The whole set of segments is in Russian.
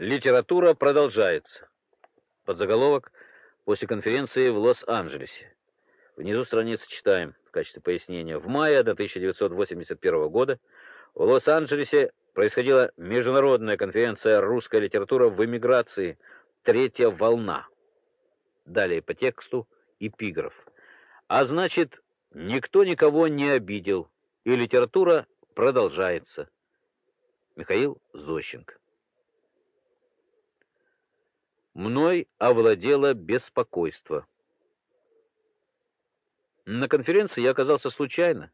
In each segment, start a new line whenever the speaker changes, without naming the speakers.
Литература продолжается. Подзаголовок после конференции в Лос-Анджелесе. Внизу страницы читаем в качестве пояснения. В мае 1981 года в Лос-Анджелесе происходила международная конференция «Русская литература в эмиграции. Третья волна». Далее по тексту эпиграф. А значит, никто никого не обидел, и литература продолжается. Михаил Зощенко. Мной овладело беспокойство. На конференции я оказался случайно.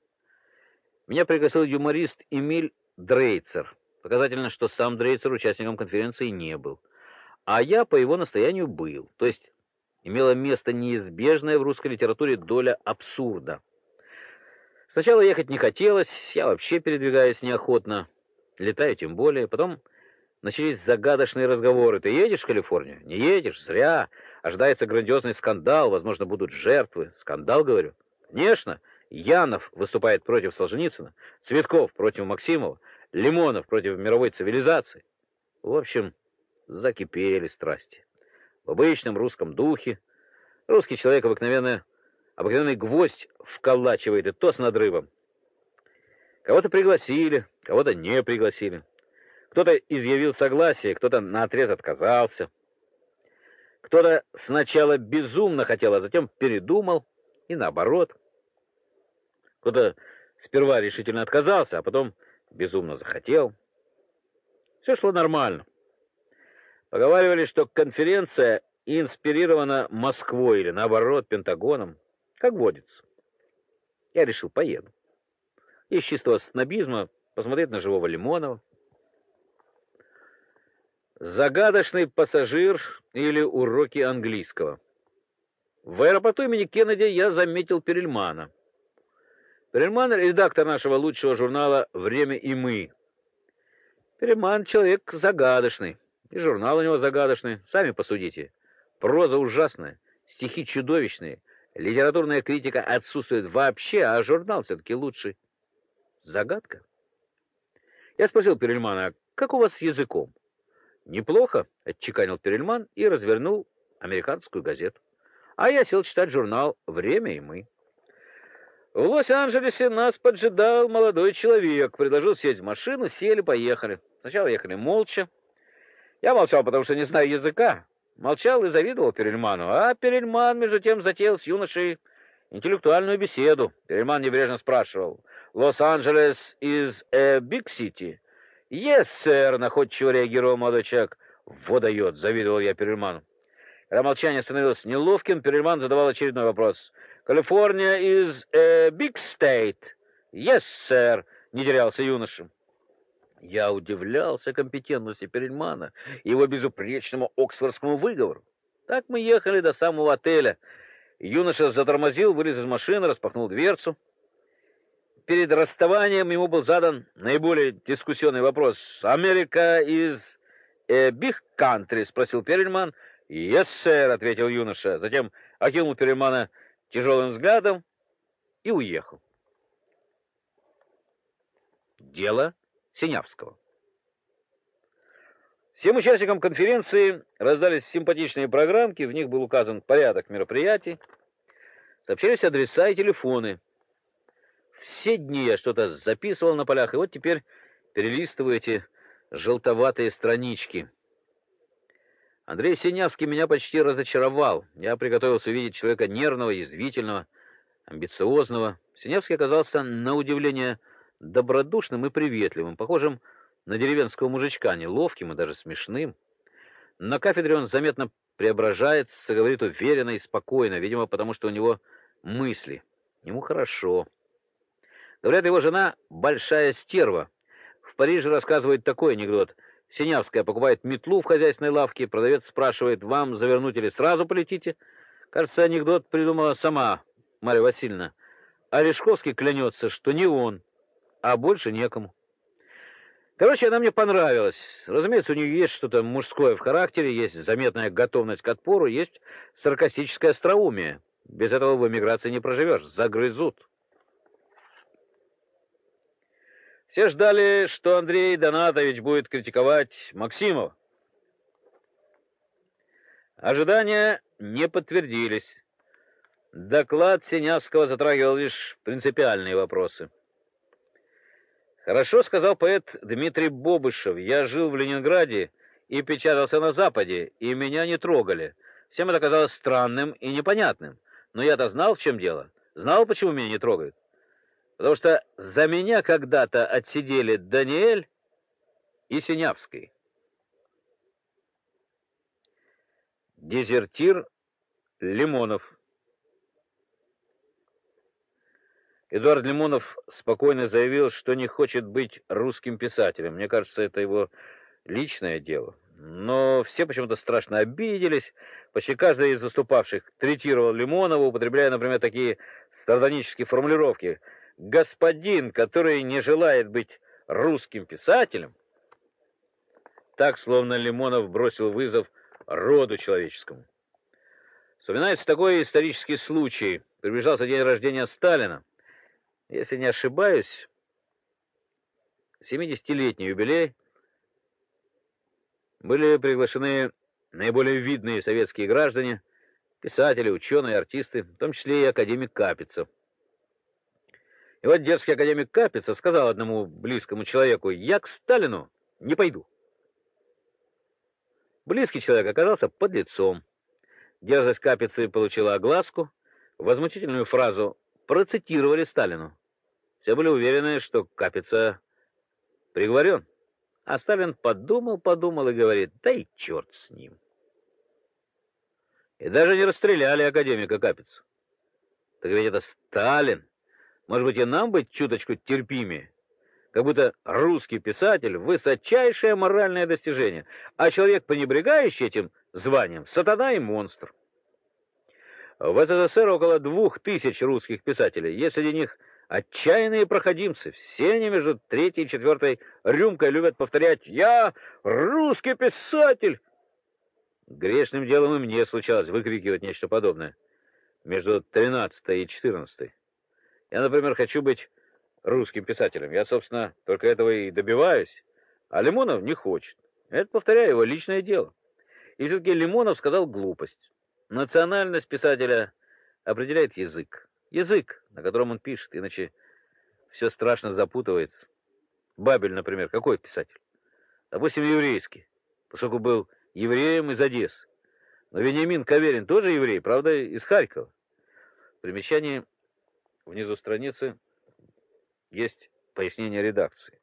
Меня пригласил юморист Эмиль Дрейцер. Показательно, что сам Дрейцер участником конференции не был. А я по его настоянию был. То есть имела место неизбежная в русской литературе доля абсурда. Сначала ехать не хотелось, я вообще передвигаюсь неохотно, летаю тем более. Потом начались загадочные разговоры. Ты едешь в Калифорнию? Не едешь? Зря. Ожидается грандиозный скандал, возможно, будут жертвы. Скандал, говорю? Конечно. Янов выступает против Солженицына, Цветков против Максимова, Лимонов против мировой цивилизации. В общем, закипели страсти. В обычном русском духе русский человек обыкновенно обыкновенный гвоздь вколачивает и то с надрывом. Кого-то пригласили, кого-то не пригласили. Кто-то изъявил согласие, кто-то наотрез отказался. Кто-то сначала безумно хотел, а затем передумал, и наоборот. Кто-то сперва решительно отказался, а потом безумно захотел. Все шло нормально. Поговаривали, что конференция инспирирована Москвой или, наоборот, Пентагоном, как водится. Я решил, поеду. Из чистого снобизма посмотреть на живого Лимонова, Загадочный пассажир или уроки английского. В аэропорту имени Кеннеди я заметил Перельмана. Перельман — редактор нашего лучшего журнала «Время и мы». Перельман — человек загадочный, и журнал у него загадочный, сами посудите. Проза ужасная, стихи чудовищные, литературная критика отсутствует вообще, а журнал все-таки лучший. Загадка. Я спросил Перельмана, как у вас с языком? Неплохо, отчеканил Перельман и развернул американскую газету. А я сел читать журнал Время и мы. В Лос-Анджелесе нас поджидал молодой человек, предложил сесть в машину, сели, поехали. Сначала ехали молча. Я молчал, потому что не знаю языка. Молчал и завидовал Перельману, а Перельман между тем затеял с юношей интеллектуальную беседу. Перельман небрежно спрашивал: "Лос-Анджелес is a big city?" «Yes, сэр», — находчиво реагировал молодой человек. «Во дает», — завидовал я Перельману. Когда молчание становилось неловким, Перельман задавал очередной вопрос. «Калифорния is a big state?» «Yes, сэр», — не терялся юноша. Я удивлялся компетентности Перельмана и его безупречному оксфордскому выговору. Так мы ехали до самого отеля. Юноша затормозил, вылез из машины, распахнул дверцу перед расставанием ему был задан наиболее дискуссионный вопрос. «Америка из a big country?» — спросил Перельман. «Yes, sir», — ответил юноша. Затем окинул Перельмана тяжелым взглядом и уехал. Дело Синявского. Всем участникам конференции раздались симпатичные программки, в них был указан порядок мероприятий, сообщались адреса и телефоны. Все дни я что-то записывал на полях, и вот теперь перелистываю эти желтоватые странички. Андрей Синявский меня почти разочаровал. Я приготовился увидеть человека нервного, язвительного, амбициозного. Синявский оказался на удивление добродушным и приветливым, похожим на деревенского мужичка, неловким и даже смешным. На кафедре он заметно преображается, говорит уверенно и спокойно, видимо, потому что у него мысли. Ему хорошо. Говорят, его жена большая стерва. В Париже рассказывают такой анекдот. Синявская покупает метлу в хозяйственной лавке, продавец спрашивает, вам завернуть или сразу полетите? Кажется, анекдот придумала сама Марья Васильевна. А Решковский клянется, что не он, а больше некому. Короче, она мне понравилась. Разумеется, у нее есть что-то мужское в характере, есть заметная готовность к отпору, есть саркастическое остроумие. Без этого в эмиграции не проживешь, загрызут. Все ждали, что Андрей Донатович будет критиковать Максимова. Ожидания не подтвердились. Доклад Синявского затрагивал лишь принципиальные вопросы. Хорошо сказал поэт Дмитрий Бобышев. Я жил в Ленинграде и печатался на Западе, и меня не трогали. Всем это казалось странным и непонятным. Но я-то знал, в чем дело. Знал, почему меня не трогают. Потому что за меня когда-то отсидели Даниэль и Синявский. Дезертир Лимонов Эдуард Лимонов спокойно заявил, что не хочет быть русским писателем. Мне кажется, это его личное дело. Но все почему-то страшно обиделись. Почти каждый из выступавших третировал Лимонова, употребляя, например, такие сардонические формулировки. «Господин, который не желает быть русским писателем», так, словно Лимонов бросил вызов роду человеческому. Вспоминается такой исторический случай. Приближался день рождения Сталина. Если не ошибаюсь, 70-летний юбилей были приглашены наиболее видные советские граждане, писатели, ученые, артисты, в том числе и академик Капица. И вот дерзкий академик Капица сказал одному близкому человеку, «Я к Сталину не пойду». Близкий человек оказался под лицом. Дерзость Капицы получила огласку, возмутительную фразу процитировали Сталину. Все были уверены, что Капица приговорен. А Сталин подумал, подумал и говорит, да и черт с ним. И даже не расстреляли академика Капицу. Так ведь это Сталин. Может быть, и нам быть чуточку терпимее? Как будто русский писатель — высочайшее моральное достижение, а человек, пренебрегающий этим званием, — сатана и монстр. В СССР около двух тысяч русских писателей. Есть среди них отчаянные проходимцы. Все они между третьей и четвертой рюмкой любят повторять «Я русский писатель!» Грешным делом и мне случалось выкрикивать нечто подобное между тринадцатой и четырнадцатой. Я, например, хочу быть русским писателем. Я, собственно, только этого и добиваюсь. А Лимонов не хочет. Это, повторяю, его личное дело. И все-таки Лимонов сказал глупость. Национальность писателя определяет язык. Язык, на котором он пишет, иначе все страшно запутывается. Бабель, например, какой писатель? Допустим, еврейский, поскольку был евреем из Одессы. Но Вениамин Каверин тоже еврей, правда, из Харькова. Примечание внизу страницы есть пояснение редакции.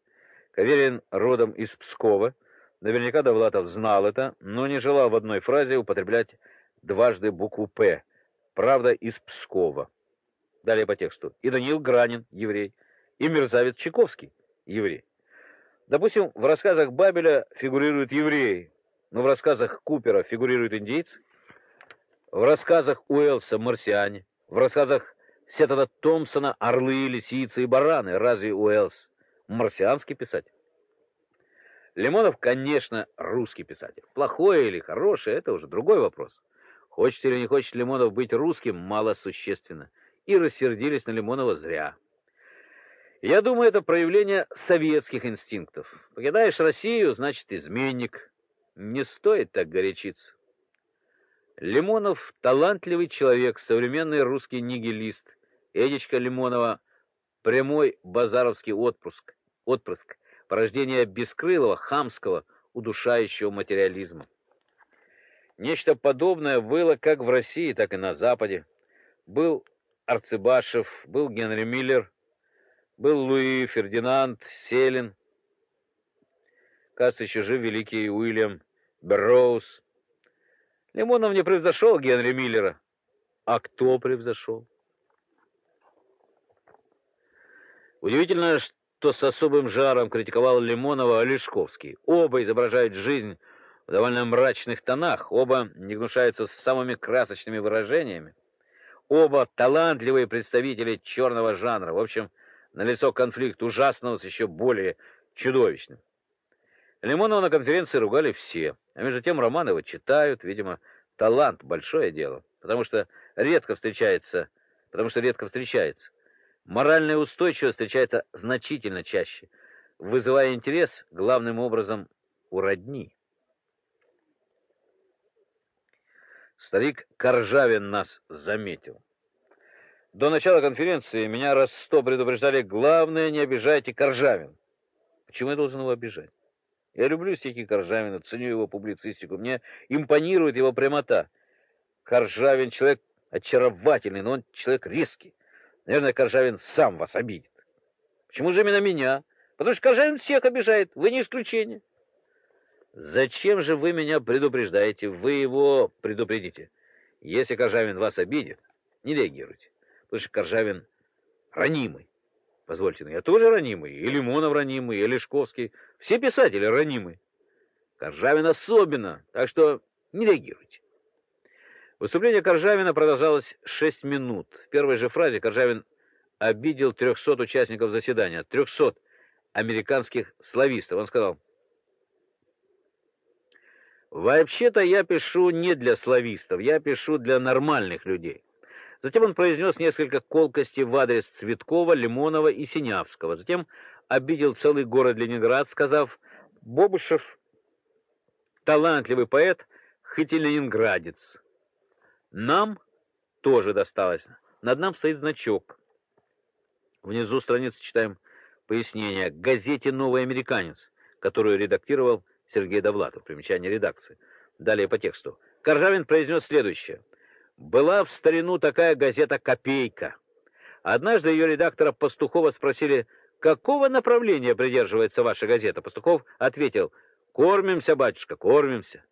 Каверин родом из Пскова. Наверняка Довлатов знал это, но не желал в одной фразе употреблять дважды букву «П». Правда, из Пскова. Далее по тексту. И Даниил Гранин, еврей, и мерзавец Чайковский, еврей. Допустим, в рассказах Бабеля фигурируют евреи, но в рассказах Купера фигурируют индейцы, в рассказах Уэллса марсиане, в рассказах Сеттона Томпсона орлы, лисицы и бараны. Разве Уэллс марсианский писатель? Лимонов, конечно, русский писатель. Плохой или хороший это уже другой вопрос. Хочет или не хочет Лимонов быть русским, мало существенно и рассердились на Лимонова зря. Я думаю, это проявление советских инстинктов. Покидаешь Россию, значит, изменник. Не стоит так горячиться. Лимонов — талантливый человек, современный русский нигилист. Эдичка Лимонова — прямой базаровский отпуск, отпрыск, порождение бескрылого, хамского, удушающего материализма. Нечто подобное было как в России, так и на Западе. Был Арцебашев, был Генри Миллер, был Луи Фердинанд Селин, кажется, еще жив великий Уильям Берроуз. Лимонов не превзошел Генри Миллера. А кто превзошел? Удивительно, что с особым жаром критиковал Лимонова Олешковский. Оба изображают жизнь в довольно мрачных тонах, оба не гнушаются самыми красочными выражениями. Оба талантливые представители черного жанра. В общем, налицо конфликт ужасного с еще более чудовищным. Лимонова на конференции ругали все, а между тем романы его читают, видимо, талант большое дело, потому что редко встречается, потому что редко встречается. Моральная устойчивость встречается значительно чаще, вызывая интерес главным образом у родни. Старик Коржавин нас заметил. До начала конференции меня раз сто предупреждали, главное, не обижайте Коржавин. Почему я должен его обижать? Я люблю стихи Коржавина, ценю его публицистику, мне импонирует его прямота. Коржавин человек очаровательный, но он человек резкий. Наверное, Коржавин сам вас обидит. Почему же именно меня? Потому что Коржавин всех обижает, вы не исключение. Зачем же вы меня предупреждаете? Вы его предупредите. Если Коржавин вас обидит, не реагируйте потому что Коржавин ранимый. Позвольте, но я тоже ранимый, и Лимонов ранимый, и Лешковский. Все писатели ранимы. Коржавин особенно, так что не реагируйте. Выступление Коржавина продолжалось шесть минут. В первой же фразе Коржавин обидел трехсот участников заседания, трехсот американских славистов. Он сказал: "Вообще-то я пишу не для славистов, я пишу для нормальных людей". Затем он произнес несколько колкостей в адрес Цветкова, Лимонова и Синявского. Затем обидел целый город Ленинград, сказав: "Бобышев талантливый поэт, хоть и ленинградец. Нам тоже досталось. Над нам стоит значок. Внизу страницы читаем пояснение газете Новый американец, которую редактировал Сергей Довлатов. Примечание редакции. Далее по тексту. Коржавин произнес следующее: была в старину такая газета Копейка. Однажды ее редактора Пастухова спросили: "Какого направления придерживается ваша газета?" Пастухов ответил: "Кормимся, батюшка, кормимся".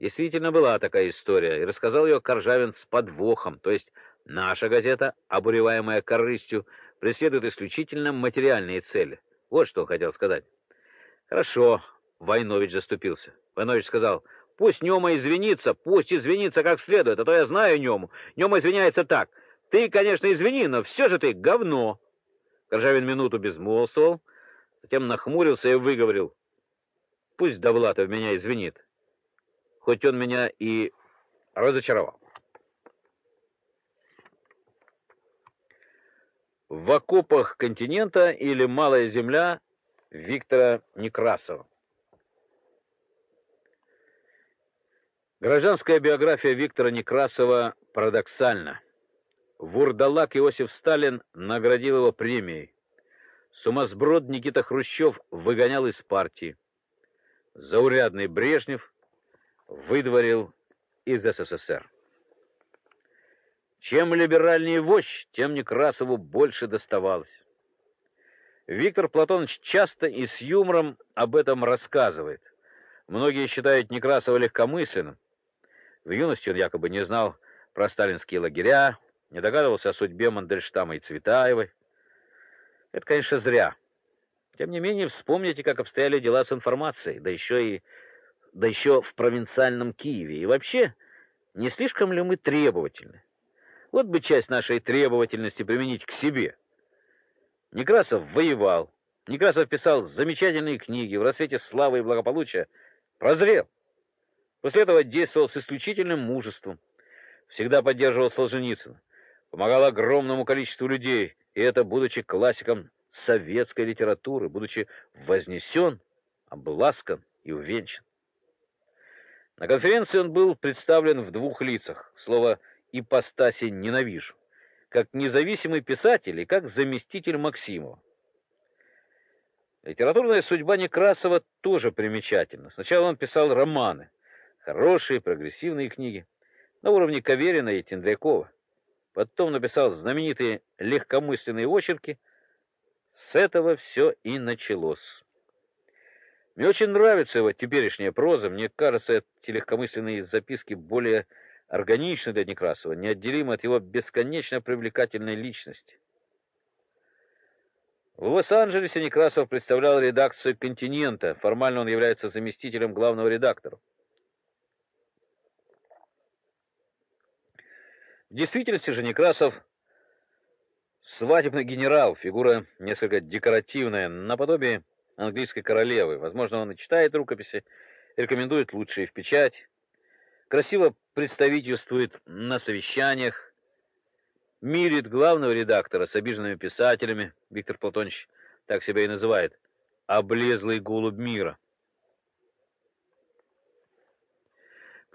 Действительно была такая история, и рассказал ее Коржавин с подвохом, то есть наша газета, обуреваемая корыстью, преследует исключительно материальные цели. Вот что он хотел сказать. Хорошо, Войнович заступился. Войнович сказал: Пусть Нема извинится, пусть извинится как следует, а то я знаю Нему. Нема извиняется так. Ты, конечно, извини, но все же ты говно. Коржавин минуту безмолвствовал, затем нахмурился и выговорил. Пусть Довлатов меня извинит, хоть он меня и разочаровал. В окопах континента или Малая земля Виктора Некрасова. Гражданская биография Виктора Некрасова парадоксальна. Вурдалак Иосиф Сталин наградил его премией. Сумасброд Никита Хрущев выгонял из партии. Заурядный Брежнев выдворил из СССР. Чем либеральнее вождь, тем Некрасову больше доставалось. Виктор Платонович часто и с юмором об этом рассказывает. Многие считают Некрасова легкомысленным, в юности он якобы не знал про сталинские лагеря, не догадывался о судьбе Мандельштама и Цветаевой. Это, конечно, зря. Тем не менее, вспомните, как обстояли дела с информацией, да еще и да еще в провинциальном Киеве. И вообще, не слишком ли мы требовательны? Вот бы часть нашей требовательности применить к себе. Некрасов воевал, Некрасов писал замечательные книги в рассвете славы и благополучия, прозрел. После этого действовал с исключительным мужеством. Всегда поддерживал Солженицына. Помогал огромному количеству людей, и это будучи классиком советской литературы, будучи вознесен, обласкан и увенчан. На конференции он был представлен в двух лицах. Слово ипостаси ненавижу, как независимый писатель и как заместитель Максимова. Литературная судьба Некрасова тоже примечательна. Сначала он писал романы, Хорошие, прогрессивные книги, на уровне Каверина и Тендрякова. Потом написал знаменитые легкомысленные очерки. С этого все и началось. Мне очень нравится его теперешняя проза. Мне кажется, эти легкомысленные записки более органичны для Некрасова, неотделимы от его бесконечно привлекательной личности. В Лос-Анджелесе Некрасов представлял редакцию «Континента». Формально он является заместителем главного редактора. В действительности же Некрасов свадебный генерал, фигура несколько декоративная, наподобие английской королевы. Возможно, он и читает рукописи, рекомендует лучшие в печать, красиво представительствует на совещаниях, мирит главного редактора с обиженными писателями, Виктор Платонович так себя и называет, облезлый голубь мира.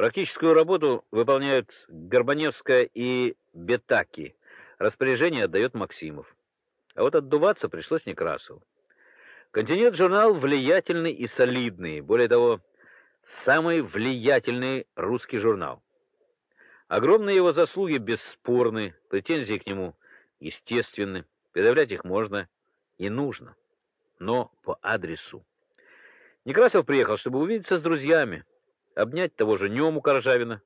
Практическую работу выполняют Горбаневская и Бетаки. Распоряжение отдает Максимов. А вот отдуваться пришлось Некрасову. «Континент» журнал влиятельный и солидный, более того, самый влиятельный русский журнал. Огромные его заслуги бесспорны, претензии к нему естественны, предъявлять их можно и нужно, но по адресу. Некрасов приехал, чтобы увидеться с друзьями, обнять того же Нему Коржавина,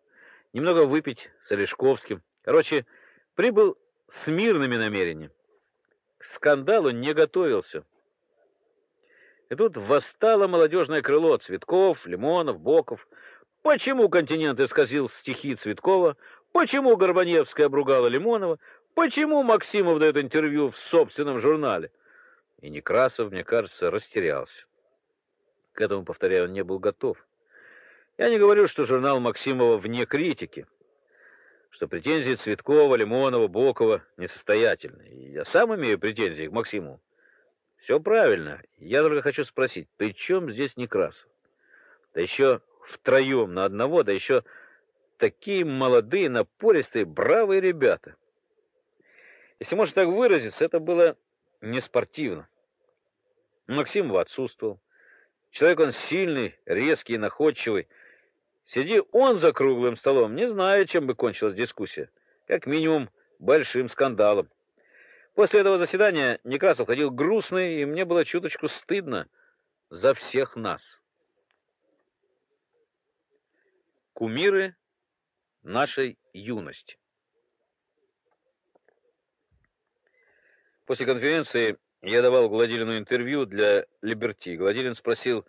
немного выпить с Олешковским. Короче, прибыл с мирными намерениями. К скандалу не готовился. И тут восстало молодежное крыло Цветков, Лимонов, Боков. Почему «Континент» исказил стихи Цветкова? Почему Горбаневская обругала Лимонова? Почему Максимов дает интервью в собственном журнале? И Некрасов, мне кажется, растерялся. К этому, повторяю, он не был готов. Я не говорю, что журнал Максимова вне критики, что претензии Цветкова, Лимонова, Бокова несостоятельны. Я сам имею претензии к Максиму. Все правильно. Я только хочу спросить, при чем здесь Некрасов? Да еще втроем на одного, да еще такие молодые, напористые, бравые ребята. Если можно так выразиться, это было не спортивно. Максимов отсутствовал. Человек он сильный, резкий, находчивый. Сиди он за круглым столом, не знаю, чем бы кончилась дискуссия. Как минимум, большим скандалом. После этого заседания Некрасов ходил грустный, и мне было чуточку стыдно за всех нас. Кумиры нашей юности. После конференции я давал Гладилину интервью для «Либерти». Гладилин спросил,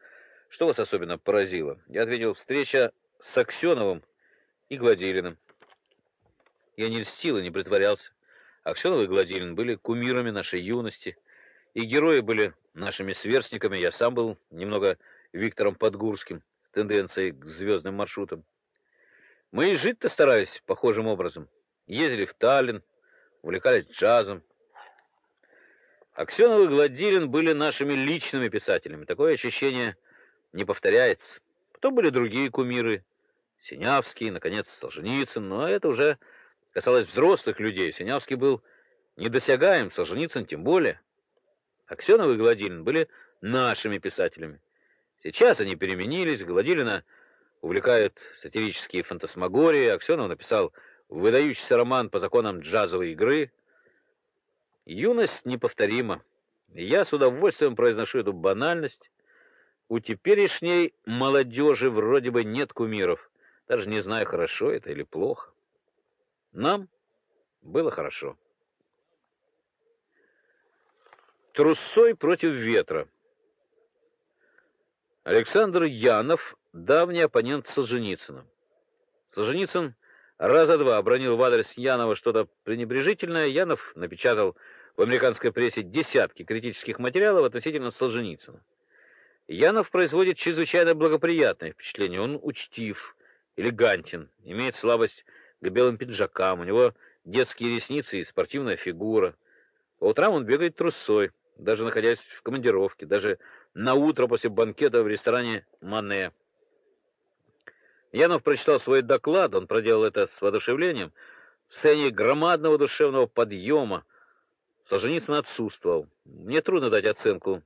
что вас особенно поразило. Я ответил, встреча с Аксеновым и Гладилиным. Я не льстил и не притворялся. Аксенов и Гладилин были кумирами нашей юности, и герои были нашими сверстниками. Я сам был немного Виктором Подгурским с тенденцией к звездным маршрутам. Мы и жить-то старались похожим образом. Ездили в Таллин, увлекались джазом, Аксенов и Гладилин были нашими личными писателями. Такое ощущение не повторяется. Потом были другие кумиры. Синявский, наконец, Солженицын. Но это уже касалось взрослых людей. Синявский был недосягаем, Солженицын тем более. Аксенов и Гладилин были нашими писателями. Сейчас они переменились. Гладилина увлекают сатирические фантасмагории. Аксенов написал выдающийся роман по законам джазовой игры — Юность неповторима. Я с удовольствием произношу эту банальность. У теперешней молодежи вроде бы нет кумиров. Даже не знаю, хорошо это или плохо. Нам было хорошо. Труссой против ветра. Александр Янов, давний оппонент Солженицына. Солженицын раза два обронил в адрес Янова что-то пренебрежительное. Янов напечатал в американской прессе десятки критических материалов относительно Солженицына. Янов производит чрезвычайно благоприятное впечатление. Он учтив, элегантен, имеет слабость к белым пиджакам, у него детские ресницы и спортивная фигура. По утрам он бегает трусой, даже находясь в командировке, даже на утро после банкета в ресторане «Мане». Янов прочитал свой доклад, он проделал это с воодушевлением, в сцене громадного душевного подъема, Солженицын отсутствовал. Мне трудно дать оценку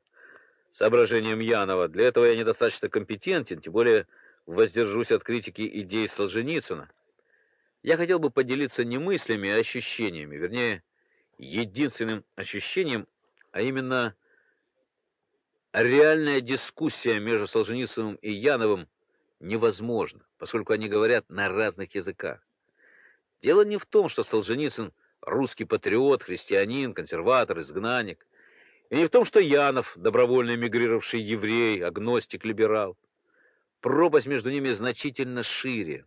соображениям Янова. Для этого я недостаточно компетентен, тем более воздержусь от критики идей Солженицына. Я хотел бы поделиться не мыслями, а ощущениями, вернее, единственным ощущением, а именно реальная дискуссия между Солженицыным и Яновым невозможна, поскольку они говорят на разных языках. Дело не в том, что Солженицын русский патриот, христианин, консерватор, изгнанник. И не в том, что Янов, добровольно эмигрировавший еврей, агностик, либерал. Пропасть между ними значительно шире.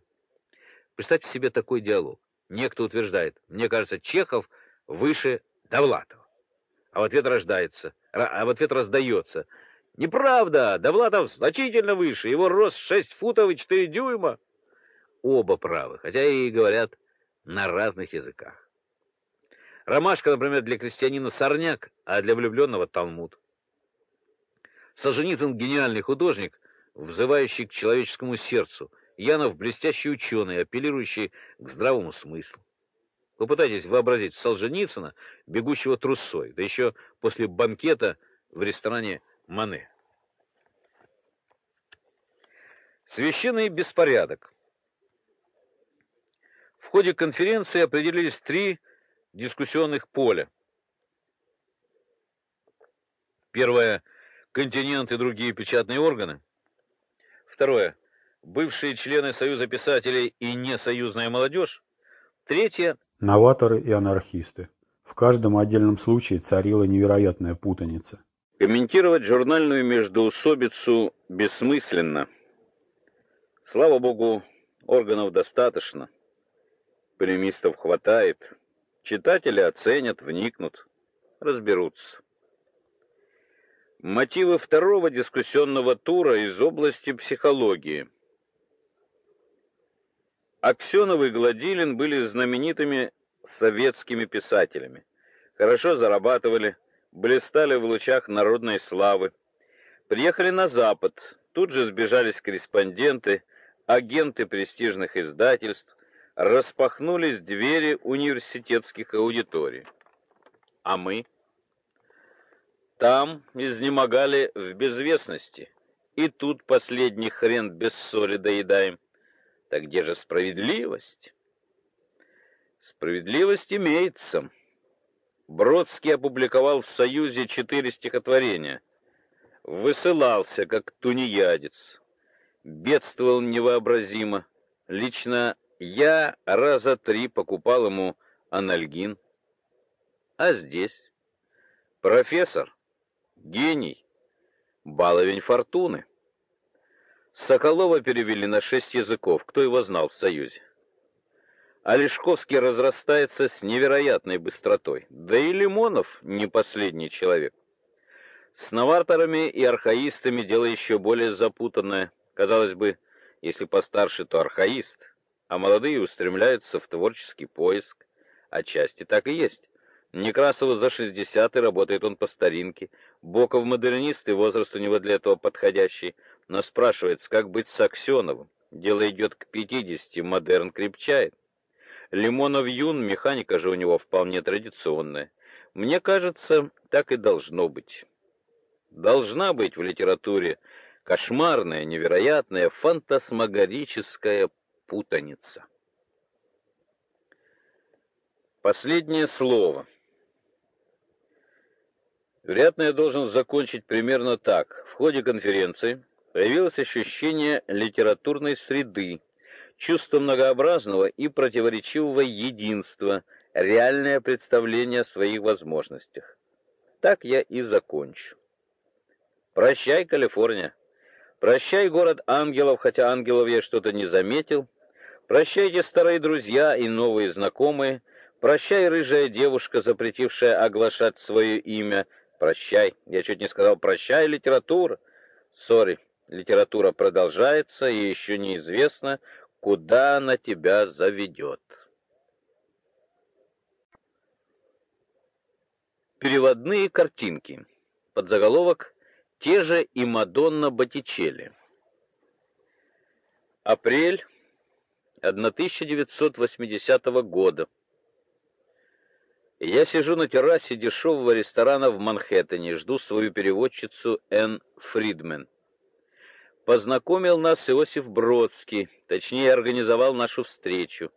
Представьте себе такой диалог. Некто утверждает, мне кажется, Чехов выше Довлатова. А в ответ рождается, а в ответ раздается. Неправда, Довлатов значительно выше, его рост 6 футов и 4 дюйма. Оба правы, хотя и говорят на разных языках. Ромашка, например, для крестьянина сорняк, а для влюбленного талмуд. Солженицын гениальный художник, взывающий к человеческому сердцу. Янов блестящий ученый, апеллирующий к здравому смыслу. Попытайтесь вообразить Солженицына, бегущего трусой, да еще после банкета в ресторане Мане. Священный беспорядок. В ходе конференции определились три дискуссионных поля. Первое континент и другие печатные органы. Второе бывшие члены Союза писателей и несоюзная молодежь. Третье
новаторы и анархисты. В каждом отдельном случае царила невероятная путаница.
Комментировать журнальную междоусобицу бессмысленно. Слава богу, органов достаточно. Полемистов хватает. Читатели оценят, вникнут, разберутся. Мотивы второго дискуссионного тура из области психологии. Аксенов и Гладилин были знаменитыми советскими писателями. Хорошо зарабатывали, блистали в лучах народной славы. Приехали на Запад, тут же сбежались корреспонденты, агенты престижных издательств, распахнулись двери университетских аудиторий. А мы там изнемогали в безвестности. И тут последний хрен без соли доедаем. Так где же справедливость? Справедливость имеется. Бродский опубликовал в Союзе четыре стихотворения. Высылался, как тунеядец. Бедствовал невообразимо. Лично я раза три покупал ему анальгин. А здесь профессор, гений, баловень фортуны. Соколова перевели на шесть языков, кто его знал в Союзе. А Лешковский разрастается с невероятной быстротой. Да и Лимонов не последний человек. С новаторами и архаистами дело еще более запутанное. Казалось бы, если постарше, то архаист, а молодые устремляются в творческий поиск. Отчасти так и есть. Некрасову за 60 и работает он по старинке. Боков модернист и возраст у него для этого подходящий но спрашивается, как быть с Аксеновым. Дело идет к 50, модерн крепчает. Лимонов юн, механика же у него вполне традиционная. Мне кажется, так и должно быть. Должна быть в литературе кошмарная, невероятная, фантасмагорическая путаница. Последнее слово. Вероятно, я должен закончить примерно так. В ходе конференции появилось ощущение литературной среды, чувство многообразного и противоречивого единства, реальное представление о своих возможностях. Так я и закончу. Прощай, Калифорния. Прощай, город ангелов, хотя ангелов я что-то не заметил. Прощайте, старые друзья и новые знакомые. Прощай, рыжая девушка, запретившая оглашать свое имя. Прощай. Я чуть не сказал прощай, литература. Сори. Литература продолжается, и еще неизвестно, куда она тебя заведет. Переводные картинки. Подзаголовок «Те же и Мадонна Боттичелли». Апрель 1980 года. Я сижу на террасе дешевого ресторана в Манхэттене, жду свою переводчицу Энн Фридмен познакомил нас Иосиф Бродский, точнее организовал нашу встречу.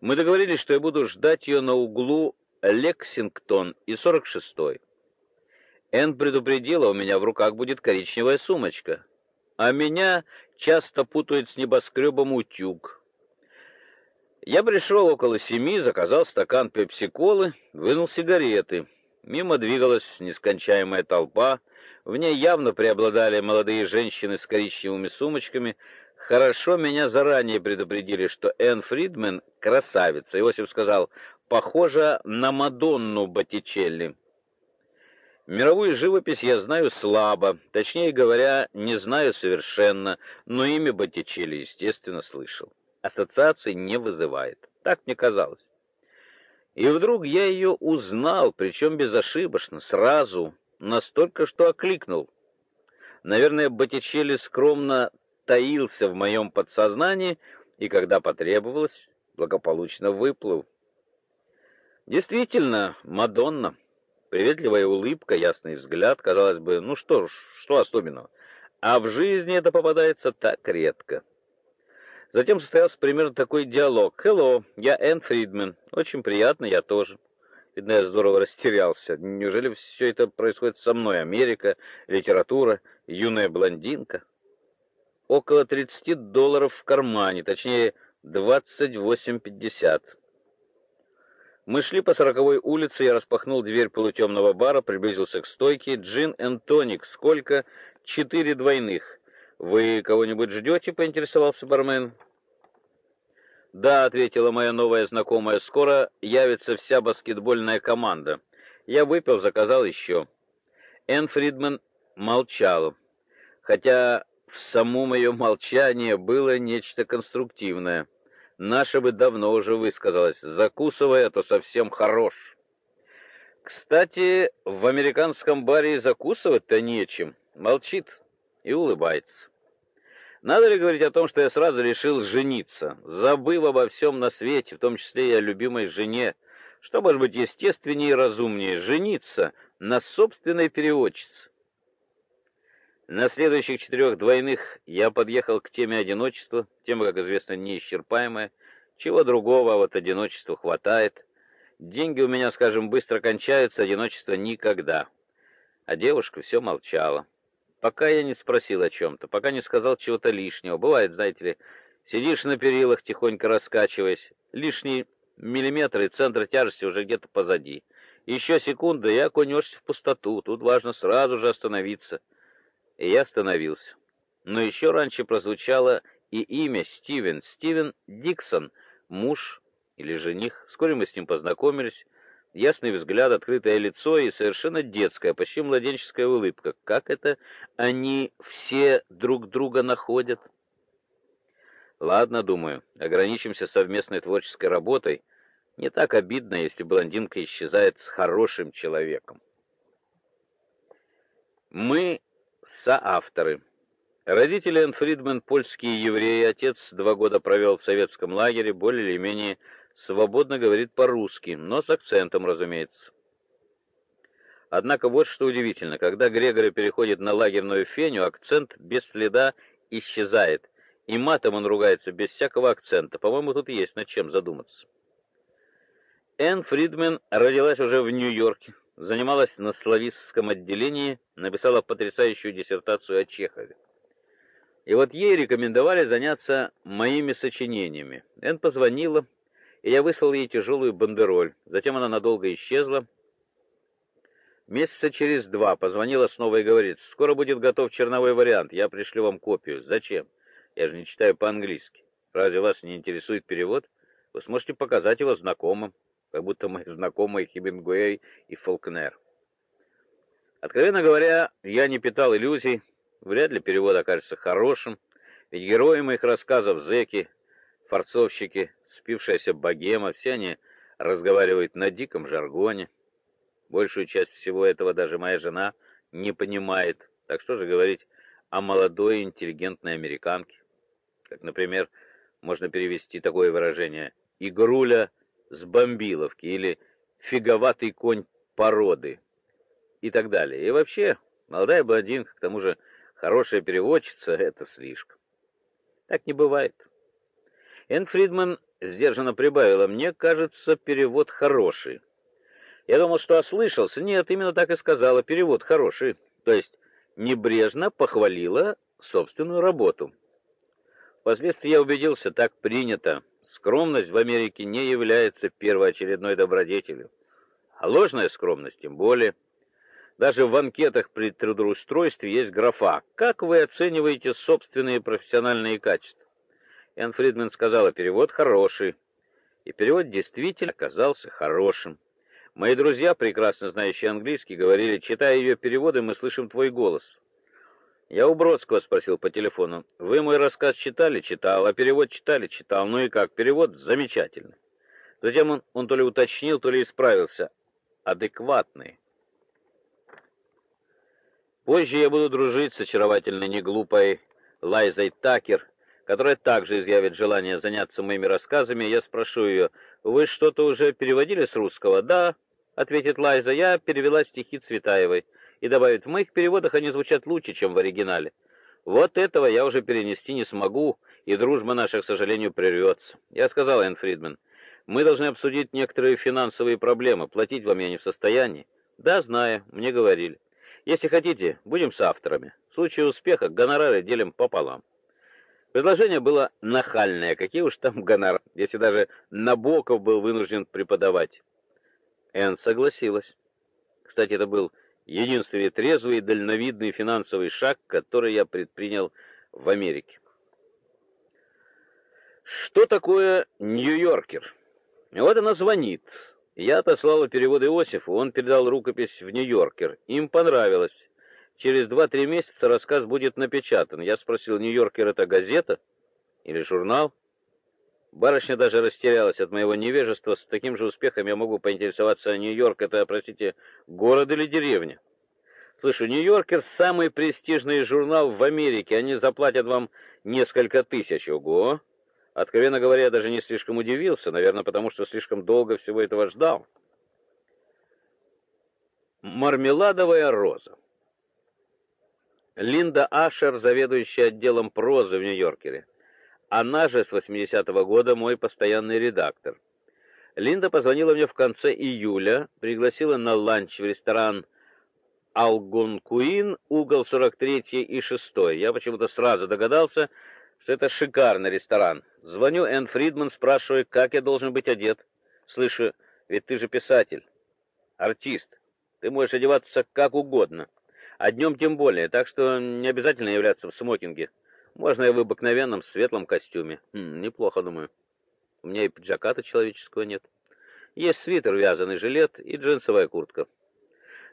Мы договорились, что я буду ждать ее на углу Лексингтон и 46-й. Энн предупредила, у меня в руках будет коричневая сумочка, а меня часто путают с небоскребом утюг. Я пришел около семи, заказал стакан пепси-колы, вынул сигареты. Мимо двигалась нескончаемая толпа, в ней явно преобладали молодые женщины с коричневыми сумочками. Хорошо меня заранее предупредили, что Энн Фридмен красавица. Иосиф сказал: "Похожа на Мадонну Боттичелли". Мировую живопись я знаю слабо, точнее говоря, не знаю совершенно, но имя Боттичелли, естественно, слышал. Ассоциации не вызывает. Так мне казалось. И вдруг я ее узнал, причем безошибочно, сразу настолько, что окликнул. Наверное, Боттичелли скромно таился в моем подсознании и когда потребовалось, благополучно выплыл. Действительно, Мадонна. Приветливая улыбка, ясный взгляд, казалось бы, ну что ж, что особенного? А в жизни это попадается так редко. Затем состоялся примерно такой диалог. «Hello, я Энн Фридман. Очень приятно, я тоже». Видно, я здорово растерялся. Неужели все это происходит со мной? Америка, литература, юная блондинка. Около 30 долларов в кармане, точнее, 28,50. Мы шли по сороковой улице, я распахнул дверь полутемного бара, приблизился к стойке. «Джин энд тоник. Сколько?» «Четыре двойных». «Вы кого-нибудь ждете?» — поинтересовался бармен. «Да», — ответила моя новая знакомая, — «скоро явится вся баскетбольная команда». Я выпил, заказал еще. Энн Фридман молчала, хотя в самом ее молчании было нечто конструктивное. Наша бы давно уже высказалась, закусывая, то совсем хорош. Кстати, в американском баре закусывать-то нечем. Молчит и улыбается. Надо ли говорить о том, что я сразу решил жениться, забыв обо всем на свете, в том числе и о любимой жене, что может быть естественнее и разумнее жениться на собственной переводчице. На следующих четырех двойных я подъехал к теме одиночества, тема, как известно, неисчерпаемая. Чего другого, вот одиночества хватает. Деньги у меня, скажем, быстро кончаются, одиночества никогда. А девушка все молчала пока я не спросил о чем то пока не сказал чего-то лишнего. Бывает, знаете ли, сидишь на перилах, тихонько раскачиваясь, лишний миллиметр и центр тяжести уже где-то позади. Еще секунда, и окунешься в пустоту. Тут важно сразу же остановиться. И я остановился. Но еще раньше прозвучало и имя Стивен, Стивен Диксон, муж или жених. Вскоре мы с ним познакомились. Ясный взгляд, открытое лицо и совершенно детская, почти младенческая улыбка. Как это они все друг друга находят? Ладно, думаю, ограничимся совместной творческой работой. Не так обидно, если блондинка исчезает с хорошим человеком. Мы соавторы. Родители Энн Фридман польские евреи, отец два года провел в советском лагере, более или менее свободно говорит по-русски, но с акцентом, разумеется. Однако вот что удивительно, когда Грегори переходит на лагерную феню, акцент без следа исчезает, и матом он ругается без всякого акцента. По-моему, тут есть над чем задуматься. Энн Фридмен родилась уже в Нью-Йорке, занималась на славистском отделении, написала потрясающую диссертацию о Чехове. И вот ей рекомендовали заняться моими сочинениями. Энн позвонила, и я выслал ей тяжелую бандероль. Затем она надолго исчезла. Месяца через два позвонила снова и говорит: "Скоро будет готов черновой вариант. Я пришлю вам копию". "Зачем? Я же не читаю по-английски. Разве вас не интересует перевод? Вы сможете показать его знакомым, как будто мои знакомые Хемингуэй и Фолкнер". Откровенно говоря, я не питал иллюзий. Вряд ли перевод окажется хорошим, ведь герои моих рассказов зэки, форцовщики, спившаяся богема, все они разговаривают на диком жаргоне. Большую часть всего этого даже моя жена не понимает. Так что же говорить о молодой интеллигентной американке? Как, например, можно перевести такое выражение: игруля с бомбиловки или фиговатый конь породы и так далее. И вообще, молодая блондинка, к тому же хорошая переводчица это слишком. Так не бывает. Энн Фридман сдержанно прибавила: "Мне кажется, перевод хороший". Я думал, что ослышался. Нет, именно так и сказала. Перевод хороший. То есть небрежно похвалила собственную работу. Впоследствии я убедился, так принято. Скромность в Америке не является первоочередной добродетелью, а ложная скромность тем более. Даже в анкетах при трудоустройстве есть графа: "Как вы оцениваете собственные профессиональные качества?" Энн Фридман сказала, перевод хороший. И перевод действительно оказался хорошим. Мои друзья, прекрасно знающие английский, говорили, читая ее переводы, мы слышим твой голос. Я у Бродского спросил по телефону, вы мой рассказ читали? Читал. А перевод читали? Читал. Ну и как? Перевод замечательный. Затем он, он то ли уточнил, то ли исправился. Адекватный. Позже я буду дружить с очаровательной, неглупой Лайзой Такер, которая также изъявит желание заняться моими рассказами, я спрошу ее, «Вы что-то уже переводили с русского?» «Да», — ответит Лайза, — «я перевела стихи Цветаевой». И добавит, «В моих переводах они звучат лучше, чем в оригинале». Вот этого я уже перенести не смогу, и дружба наша, к сожалению, прервется. Я сказал Энн Фридман, мы должны обсудить некоторые финансовые проблемы, платить вам я не в состоянии. Да, знаю, мне говорили. Если хотите, будем с авторами. В случае успеха гонорары делим пополам. Предложение было нахальное, какие уж там гонорары, если даже Набоков был вынужден преподавать. Энн согласилась. Кстати, это был единственный трезвый и дальновидный финансовый шаг, который я предпринял в Америке. Что такое Нью-Йоркер? Вот она звонит. Я отослал перевод Иосифу, он передал рукопись в Нью-Йоркер. Им понравилось. Через два-три месяца рассказ будет напечатан. Я спросил, Нью-Йоркер это газета или журнал? Барышня даже растерялась от моего невежества. С таким же успехом я могу поинтересоваться, Нью-Йорк это, простите, город или деревня? Слышу, Нью-Йоркер самый престижный журнал в Америке. Они заплатят вам несколько тысяч. Ого! Откровенно говоря, я даже не слишком удивился, наверное, потому что слишком долго всего этого ждал. Мармеладовая роза. Линда Ашер, заведующая отделом прозы в Нью-Йоркере. Она же с 80-го года мой постоянный редактор. Линда позвонила мне в конце июля, пригласила на ланч в ресторан Алгонкуин, угол 43 и 6. Я почему-то сразу догадался, что это шикарный ресторан. Звоню Энн Фридман, спрашиваю, как я должен быть одет. Слышу, ведь ты же писатель, артист. Ты можешь одеваться как угодно. А днем тем более, так что не обязательно являться в смокинге. Можно и в обыкновенном светлом костюме. Хм, неплохо, думаю. У меня и пиджака-то человеческого нет. Есть свитер, вязаный жилет и джинсовая куртка.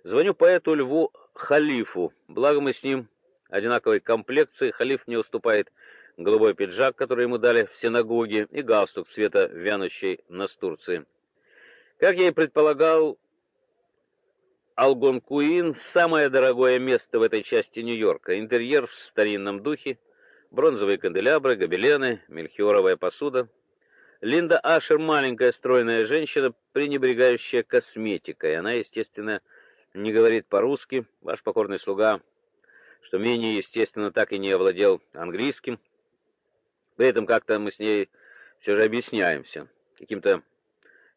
Звоню поэту Льву Халифу. Благо мы с ним одинаковой комплекции. Халиф мне уступает голубой пиджак, который ему дали в синагоге, и галстук цвета вянущей настурции. Как я и предполагал, Алгонкуин самое дорогое место в этой части Нью-Йорка. Интерьер в старинном духе, бронзовые канделябры, гобелены, мельхиоровая посуда. Линда Ашер маленькая стройная женщина, пренебрегающая косметикой. Она, естественно, не говорит по-русски. Ваш покорный слуга, что менее естественно, так и не овладел английским. При этом как-то мы с ней все же объясняемся, каким-то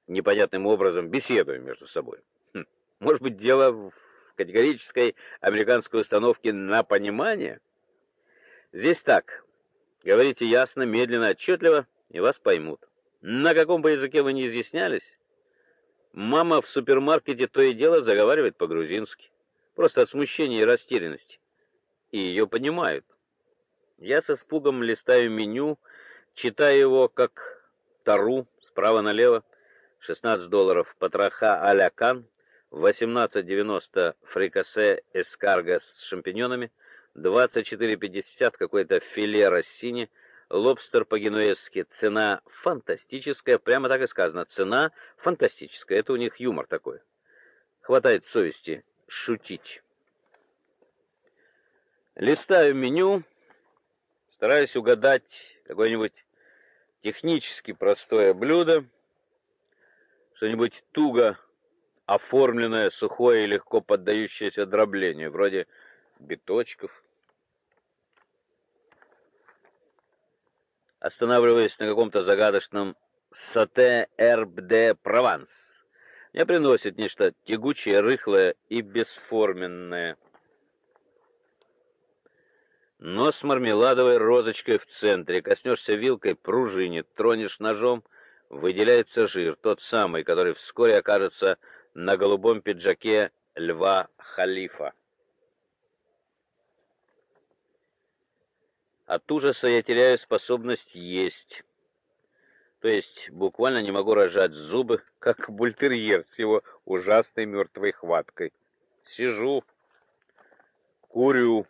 непонятным образом беседуем между собой. Может быть, дело в категорической американской установке на понимание? Здесь так. Говорите ясно, медленно, отчетливо, и вас поймут. На каком бы языке вы ни изъяснялись, мама в супермаркете то и дело заговаривает по-грузински, просто от смущения и растерянности. И ее понимают. Я со испугом листаю меню, читаю его как тару справа налево. 16 долларов потроха а-ля кан, 18.90 фрикасе эскарго с шампиньонами, 24.50 какое-то филе рассини, лобстер по-генуэзски. Цена фантастическая, прямо так и сказано. Цена фантастическая. Это у них юмор такой. Хватает совести шутить. Листаю меню, стараясь угадать какое-нибудь технически простое блюдо, что-нибудь туго оформленное, сухое и легко поддающееся дроблению, вроде биточков. Останавливаясь на каком-то загадочном сате эрб де Прованс, мне приносит нечто тягучее, рыхлое и бесформенное но с мармеладовой розочкой в центре. Коснешься вилкой, пружинит, тронешь ножом, выделяется жир, тот самый, который вскоре окажется на голубом пиджаке льва Халифа. От ужаса я теряю способность есть. То есть буквально не могу разжать зубы, как бультерьер с его ужасной мертвой хваткой. Сижу, курю,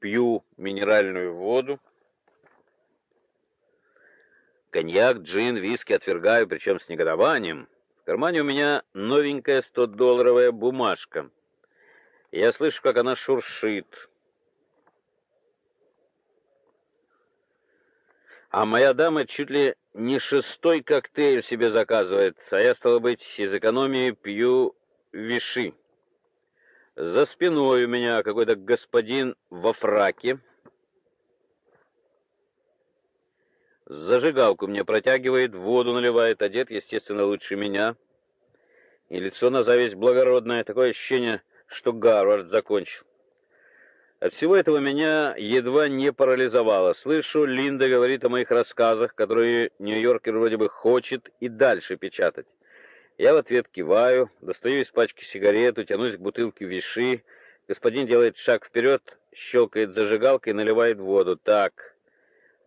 пью минеральную воду. Коньяк, джин, виски отвергаю, причем с негодованием. В кармане у меня новенькая 100-долларовая бумажка. Я слышу, как она шуршит. А моя дама чуть ли не шестой коктейль себе заказывает, а я, стало быть, из экономии пью виши. За спиной у меня какой-то господин во фраке, Зажигалку мне протягивает, воду наливает, одет, естественно, лучше меня. И лицо на зависть благородное, такое ощущение, что Гарвард закончил. От всего этого меня едва не парализовало. Слышу, Линда говорит о моих рассказах, которые Нью-Йоркер вроде бы хочет и дальше печатать. Я в ответ киваю, достаю из пачки сигарету, тянусь к бутылке виши. Господин делает шаг вперед, щелкает зажигалкой и наливает воду. Так,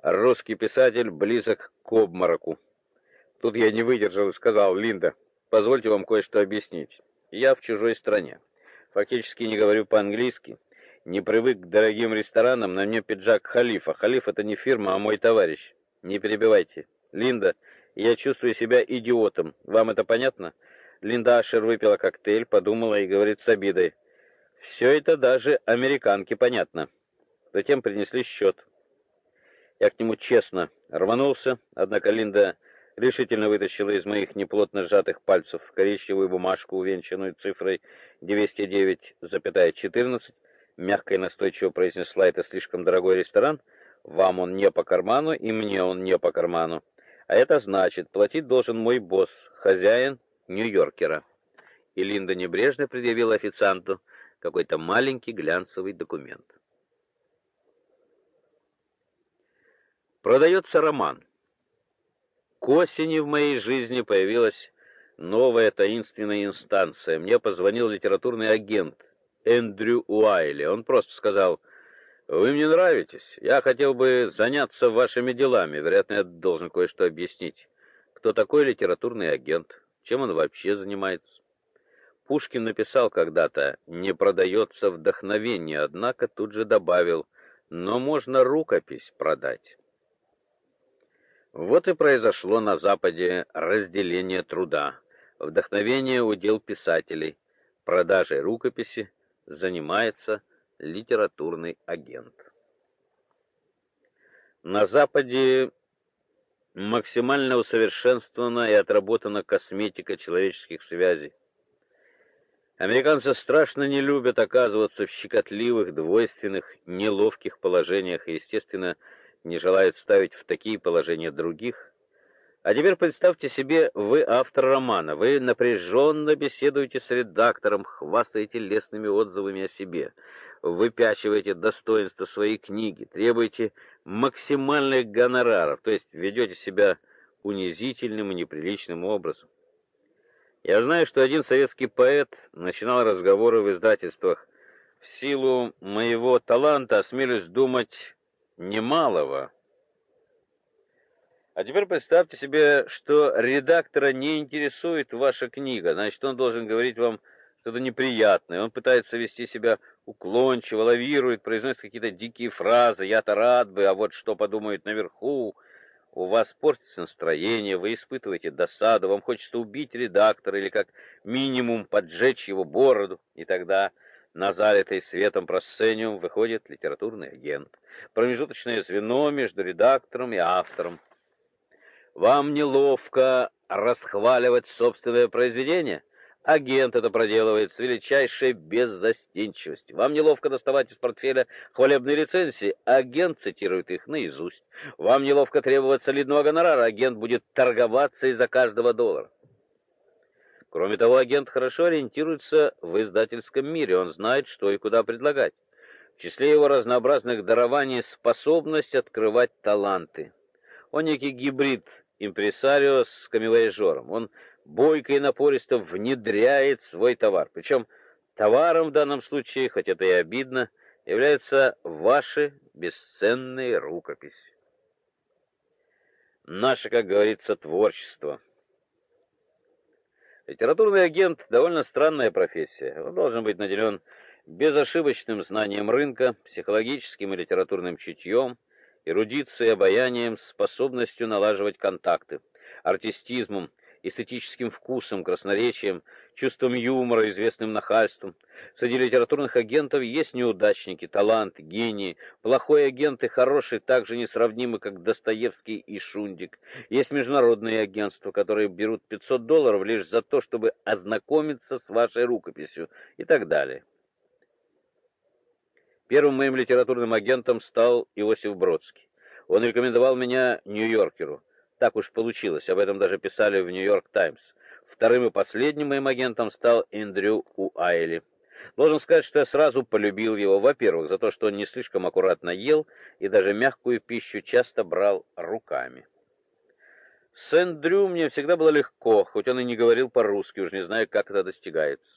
русский писатель близок к обмороку. Тут я не выдержал и сказал, Линда, позвольте вам кое-что объяснить. Я в чужой стране. Фактически не говорю по-английски не привык к дорогим ресторанам, на мне пиджак Халифа. Халиф это не фирма, а мой товарищ. Не перебивайте. Линда, я чувствую себя идиотом. Вам это понятно? Линда Ашер выпила коктейль, подумала и говорит с обидой: «Все это даже американке понятно". Затем принесли счет. Я к нему честно рванулся, однако Линда решительно вытащила из моих неплотно сжатых пальцев коричневую бумажку, увенчанную цифрой 209,14 мягко и настойчиво произнесла это слишком дорогой ресторан, вам он не по карману и мне он не по карману. А это значит, платить должен мой босс, хозяин Нью-Йоркера. И Линда небрежно предъявила официанту какой-то маленький глянцевый документ. Продается роман. К осени в моей жизни появилась новая таинственная инстанция. Мне позвонил литературный агент Эндрю Уайли. Он просто сказал: "Вы мне нравитесь. Я хотел бы заняться вашими делами. Вероятно, я должен кое-что объяснить. Кто такой литературный агент? Чем он вообще занимается?" Пушкин написал когда-то: "Не продается вдохновение", однако тут же добавил: "Но можно рукопись продать". Вот и произошло на западе разделение труда. Вдохновение удел писателей, продажей рукописи занимается литературный агент. На Западе максимально усовершенствована и отработана косметика человеческих связей. Американцы страшно не любят оказываться в щекотливых, двойственных, неловких положениях и, естественно, не желают ставить в такие положения других, а теперь представьте себе, вы автор романа, вы напряженно беседуете с редактором, хвастаете лестными отзывами о себе, выпячиваете достоинства своей книги, требуете максимальных гонораров, то есть ведете себя унизительным и неприличным образом. Я знаю, что один советский поэт начинал разговоры в издательствах в силу моего таланта, осмелюсь думать, немалого, а теперь представьте себе, что редактора не интересует ваша книга, значит, он должен говорить вам что-то неприятное. Он пытается вести себя уклончиво, лавирует, произносит какие-то дикие фразы. Я-то рад бы, а вот что подумают наверху. У вас портится настроение, вы испытываете досаду, вам хочется убить редактора или как минимум поджечь его бороду, и тогда на залитой светом просцениум выходит литературный агент, промежуточное звено между редактором и автором. Вам неловко расхваливать собственное произведение? Агент это проделывает с величайшей беззастенчивостью. Вам неловко доставать из портфеля хвалебные рецензии? Агент цитирует их наизусть. Вам неловко требовать солидного гонорара? Агент будет торговаться из-за каждого доллара. Кроме того, агент хорошо ориентируется в издательском мире. Он знает, что и куда предлагать. В числе его разнообразных дарований способность открывать таланты. Он некий гибрид импресарио с камевояжером. Он бойко и напористо внедряет свой товар. Причем товаром в данном случае, хоть это и обидно, являются ваши бесценные рукописи. Наше, как говорится, творчество. Литературный агент довольно странная профессия. Он должен быть наделен безошибочным знанием рынка, психологическим и литературным чутьем, эрудицией, обаянием, способностью налаживать контакты, артистизмом эстетическим вкусом, красноречием, чувством юмора, известным нахальством. Среди литературных агентов есть неудачники, таланты, гении. Плохой агент и хороший также несравнимы, как Достоевский и Шундик. Есть международные агентства, которые берут 500 долларов лишь за то, чтобы ознакомиться с вашей рукописью и так далее. Первым моим литературным агентом стал Иосиф Бродский. Он рекомендовал меня Нью-Йоркеру. Так уж получилось, об этом даже писали в Нью-Йорк Таймс. Вторым и последним моим агентом стал Эндрю Уайли. Должен сказать, что я сразу полюбил его, во-первых, за то, что он не слишком аккуратно ел и даже мягкую пищу часто брал руками. С Эндрю мне всегда было легко, хоть он и не говорил по-русски, уж не знаю, как это достигается.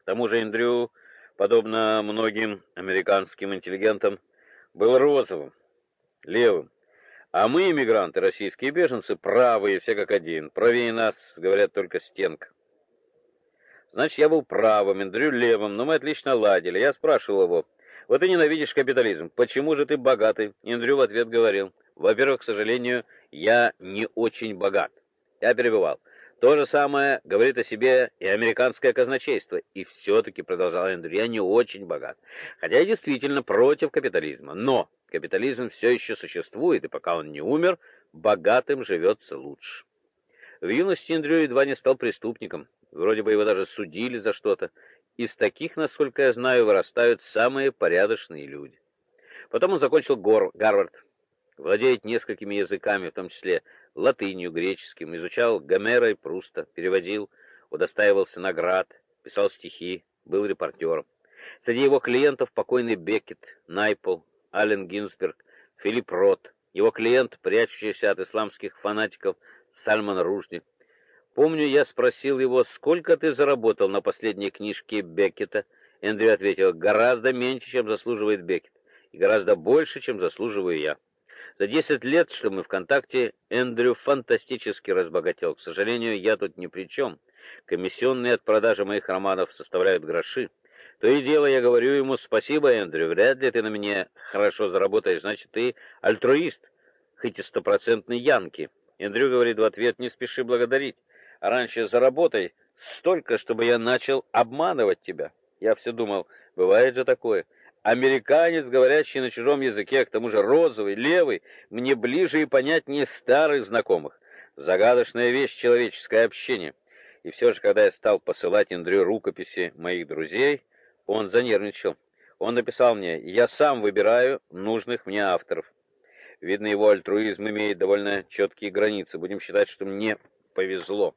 К тому же Эндрю, подобно многим американским интеллигентам, был розовым, левым. А мы, иммигранты, российские беженцы, правые, все как один. Правее нас, говорят, только стенка. Значит, я был правым, Эндрю левым, но мы отлично ладили. Я спрашивал его, вот ты ненавидишь капитализм, почему же ты богатый? Эндрю в ответ говорил, во-первых, к сожалению, я не очень богат. Я перебивал. То же самое говорит о себе и американское казначейство. И все-таки, продолжал Эндрю, я не очень богат. Хотя я действительно против капитализма. Но Капитализм все еще существует, и пока он не умер, богатым живется лучше. В юности Эндрю едва не стал преступником. Вроде бы его даже судили за что-то. Из таких, насколько я знаю, вырастают самые порядочные люди. Потом он закончил Гор Гарвард, владеет несколькими языками, в том числе латынью, греческим, изучал Гомера и Пруста, переводил, удостаивался наград, писал стихи, был репортером. Среди его клиентов покойный Беккет, Найпл, Аллен Гинзберг, Филипп Рот, его клиент, прячущийся от исламских фанатиков, Сальман Ружди. Помню, я спросил его, сколько ты заработал на последней книжке Беккета. Эндрю ответил, гораздо меньше, чем заслуживает Беккет, и гораздо больше, чем заслуживаю я. За 10 лет, что мы в контакте, Эндрю фантастически разбогател. К сожалению, я тут ни при чем. Комиссионные от продажи моих романов составляют гроши. То и дело я говорю ему: "Спасибо, Эндрю, вряд ли ты на мне хорошо заработаешь, значит, ты альтруист, хоть и стопроцентный янки". Эндрю говорит в ответ: "Не спеши благодарить. А раньше заработай столько, чтобы я начал обманывать тебя". Я все думал: бывает же такое. Американец, говорящий на чужом языке, к тому же розовый, левый, мне ближе и понятнее старых знакомых. Загадочная вещь человеческое общение. И все же, когда я стал посылать Эндрю рукописи моих друзей, он занервничал. Он написал мне: "Я сам выбираю нужных мне авторов". Видно, его альтруизм имеет довольно четкие границы. Будем считать, что мне повезло.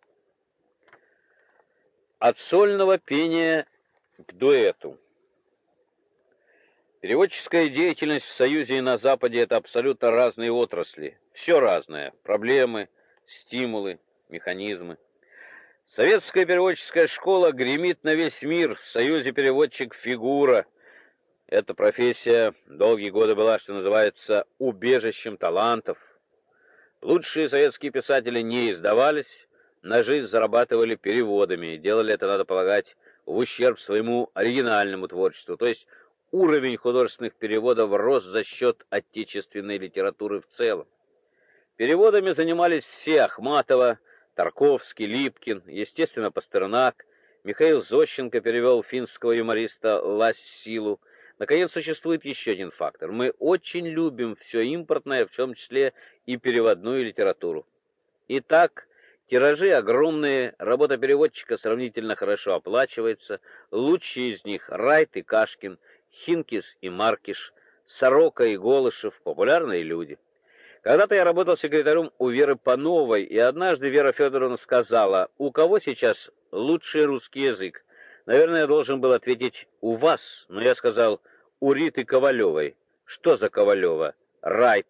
От сольного пения к дуэту. Переводческая деятельность в Союзе и на Западе это абсолютно разные отрасли. Все разное: проблемы, стимулы, механизмы. Советская переводческая школа гремит на весь мир. В Союзе переводчик фигура. Эта профессия долгие годы была, что называется, убежищем талантов. Лучшие советские писатели не издавались, на жизнь зарабатывали переводами, делали это, надо полагать, в ущерб своему оригинальному творчеству. То есть уровень художественных переводов рос за счет отечественной литературы в целом. Переводами занимались все Ахматова, Тарковский, Липкин, естественно, Пастернак, Михаил Зощенко перевел финского юмориста Лассилу. Наконец, существует еще один фактор. Мы очень любим все импортное, в том числе и переводную литературу. Итак, тиражи огромные, работа переводчика сравнительно хорошо оплачивается. Лучшие из них Райт и Кашкин, Хинкис и Маркиш, Сорока и Голышев, популярные люди. Когда-то я работал секретарем у Веры Пановой, и однажды Вера Федоровна сказала: "У кого сейчас лучший русский язык?" Наверное, я должен был ответить: "У вас", но я сказал: "У Риты Ковалевой". Что за Ковалева? Райт.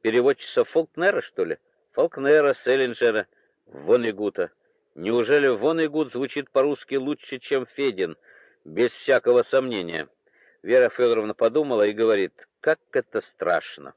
Переводчица Фолкнера, что ли? Фолкнера, Селлинджера, Вонегута. Неужели Вонегут звучит по-русски лучше, чем Федин? Без всякого сомнения. Вера Федоровна подумала и говорит: "Как это страшно".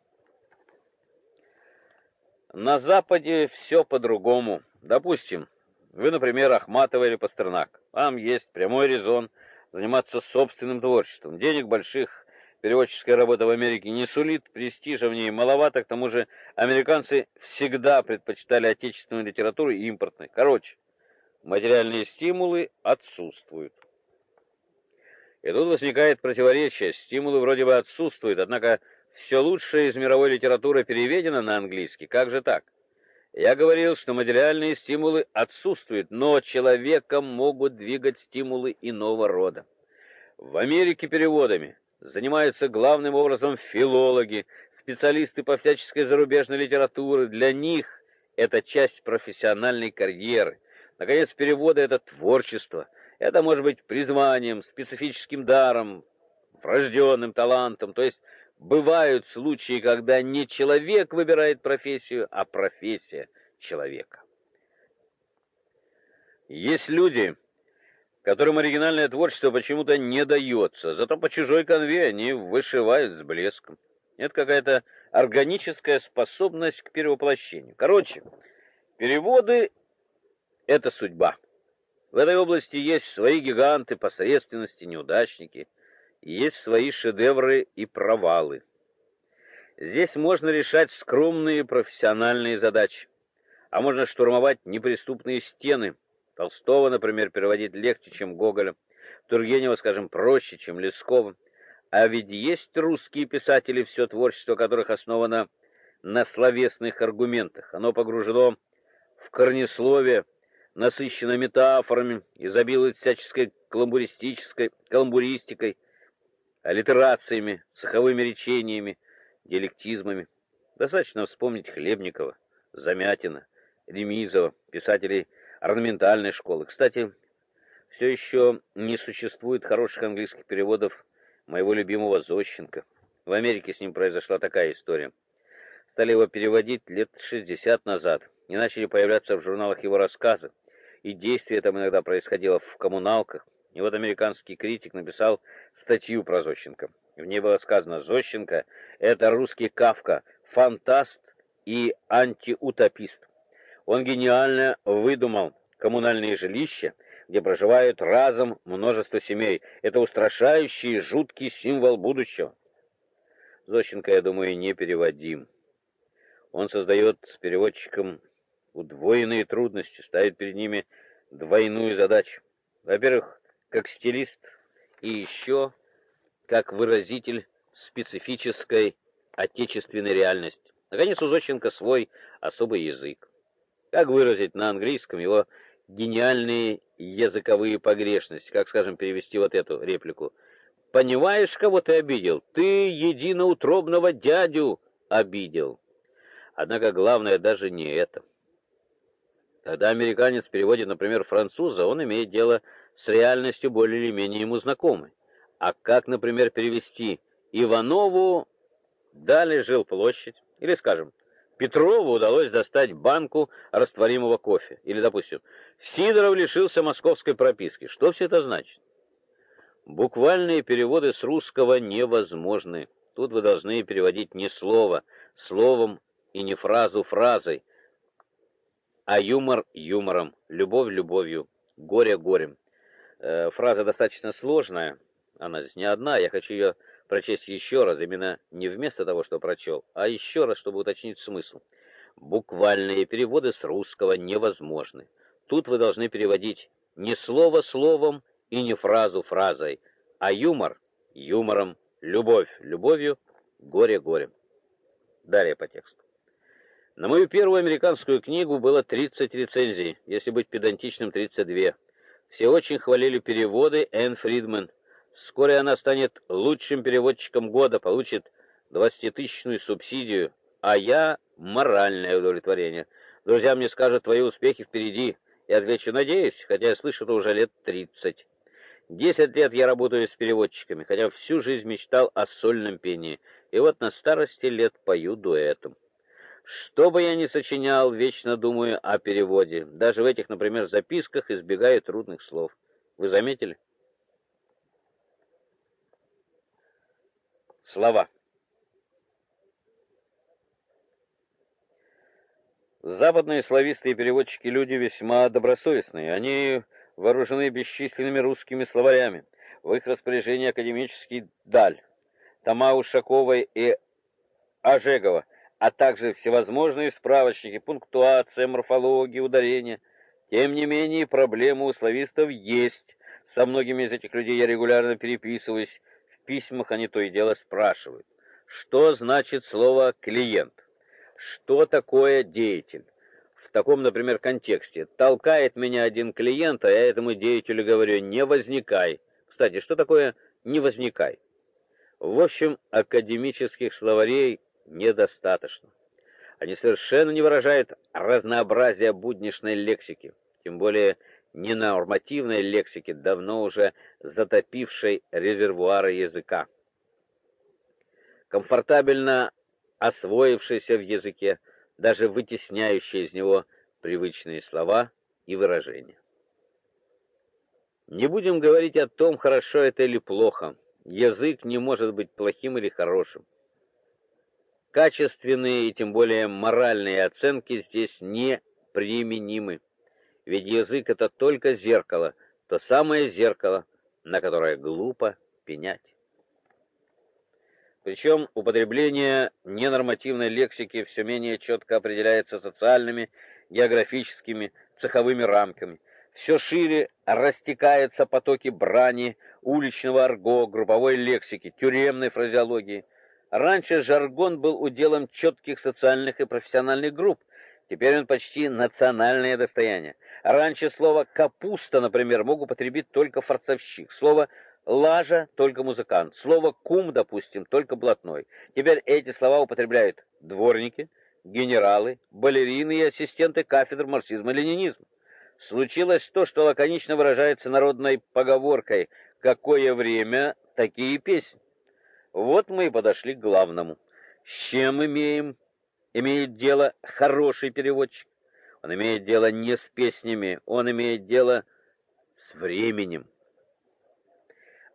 На Западе все по-другому. Допустим, вы, например, Ахматова или Пастернак. Вам есть прямой резон заниматься собственным творчеством. Денег больших переводческая работа в Америке не сулит, престижа в ней маловато, к тому же американцы всегда предпочитали отечественную литературу и импортной. Короче, материальные стимулы отсутствуют. И тут возникает противоречие. Стимулы вроде бы отсутствуют, однако все лучшее из мировой литературы переведено на английский. Как же так? Я говорил, что материальные стимулы отсутствуют, но человеком могут двигать стимулы иного рода. В Америке переводами занимаются главным образом филологи, специалисты по всяческой зарубежной литературе. Для них это часть профессиональной карьеры. Наконец, переводы это творчество. Это может быть призванием, специфическим даром, врожденным талантом. То есть бывают случаи, когда не человек выбирает профессию, а профессия человека. Есть люди, которым оригинальное творчество почему-то не дается, зато по чужой конве они вышивают с блеском. Это какая-то органическая способность к перевоплощению. Короче, переводы — это судьба. В этой области есть свои гиганты, посредственности, неудачники, есть свои шедевры и провалы. Здесь можно решать скромные профессиональные задачи, а можно штурмовать неприступные стены. Толстого, например, переводить легче, чем Гоголя, Тургенева, скажем, проще, чем Лескова. А ведь есть русские писатели, все творчество которых основано на словесных аргументах. Оно погружено в корнесловие, насыщена метафорами, изобилует всяческой каламбуристической, каламбуристикой, аллитерациями, цеховыми речениями, диалектизмами. Достаточно вспомнить Хлебникова, Замятина, Ремизова, писателей орнаментальной школы. Кстати, все еще не существует хороших английских переводов моего любимого Зощенко. В Америке с ним произошла такая история. Стали его переводить лет 60 назад. Не начали появляться в журналах его рассказы и действие там иногда происходило в коммуналках. И вот американский критик написал статью про Зощенко. В ней было сказано: "Зощенко это русский Кавка, фантаст и антиутопист. Он гениально выдумал коммунальные жилища, где проживают разом множество семей. Это устрашающий, жуткий символ будущего". Зощенко, я думаю, не переводим. Он создает с переводчиком удвоенные трудности, ставит перед ними двойную задачу. Во-первых, как стилист и еще как выразитель специфической отечественной реальности. Наконец, у Зощенко свой особый язык. Как выразить на английском его гениальные языковые погрешности? Как, скажем, перевести вот эту реплику? «Понимаешь, кого ты обидел? Ты единоутробного дядю обидел». Однако главное даже не это. Когда американец переводит, например, француза, он имеет дело с реальностью более или менее ему знакомой. А как, например, перевести Иванову дали жил площадь, или, скажем, Петрову удалось достать банку растворимого кофе, или, допустим, Сидоров лишился московской прописки. Что все это значит? Буквальные переводы с русского невозможны. Тут вы должны переводить не слово словом и не фразу фразой, а юмор юмором, любовь любовью, горе горем. Э, фраза достаточно сложная, она здесь не одна, я хочу ее прочесть еще раз, именно не вместо того, что прочел, а еще раз, чтобы уточнить смысл. Буквальные переводы с русского невозможны. Тут вы должны переводить не слово словом и не фразу фразой, а юмор юмором, любовь любовью, горе горем. Далее по тексту. На мою первую американскую книгу было 30 рецензий, если быть педантичным 32. Все очень хвалили переводы Энн Фридман. Вскоре она станет лучшим переводчиком года, получит 20-тысячную субсидию, а я моральное удовлетворение. Друзья мне скажут, твои успехи впереди. Я отвечу, надеюсь, хотя я слышу это уже лет 30. Десять лет я работаю с переводчиками, хотя всю жизнь мечтал о сольном пении. И вот на старости лет пою дуэтом. Что бы я ни сочинял, вечно думаю о переводе. Даже в этих, например, записках избегаю трудных слов. Вы заметили? Слова. Западные славистые переводчики люди весьма добросовестные. Они вооружены бесчисленными русскими словарями. В их распоряжении академический даль. тома Ушаковой и Ожегова, а также всевозможные справочники, пунктуация, морфология, ударения. Тем не менее, проблемы у славистов есть. Со многими из этих людей я регулярно переписываюсь. В письмах они то и дело спрашивают. Что значит слово «клиент»? Что такое деятель? В таком, например, контексте. Толкает меня один клиент, а я этому деятелю говорю «не возникай». Кстати, что такое «не возникай»? В общем, академических словарей недостаточно. Они совершенно не выражают разнообразия будничной лексики, тем более ненормативной лексики, давно уже затопившей резервуары языка. Комфортабельно освоившейся в языке, даже вытесняющей из него привычные слова и выражения. Не будем говорить о том, хорошо это или плохо. Язык не может быть плохим или хорошим. Качественные и тем более моральные оценки здесь не применимы. Ведь язык это только зеркало, то самое зеркало, на которое глупо пенять. Причем употребление ненормативной лексики все менее четко определяется социальными, географическими, цеховыми рамками. Все шире растекаются потоки брани, уличного арго, групповой лексики, тюремной фразеологии. Раньше жаргон был уделом четких социальных и профессиональных групп, теперь он почти национальное достояние. Раньше слово капуста, например, мог употребить только форцовщик, слово лажа только музыкант, слово кум, допустим, только блатной. Теперь эти слова употребляют дворники, генералы, балерины и ассистенты кафедр марксизма-ленинизма. Случилось то, что лаконично выражается народной поговоркой какое время, такие песни. Вот мы и подошли к главному. С чем имеем? Имеет дело хороший переводчик. Он имеет дело не с песнями, он имеет дело с временем.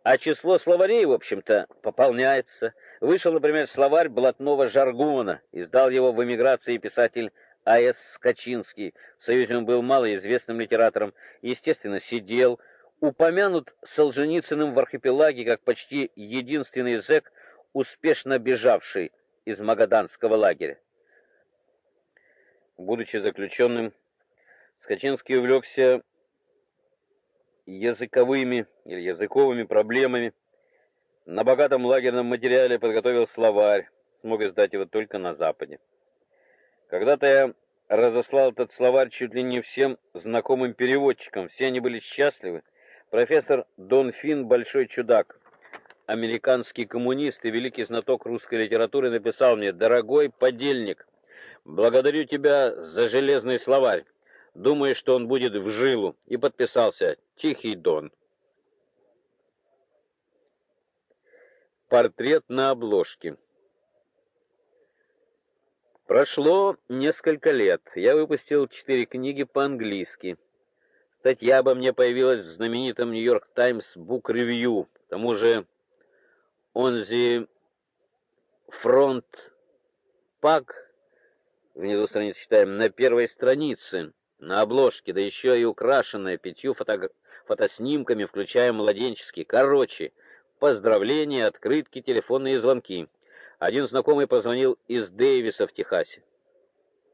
А число словарей, в общем-то, пополняется. Вышел, например, словарь блатного жаргона, издал его в эмиграции писатель А.С. Скачинский. В Союзе он был малоизвестным литератором, естественно, сидел, упомянут Солженицыным в архипелаге как почти единственный зэк, успешно бежавший из Магаданского лагеря. Будучи заключенным, Скачинский увлекся языковыми или языковыми проблемами. На богатом лагерном материале подготовил словарь, смог издать его только на Западе. Когда-то я разослал этот словарь чуть ли не всем знакомым переводчикам, все они были счастливы, Профессор Дон Фин большой чудак, американский коммунист и великий знаток русской литературы, написал мне: "Дорогой подельник, благодарю тебя за железный словарь. Думаю, что он будет в жилу". И подписался: "Тихий Дон". Портрет на обложке. Прошло несколько лет. Я выпустил четыре книги по-английски. Статья обо мне появилась в знаменитом Нью-Йорк Таймс Book Review. К тому же он зи фронт пак внизу страницы читаем на первой странице на обложке, да еще и украшенная пятью фото фотоснимками, включая младенческие. Короче, поздравления, открытки, телефонные звонки. Один знакомый позвонил из Дэвиса в Техасе.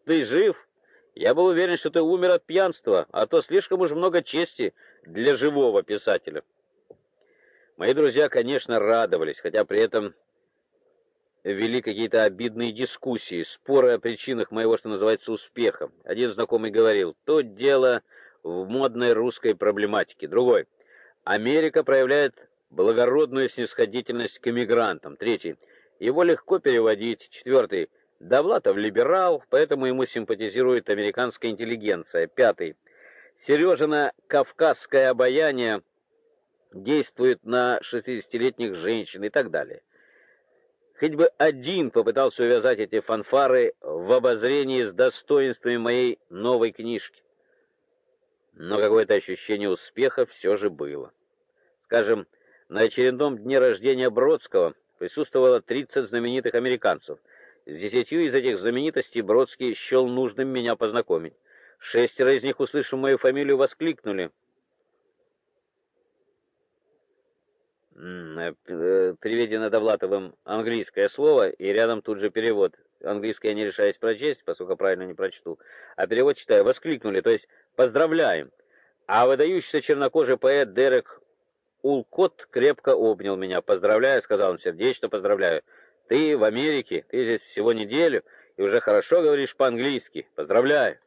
Ты жив? Я был уверен, что ты умер от пьянства, а то слишком уж много чести для живого писателя. Мои друзья, конечно, радовались, хотя при этом вели какие-то обидные дискуссии, споры о причинах моего, что называется, успеха. Один знакомый говорил: "То дело в модной русской проблематике". Другой: "Америка проявляет благородную снисходительность к эмигрантам". Третий: "Его легко переводить". Четвертый: Довлатов либерал, поэтому ему симпатизирует американская интеллигенция. Пятый. Сережина кавказское обаяние действует на 60-летних женщин и так далее. Хоть бы один попытался увязать эти фанфары в обозрении с достоинствами моей новой книжки. Но какое-то ощущение успеха все же было. Скажем, на очередном дне рождения Бродского присутствовало 30 знаменитых американцев – с десятью из этих знаменитостей Бродский счел нужным меня познакомить. Шестеро из них, услышав мою фамилию, воскликнули. Э, э, Приведено Довлатовым английское слово, и рядом тут же перевод. Английское я не решаюсь прочесть, поскольку правильно не прочту. А перевод читаю. Воскликнули, то есть поздравляем. А выдающийся чернокожий поэт Дерек Улкот крепко обнял меня. Поздравляю, сказал он сердечно, поздравляю. Ты в Америке, ты здесь всего неделю, и уже хорошо говоришь по-английски. Поздравляю.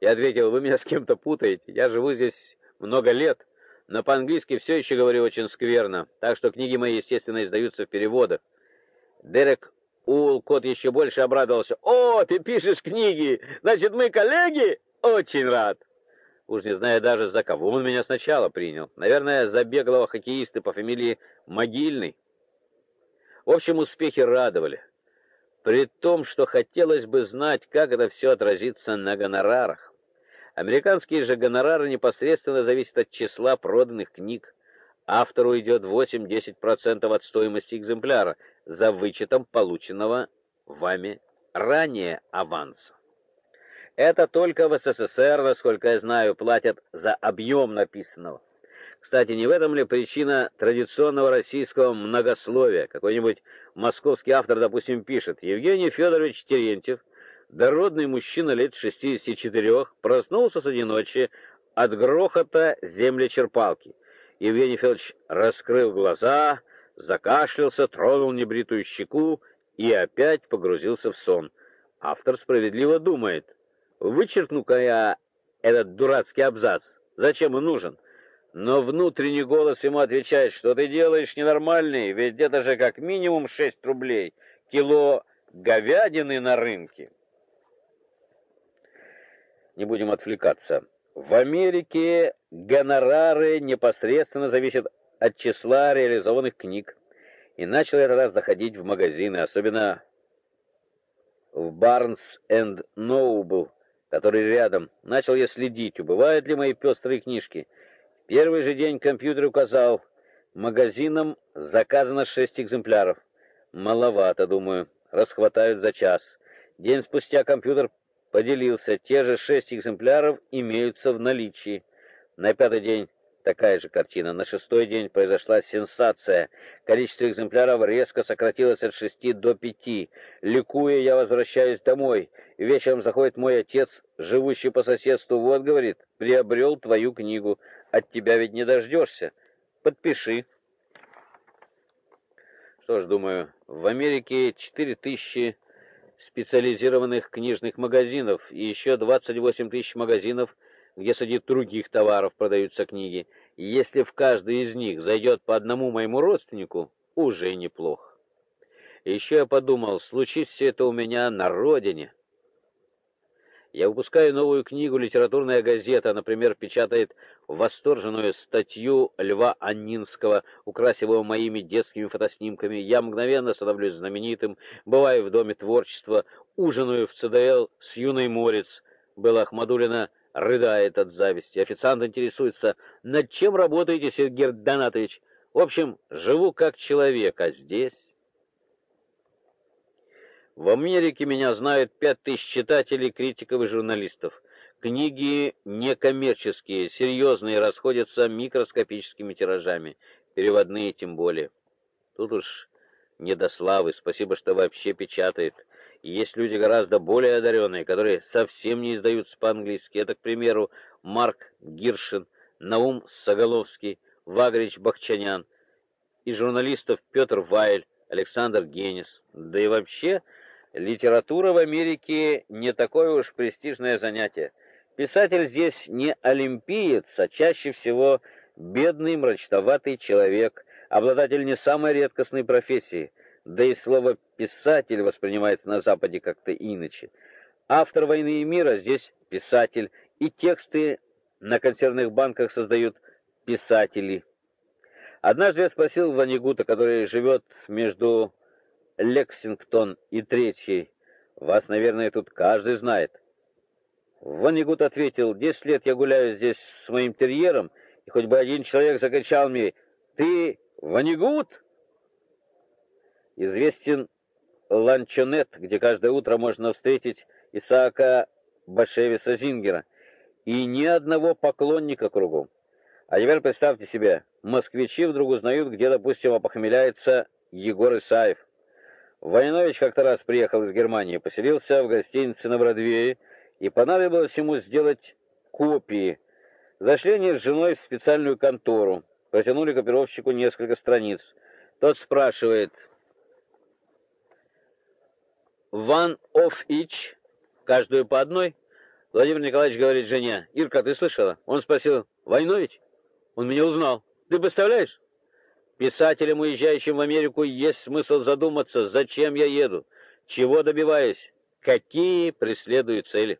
Я ответил, вы меня с кем-то путаете. Я живу здесь много лет, но по-английски все еще говорю очень скверно, так что книги мои, естественно, издаются в переводах. Дерек Улкот еще больше обрадовался. «О, ты пишешь книги! Значит, мы коллеги? Очень рад!» Уж не знаю даже, за кого он меня сначала принял. Наверное, за беглого хоккеиста по фамилии Могильный. В общем, успехи радовали при том, что хотелось бы знать, как это все отразится на гонорарах. Американские же гонорары непосредственно зависят от числа проданных книг. Автору идет 8-10% от стоимости экземпляра за вычетом полученного вами ранее аванса. Это только в СССР, насколько я знаю, платят за объем написанного. Кстати, не в этом ли причина традиционного российского многословия? Какой-нибудь московский автор, допустим, пишет: Евгений Федорович Терентьев, дородный мужчина лет 64, проснулся с ночи от грохота землечерпалки. Евгений Федорович раскрыл глаза, закашлялся, тронул небритую щеку и опять погрузился в сон. Автор справедливо думает: вычеркну-ка я этот дурацкий абзац. Зачем он нужен? Но внутренний голос ему отвечает, что ты делаешь ненормальный, ведь это же как минимум 6 рублей кило говядины на рынке. Не будем отвлекаться. В Америке гонорары непосредственно зависят от числа реализованных книг. И начал я раз заходить в магазины, особенно в Barnes and Noble, который рядом. Начал я следить, убывают ли мои пестрые книжки — Первый же день компьютер указал, магазинам заказано шесть экземпляров. Маловато, думаю, расхватают за час. День спустя компьютер поделился, те же шесть экземпляров имеются в наличии. На пятый день такая же картина. На шестой день произошла сенсация. Количество экземпляров резко сократилось от шести до пяти. Ликуя, я возвращаюсь домой. Вечером заходит мой отец, живущий по соседству. Вот, говорит, приобрел твою книгу. От тебя ведь не дождешься. Подпиши. Что ж, думаю, в Америке 4000 специализированных книжных магазинов и еще 28 тысяч магазинов, где среди других товаров продаются книги. И если в каждый из них зайдет по одному моему родственнику, уже неплохо. Еще я подумал, случись все это у меня на родине, я выпускаю новую книгу «Литературная газета», например, печатает восторженную статью Льва Аннинского, украсив его моими детскими фотоснимками. Я мгновенно становлюсь знаменитым, бываю в Доме творчества, ужинаю в ЦДЛ с юной Морец. Была Ахмадулина рыдает от зависти. Официант интересуется, над чем работаете, Сергей Донатович? В общем, живу как человек, а здесь... В Америке меня знают пять тысяч читателей, критиков и журналистов. Книги некоммерческие, серьезные, расходятся микроскопическими тиражами, переводные тем более. Тут уж не до славы, спасибо, что вообще печатает. И есть люди гораздо более одаренные, которые совсем не издаются по-английски. Это, к примеру, Марк Гиршин, Наум Соголовский, Вагрич Бахчанян и журналистов Петр Вайль, Александр Генис. Да и вообще Литература в Америке не такое уж престижное занятие. Писатель здесь не олимпиец, а чаще всего бедный, мрачноватый человек, обладатель не самой редкостной профессии. Да и слово писатель воспринимается на западе как-то иначе. Автор Войны и мира здесь писатель, и тексты на консервных банках создают писатели. Однажды я спросил Ванигута, который живет между Лексингтон и третий. Вас, наверное, тут каждый знает. Ванигут ответил, десять лет я гуляю здесь с моим терьером, и хоть бы один человек закричал мне, «Ты Ванигут?» Известен ланчонет, где каждое утро можно встретить Исаака Башевиса Зингера, и ни одного поклонника кругом. А теперь представьте себе, москвичи вдруг узнают, где, допустим, опохмеляется Егор Исаев. Войнович как-то раз приехал из Германии, поселился в гостинице на Бродвее, и понадобилось ему сделать копии. Зашли они с женой в специальную контору, протянули копировщику несколько страниц. Тот спрашивает, «One of each?» «Каждую по одной?» Владимир Николаевич говорит жене, «Ирка, ты слышала?» Он спросил, «Войнович?» Он меня узнал. «Ты представляешь?» Писателям, уезжающим в Америку, есть смысл задуматься, зачем я еду, чего добиваюсь, какие преследую цели.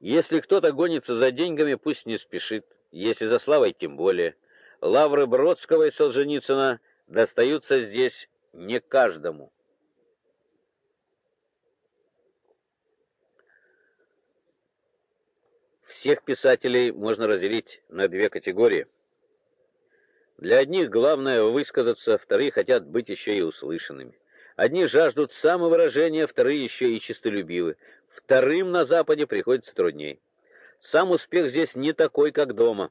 Если кто-то гонится за деньгами, пусть не спешит, если за славой, тем более. Лавры Бродского и Солженицына достаются здесь не каждому. Всех писателей можно разделить на две категории – для одних главное высказаться, вторые хотят быть еще и услышанными. Одни жаждут самовыражения, вторые еще и честолюбивы. Вторым на Западе приходится трудней. Сам успех здесь не такой, как дома.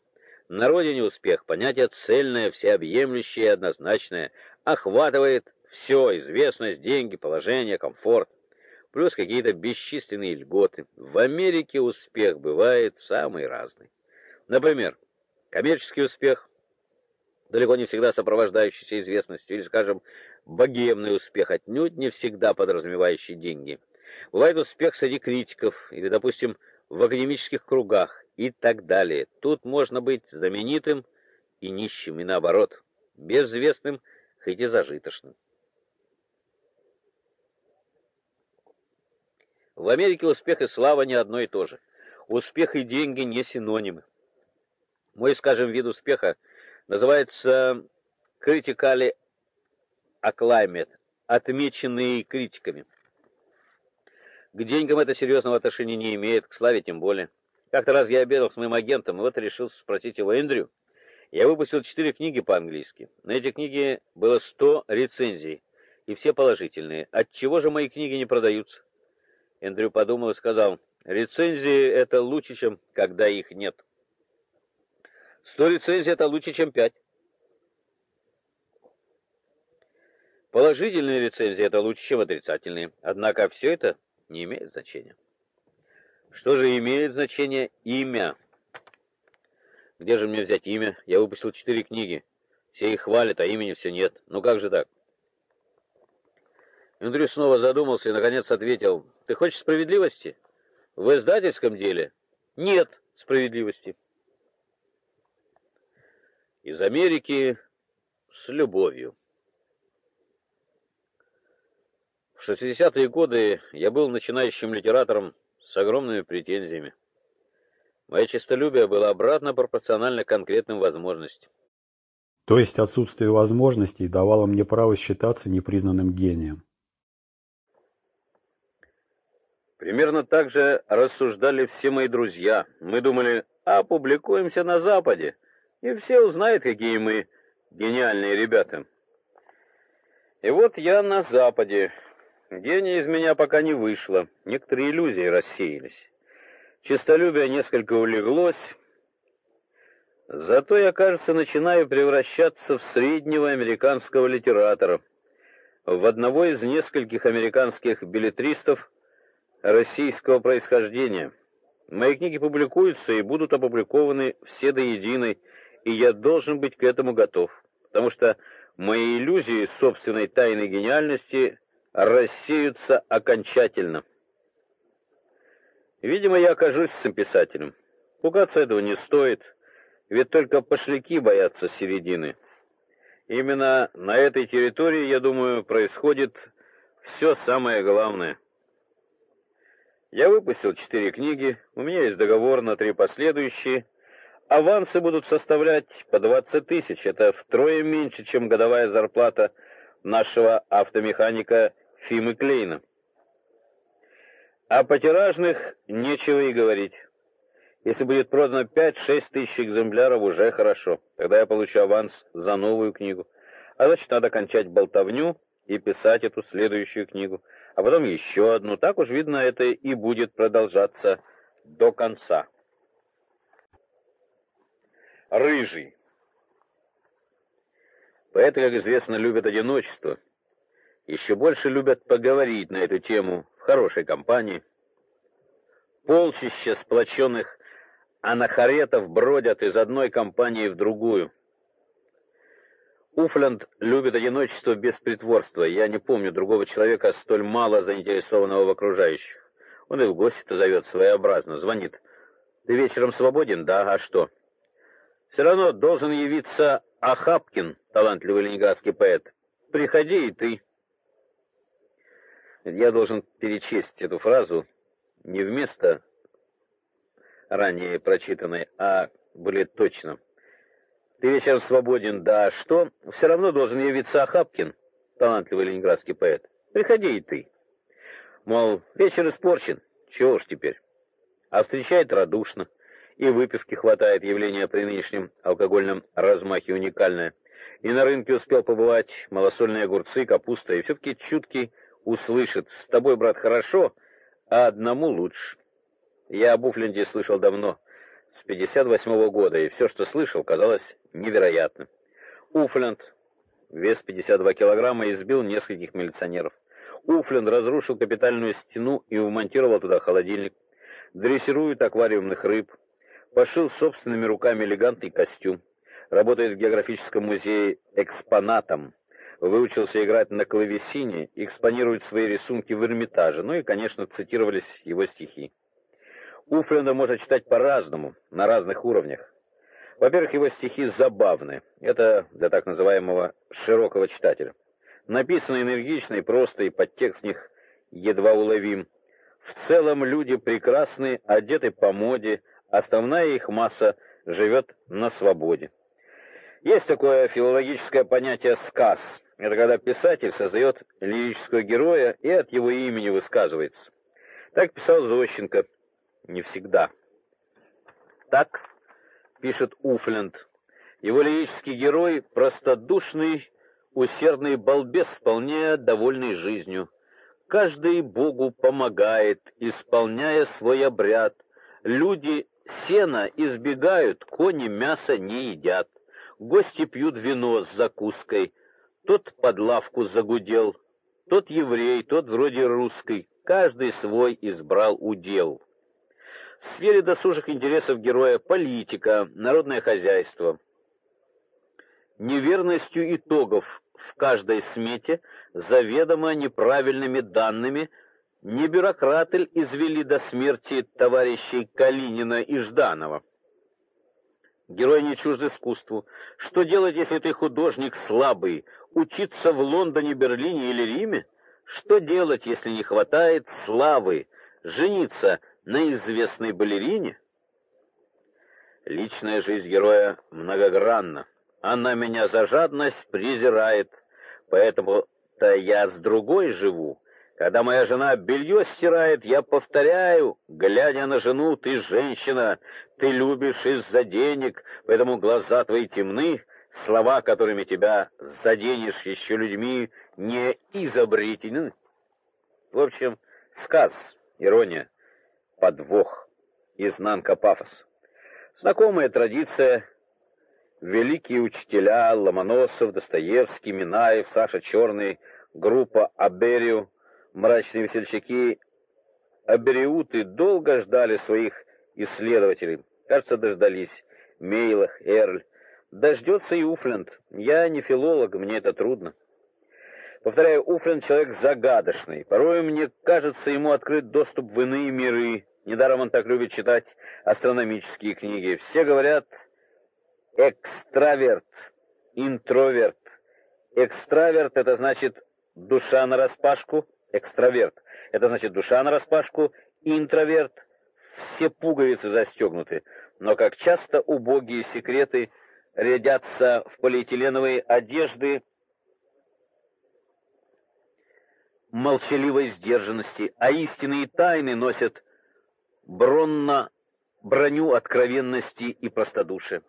На родине успех понятие цельное, всеобъемлющее и однозначное, охватывает все: известность, деньги, положение, комфорт, плюс какие-то бесчисленные льготы. В Америке успех бывает самый разный. Например, коммерческий успех далеко не всегда сопровождающийся известностью, или, скажем, богемный успех, отнюдь не всегда подразумевающий деньги. Бывает успех среди критиков, или, допустим, в академических кругах и так далее. Тут можно быть знаменитым и нищим, и наоборот, безвестным, хоть и зажиточным. В Америке успех и слава не одно и то же. Успех и деньги не синонимы. Мой, скажем, вид успеха — называется Critically Acclaimed, отмеченный критиками. К деньгам это серьезного отношения не имеет, к славе тем более. Как-то раз я обедал с моим агентом, и вот решил спросить его Эндрю. Я выпустил четыре книги по-английски. На эти книги было сто рецензий, и все положительные. От чего же мои книги не продаются? Эндрю подумал и сказал: "Рецензии это лучше, чем когда их нет". Сто рецензий это лучше, чем пять. Положительные рецензии это лучше, чем отрицательные. Однако все это не имеет значения. Что же имеет значение имя? Где же мне взять имя? Я выпустил четыре книги. Все их хвалят, а имени все нет. Ну как же так? Андрей снова задумался и наконец ответил: "Ты хочешь справедливости? В издательском деле нет справедливости" из Америки с любовью. В 60-е годы я был начинающим литератором с огромными претензиями. Мое честолюбие было обратно пропорционально конкретным возможностям.
То есть отсутствие возможностей давало мне право считаться непризнанным гением.
Примерно так же рассуждали все мои друзья. Мы думали, опубликуемся на Западе, и все узнают, какие мы гениальные ребята. И вот я на западе. Гения из меня пока не вышло. Некоторые иллюзии рассеялись. Честолюбие несколько улеглось. Зато я, кажется, начинаю превращаться в среднего американского литератора, в одного из нескольких американских билетристов российского происхождения. Мои книги публикуются и будут опубликованы все до единой, и я должен быть к этому готов, потому что мои иллюзии собственной тайной гениальности рассеются окончательно. Видимо, я окажусь писателем. Пугаться этого не стоит, ведь только пошляки боятся середины. Именно на этой территории, я думаю, происходит все самое главное. Я выпустил четыре книги, у меня есть договор на три последующие, Авансы будут составлять по 20 тысяч. Это втрое меньше, чем годовая зарплата нашего автомеханика Фимы Клейна. А по тиражных нечего и говорить. Если будет продано 5-6 тысяч экземпляров, уже хорошо. Тогда я получу аванс за новую книгу. А значит, надо кончать болтовню и писать эту следующую книгу. А потом еще одну. Так уж видно, это и будет продолжаться до конца. рыжий. Поэты, как известно, любят одиночество. Еще больше любят поговорить на эту тему в хорошей компании. Полчища сплоченных анахаретов бродят из одной компании в другую. Уфланд любит одиночество без притворства. Я не помню другого человека, столь мало заинтересованного в окружающих. Он и в гости-то зовет своеобразно, звонит. «Ты вечером свободен?» «Да, а что?» «Все равно должен явиться Ахапкин, талантливый ленинградский поэт. Приходи и ты». Я должен перечесть эту фразу не вместо ранее прочитанной, а более точно. Ты вечером свободен, да что? Все равно должен явиться Ахапкин, талантливый ленинградский поэт. Приходи и ты. Мол, вечер испорчен, чего уж теперь. А встречает радушно, и выпивки хватает, явление при нынешнем алкогольном размахе уникальное. И на рынке успел побывать малосольные огурцы, капуста, и все-таки чуткий услышит, с тобой, брат, хорошо, а одному лучше. Я об Уфленде слышал давно, с 58 -го года, и все, что слышал, казалось невероятным. Уфленд, вес 52 килограмма, избил нескольких милиционеров. Уфленд разрушил капитальную стену и вмонтировал туда холодильник. Дрессирует аквариумных рыб. Пошил собственными руками элегантный костюм. Работает в географическом музее экспонатом. Выучился играть на клавесине, экспонирует свои рисунки в Эрмитаже, ну и, конечно, цитировались его стихи. Уфленда можно читать по-разному, на разных уровнях. Во-первых, его стихи забавны. Это для так называемого широкого читателя. Написано энергично и просто, и подтекст них едва уловим. В целом люди прекрасны, одеты по моде, основная их масса живет на свободе. Есть такое филологическое понятие «сказ». Это когда писатель создает лирического героя и от его имени высказывается. Так писал Зощенко, не всегда. Так пишет Уфленд. Его лирический герой простодушный, усердный балбес, вполне довольный жизнью. Каждый Богу помогает, исполняя свой обряд. Люди сена избегают, кони мясо не едят. Гости пьют вино с закуской. Тот под лавку загудел, тот еврей, тот вроде русский. Каждый свой избрал удел. В сфере досужих интересов героя политика, народное хозяйство. Неверностью итогов в каждой смете, заведомо неправильными данными, не бюрократы извели до смерти товарищей Калинина и Жданова. Герой не чужд искусству. Что делать, если ты художник слабый? Учиться в Лондоне, Берлине или Риме? Что делать, если не хватает славы? Жениться на известной балерине? Личная жизнь героя многогранна. Она меня за жадность презирает, поэтому-то я с другой живу. Когда моя жена белье стирает, я повторяю, глядя на жену, ты женщина, ты любишь из-за денег, поэтому глаза твои темны, слова, которыми тебя заденешь еще людьми, не изобретены. В общем, сказ, ирония подвох, изнанка пафос. Знакомая традиция. Великие учителя Ломоносов, Достоевский, Минаев, Саша Черный, группа Аберию, мрачные весельчаки, Абериуты долго ждали своих исследователей. Кажется, дождались. Мейлах, Эрль. Дождется и Уфленд. Я не филолог, мне это трудно. Повторяю, Уфлин человек загадочный. Порой мне кажется, ему открыт доступ в иные миры. Недаром он так любит читать астрономические книги. Все говорят экстраверт, интроверт. Экстраверт это значит душа на распашку, экстраверт. Это значит душа на распашку, интроверт. Все пуговицы застегнуты, но как часто убогие секреты рядятся в полиэтиленовые одежды молчаливой сдержанности, а истинные тайны носят бронно броню откровенности и простодушия.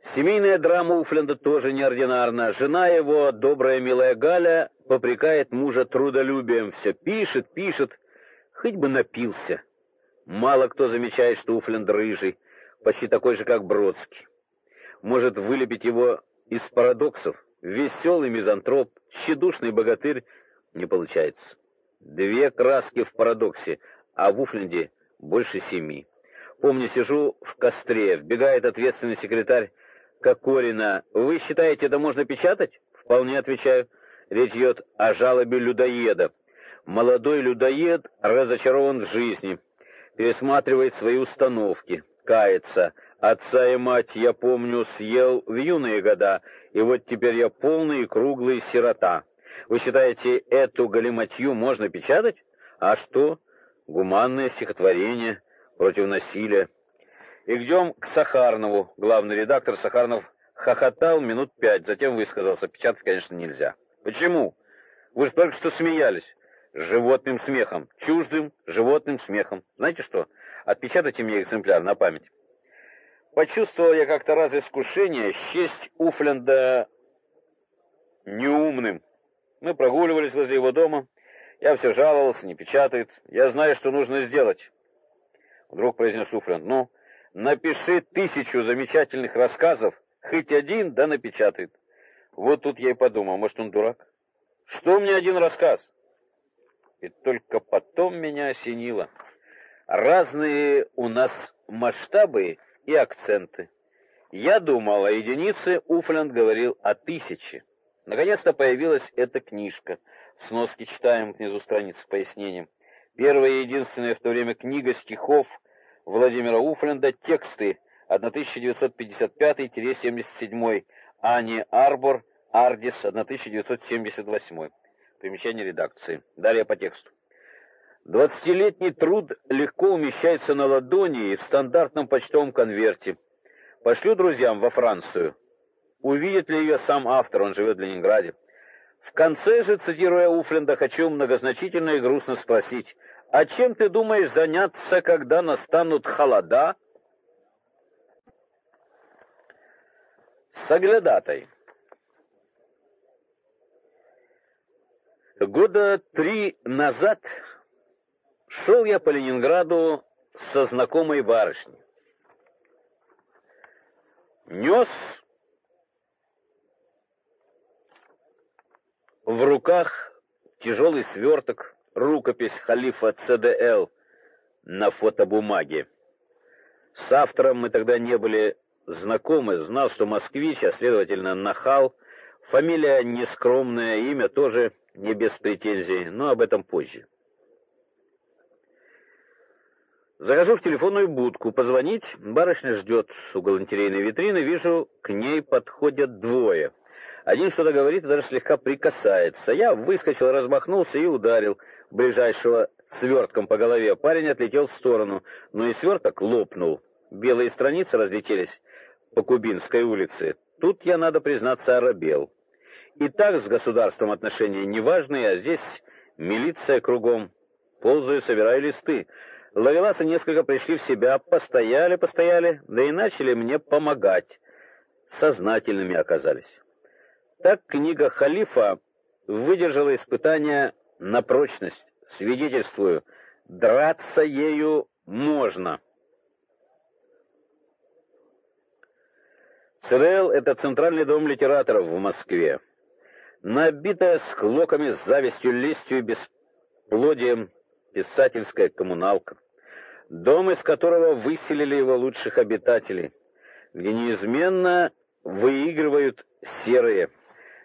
Семейная драма Уфленда тоже неординарна. Жена его, добрая милая Галя, попрекает мужа трудолюбием. Все пишет, пишет, хоть бы напился. Мало кто замечает, что Уфленд рыжий. почти такой же, как Бродский. Может вылепить его из парадоксов. Веселый мизантроп, тщедушный богатырь не получается. Две краски в парадоксе, а в Уфленде больше семи. Помню, сижу в костре, вбегает ответственный секретарь Кокорина. «Вы считаете, это можно печатать?» «Вполне отвечаю. Речь идет о жалобе людоеда. Молодой людоед разочарован в жизни, пересматривает свои установки, кается. Отца и мать, я помню, съел в юные года, и вот теперь я полный и круглый сирота. Вы считаете, эту галиматью можно печатать? А что? Гуманное стихотворение против насилия. Идем к Сахарнову. Главный редактор Сахарнов хохотал минут пять, затем высказался. Печатать, конечно, нельзя. Почему? Вы же только что смеялись. Животным смехом. Чуждым животным смехом. Знаете что? Отпечатайте мне экземпляр на память. Почувствовал я как-то раз искушение счесть Уфленда неумным. Мы прогуливались возле его дома. Я все жаловался, не печатает. Я знаю, что нужно сделать. Вдруг произнес Уфленд. Ну, Напиши тысячу замечательных рассказов, хоть один, да напечатает. Вот тут я и подумал, может, он дурак? Что мне один рассказ? И только потом меня осенило. Разные у нас масштабы и акценты. Я думал о единице, Уфленд говорил о тысяче. Наконец-то появилась эта книжка. Сноски читаем внизу страницы с пояснением. Первая и единственная в то время книга стихов Владимира Уфленда тексты 1955-77, Ани Арбор, Ардис, 1978. Примечание редакции. Далее по тексту. Двадцатилетний труд легко умещается на ладони и в стандартном почтовом конверте. Пошлю друзьям во Францию. Увидит ли ее сам автор, он живет в Ленинграде. В конце же, цитируя Уфленда, хочу многозначительно и грустно спросить, а чем ты думаешь заняться, когда настанут холода? Соглядатай. Года три назад шел я по Ленинграду со знакомой барышней. Нес в руках тяжелый сверток рукопись халифа ЦДЛ на фотобумаге. С автором мы тогда не были знакомы, знал, что москвич, а следовательно нахал. Фамилия нескромная, имя тоже не без претензий, но об этом позже. Захожу в телефонную будку, позвонить, барышня ждет у галантерейной витрины, вижу, к ней подходят двое. Один что-то говорит и даже слегка прикасается. Я выскочил, размахнулся и ударил ближайшего свертком по голове. Парень отлетел в сторону, но и сверток лопнул. Белые страницы разлетелись по Кубинской улице. Тут я, надо признаться, оробел. И так с государством отношения неважные, а здесь милиция кругом. Ползаю, собираю листы. Ловеласы несколько пришли в себя, постояли, постояли, да и начали мне помогать. Сознательными оказались. Так книга Халифа выдержала испытание на прочность. Свидетельствую, драться ею можно. ЦРЛ — это Центральный дом литераторов в Москве. Набитая склоками, завистью, лестью и бесплодием писательская коммуналка. Дом, из которого выселили его лучших обитателей, где неизменно выигрывают серые,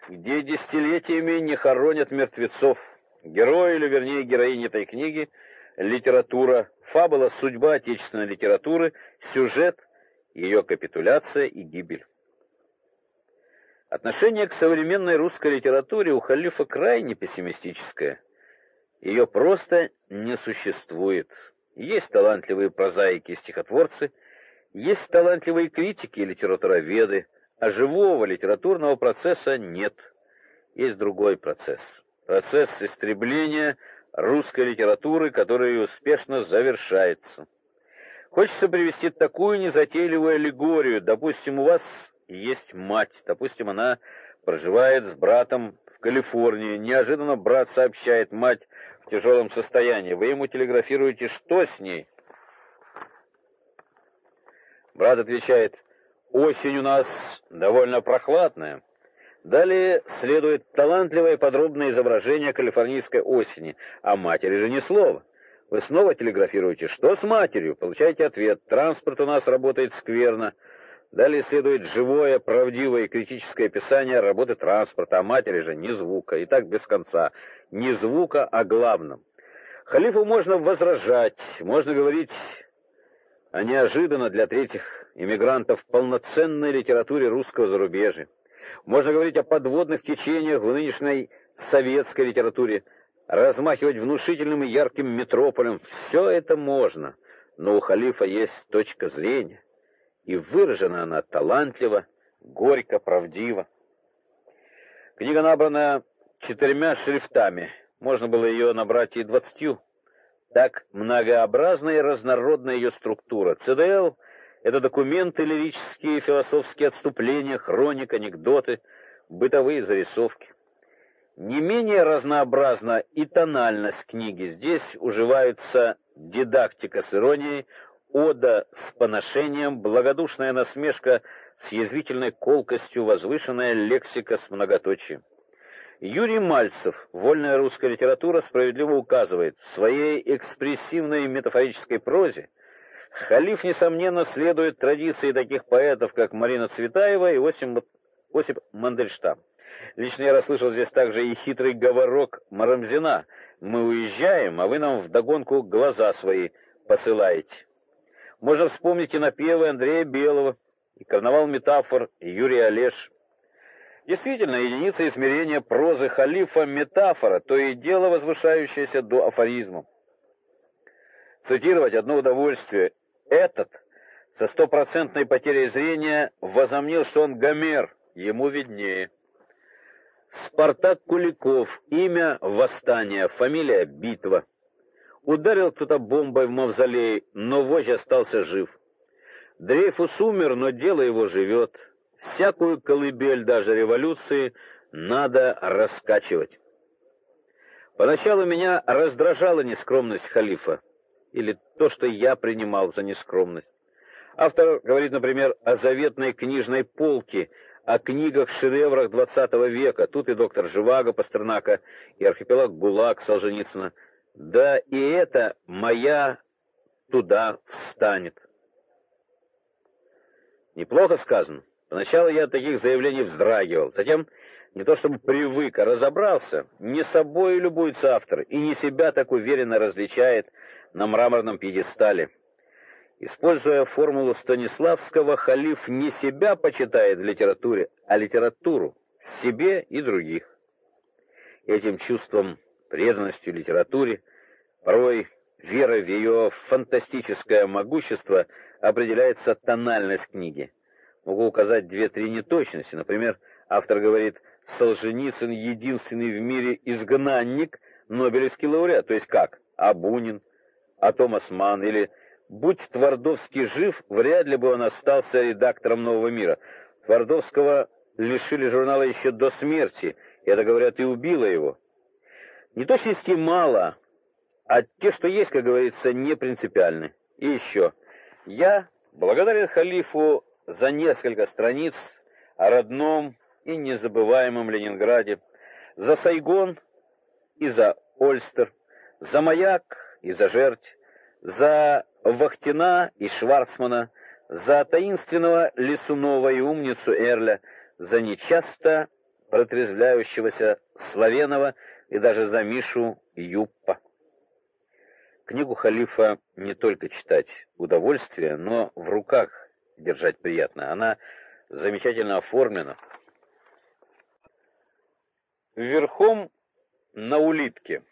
где десятилетиями не хоронят мертвецов, Герой, или вернее героиня этой книги, литература, фабула «Судьба отечественной литературы», сюжет, ее капитуляция и гибель. Отношение к современной русской литературе у Халифа крайне пессимистическое. Ее просто не существует. Есть талантливые прозаики и стихотворцы, есть талантливые критики и литературоведы, а живого литературного процесса нет. Есть другой процесс процесс истребления русской литературы, который успешно завершается. Хочется привести такую незатейливую аллегорию. Допустим, у вас есть мать, допустим, она проживает с братом в Калифорнии. Неожиданно брат сообщает, мать тяжелом состоянии. Вы ему телеграфируете, что с ней? Брат отвечает, осень у нас довольно прохладная. Далее следует талантливое подробное изображение калифорнийской осени, а матери же ни слова. Вы снова телеграфируете, что с матерью? Получаете ответ, транспорт у нас работает скверно. Далее следует живое, правдивое и критическое описание работы транспорта, а матери же ни звука, и так без конца. Ни звука о главном. Халифу можно возражать, можно говорить о неожиданно для третьих иммигрантов полноценной литературе русского зарубежья. Можно говорить о подводных течениях в нынешней советской литературе, размахивать внушительным и ярким метрополем. Все это можно, но у халифа есть точка зрения, и выражена она талантливо, горько, правдиво. Книга набрана четырьмя шрифтами, можно было ее набрать и двадцатью. Так многообразна и разнородна ее структура. ЦДЛ — это документы лирические, философские отступления, хроника, анекдоты, бытовые зарисовки. Не менее разнообразна и тональность книги. Здесь уживаются дидактика с иронией, ода с поношением, благодушная насмешка с язвительной колкостью, возвышенная лексика с многоточием. Юрий Мальцев, вольная русская литература, справедливо указывает, в своей экспрессивной метафорической прозе Халиф, несомненно, следует традиции таких поэтов, как Марина Цветаева и Осип, Осип Мандельштам. Лично я расслышал здесь также и хитрый говорок Марамзина. «Мы уезжаем, а вы нам вдогонку глаза свои посылаете». Можно вспомнить и напевы Андрея Белого, и карнавал метафор Юрия Олеш. Действительно, единица измерения прозы халифа — метафора, то и дело возвышающееся до афоризма. Цитировать одно удовольствие этот со стопроцентной потерей зрения возомнил, что он Гомер, ему виднее. Спартак Куликов, имя Восстание, фамилия Битва. Ударил кто-то бомбой в мавзолей, но вождь остался жив. Дрейфус умер, но дело его живет. Всякую колыбель, даже революции, надо раскачивать. Поначалу меня раздражала нескромность халифа или то, что я принимал за нескромность. Автор говорит, например, о заветной книжной полке, о книгах-шедеврах XX века. Тут и доктор Живаго Пастернака, и архипелаг ГУЛАГ Солженицына. Да и это моя туда встанет. Неплохо сказано. Поначалу я от таких заявлений вздрагивал. Затем не то чтобы привык, а разобрался. Не собой любуется автор, и не себя так уверенно различает, на мраморном пьедестале. Используя формулу Станиславского, халиф не себя почитает в литературе, а литературу, себе и других. Этим чувством, преданностью литературе, порой верой в ее фантастическое могущество определяется тональность книги. Могу указать две-три неточности. Например, автор говорит, Солженицын единственный в мире изгнанник, Нобелевский лауреат. То есть как? А Бунин? а Томас Манн или будь Твардовский жив, вряд ли бы он остался редактором Нового мира. Твардовского лишили журнала еще до смерти, и это, говорят, и убило его. Неточностей мало, а те, что есть, как говорится, не принципиальны. И еще. Я благодарен халифу за несколько страниц о родном и незабываемом Ленинграде, за Сайгон и за Ольстер, за маяк и за жерть, за Вахтина и Шварцмана, за таинственного Лисунова и умницу Эрля, за нечасто протрезвляющегося Славенова и даже за Мишу Юппа. Книгу халифа не только читать удовольствие, но в руках держать приятно. Она замечательно оформлена. Верхом на улитке.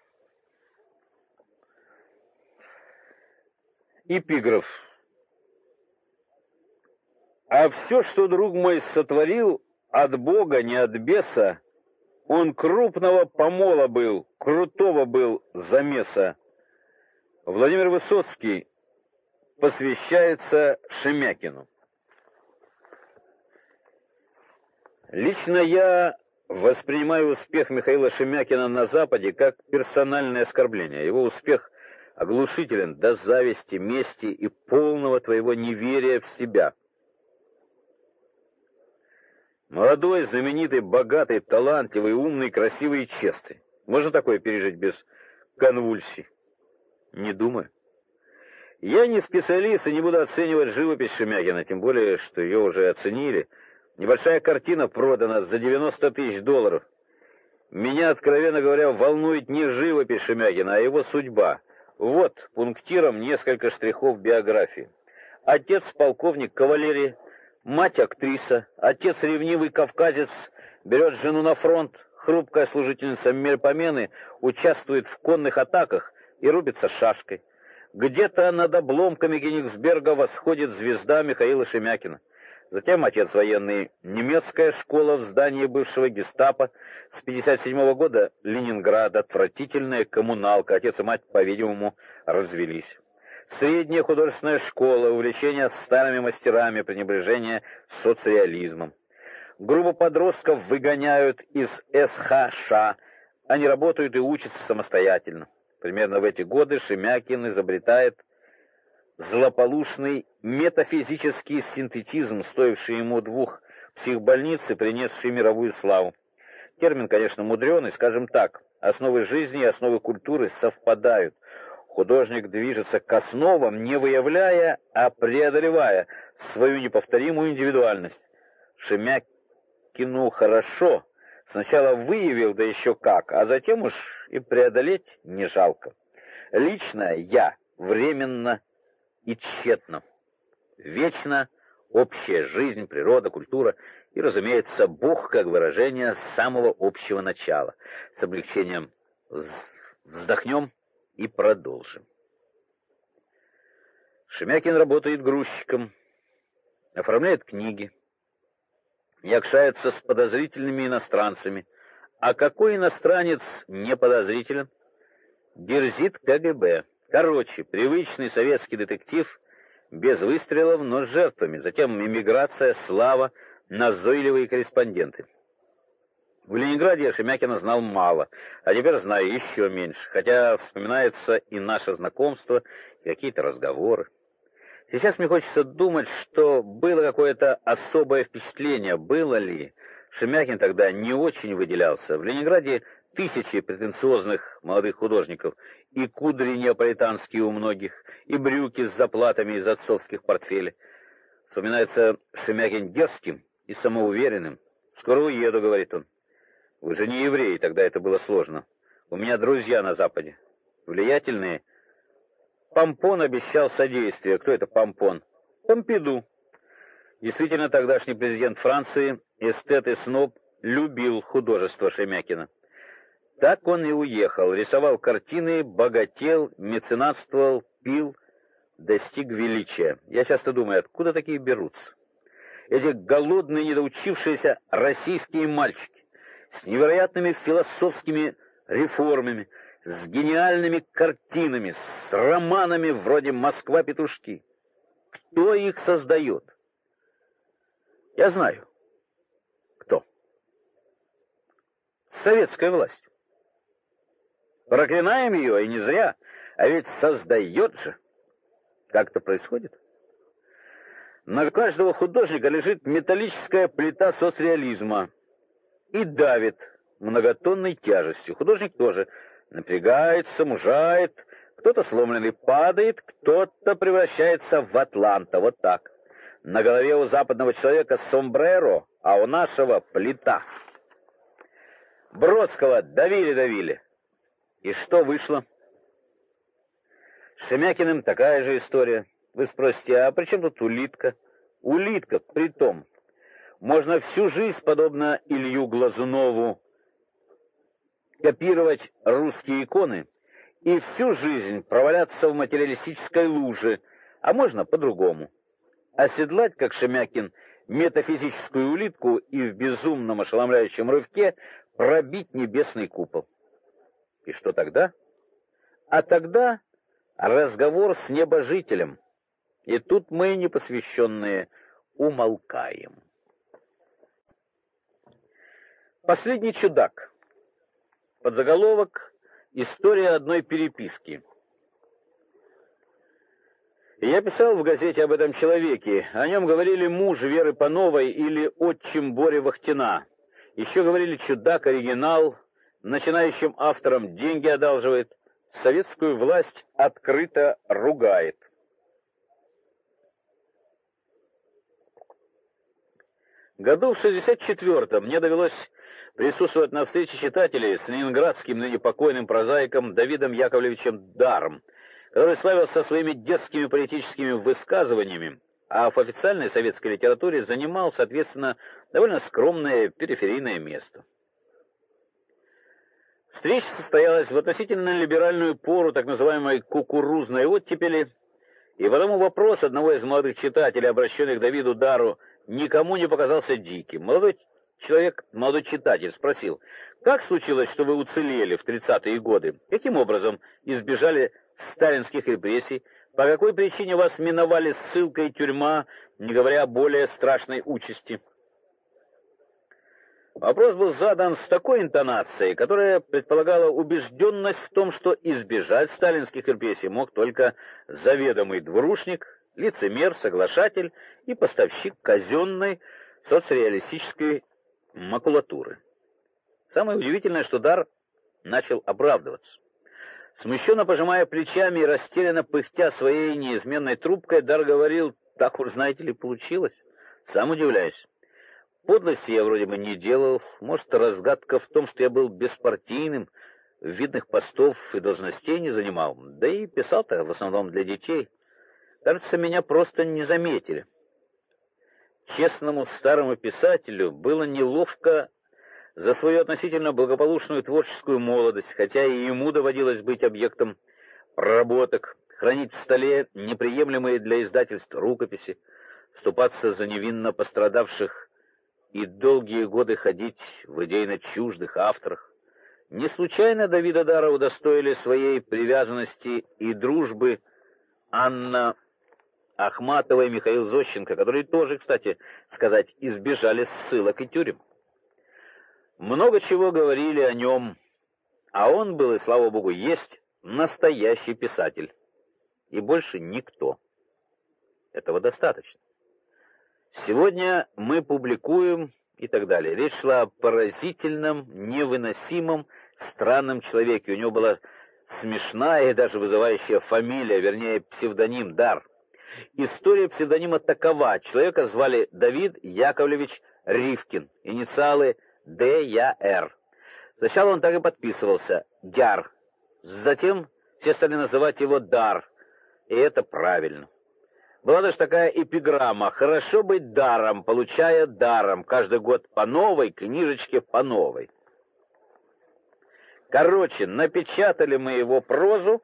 Эпиграф. А все, что друг мой сотворил, от Бога, не от беса, он крупного помола был, крутого был замеса. Владимир Высоцкий посвящается Шемякину. Лично я воспринимаю успех Михаила Шемякина на Западе как персональное оскорбление. Его успех оглушителен до зависти, мести и полного твоего неверия в себя – Молодой, знаменитый, богатый, талантливый, умный, красивый и честный. Можно такое пережить без конвульсий? Не думаю. Я не специалист и не буду оценивать живопись Шемякина, тем более, что ее уже оценили. Небольшая картина продана за 90 тысяч долларов. Меня, откровенно говоря, волнует не живопись Шемякина, а его судьба. Вот пунктиром несколько штрихов биографии. Отец полковник кавалерии, мать актриса, отец ревнивый кавказец, берет жену на фронт, хрупкая служительница Мельпомены участвует в конных атаках и рубится шашкой. Где-то над обломками Генигсберга восходит звезда Михаила Шемякина. Затем отец военный, немецкая школа в здании бывшего гестапо, с 57 года Ленинград, отвратительная коммуналка, отец и мать, по-видимому, развелись. Средняя художественная школа, увлечение старыми мастерами, пренебрежение соцреализмом. Группу подростков выгоняют из СХШ, они работают и учатся самостоятельно. Примерно в эти годы Шемякин изобретает злополучный метафизический синтетизм, стоивший ему двух психбольниц и принесший мировую славу. Термин, конечно, мудреный, скажем так, основы жизни и основы культуры совпадают. Художник движется к основам, не выявляя, а преодолевая свою неповторимую индивидуальность. Шемякину хорошо, сначала выявил, да еще как, а затем уж и преодолеть не жалко. Личное «я» временно и тщетно. Вечно общая жизнь, природа, культура и, разумеется, Бог как выражение самого общего начала. С облегчением вздохнем и продолжим. Шемякин работает грузчиком, оформляет книги, якшается с подозрительными иностранцами. А какой иностранец не подозрителен? Дерзит КГБ. Короче, привычный советский детектив без выстрелов, но с жертвами. Затем эмиграция, слава, назойливые корреспонденты. В Ленинграде я Шемякина знал мало, а теперь знаю еще меньше, хотя вспоминается и наше знакомство, и какие-то разговоры. Сейчас мне хочется думать, что было какое-то особое впечатление, было ли. Шемякин тогда не очень выделялся. В Ленинграде тысячи претенциозных молодых художников, и кудри неаполитанские у многих, и брюки с заплатами из отцовских портфелей. Вспоминается Шемякин дерзким и самоуверенным. «Скоро уеду», — говорит он. «Вы же не евреи, тогда это было сложно. У меня друзья на Западе. Влиятельные. Помпон обещал содействие. Кто это Помпон? Помпиду. Действительно, тогдашний президент Франции, эстет и сноб, любил художество Шемякина. Так он и уехал, рисовал картины, богател, меценатствовал, пил, достиг величия. Я часто думаю, откуда такие берутся? Эти голодные, недоучившиеся российские мальчики с невероятными философскими реформами, с гениальными картинами, с романами вроде «Москва-петушки». Кто их создает? Я знаю. Кто? Советская власть. Проклинаем ее, и не зря. А ведь создает же. Как это происходит? На каждого художника лежит металлическая плита соцреализма и давит многотонной тяжестью. Художник тоже напрягается, мужает, кто-то сломленный падает, кто-то превращается в атланта. Вот так. На голове у западного человека сомбреро, а у нашего плита. Бродского давили-давили. И что вышло? С Шемякиным такая же история. Вы спросите, а при чем тут улитка? Улитка, при том. Можно всю жизнь, подобно Илью Глазунову, копировать русские иконы и всю жизнь проваляться в материалистической луже, а можно по-другому. Оседлать, как Шемякин, метафизическую улитку и в безумном ошеломляющем рывке пробить небесный купол. И что тогда? А тогда разговор с небожителем. И тут мы, непосвященные, умолкаем. Последний чудак. Подзаголовок «История одной переписки». Я писал в газете об этом человеке. О нем говорили муж Веры Пановой или отчим Боря Вахтина. Еще говорили чудак, оригинал, начинающим авторам деньги одалживает, советскую власть открыто ругает. Году в 64-м мне довелось присутствовать на встрече читателей с ленинградским ныне покойным прозаиком Давидом Яковлевичем Даром – который славился своими детскими политическими высказываниями, а в официальной советской литературе занимал, соответственно, довольно скромное периферийное место. Встреча состоялась в относительно либеральную пору так называемой кукурузной оттепели, и потому вопрос одного из молодых читателей, обращенный к Давиду Дару, никому не показался диким. Молодой человек, молодой читатель спросил, как случилось, что вы уцелели в 30-е годы? Каким образом избежали сталинских репрессий, по какой причине вас миновали ссылка и тюрьма, не говоря о более страшной участи? Вопрос был задан с такой интонацией, которая предполагала убежденность в том, что избежать сталинских репрессий мог только заведомый двурушник, лицемер, соглашатель и поставщик казенной соцреалистической макулатуры. Самое удивительное, что Дар начал оправдываться. Смущенно пожимая плечами и растерянно пыхтя своей неизменной трубкой, Дар говорил, так уж, знаете ли, получилось. Сам удивляюсь. Подлости я вроде бы не делал. Может, разгадка в том, что я был беспартийным, видных постов и должностей не занимал. Да и писал-то в основном для детей. Кажется, меня просто не заметили. Честному старому писателю было неловко за свою относительно благополучную творческую молодость, хотя и ему доводилось быть объектом проработок, хранить в столе неприемлемые для издательств рукописи, вступаться за невинно пострадавших и долгие годы ходить в идейно чуждых авторах. Не случайно Давида Дара удостоили своей привязанности и дружбы Анна Ахматова и Михаил Зощенко, которые тоже, кстати сказать, избежали ссылок и тюрем. Много чего говорили о нем, а он был, и слава богу, есть настоящий писатель. И больше никто. Этого достаточно. Сегодня мы публикуем и так далее. Речь шла о поразительном, невыносимом, странном человеке. У него была смешная и даже вызывающая фамилия, вернее, псевдоним Дар. История псевдонима такова. Человека звали Давид Яковлевич Ривкин. Инициалы Д.Я.Р. Сначала он так и подписывался Дяр. Затем все стали называть его Дар. И это правильно. Была даже такая эпиграмма «Хорошо быть даром, получая даром, каждый год по новой, книжечке по новой». Короче, напечатали мы его прозу,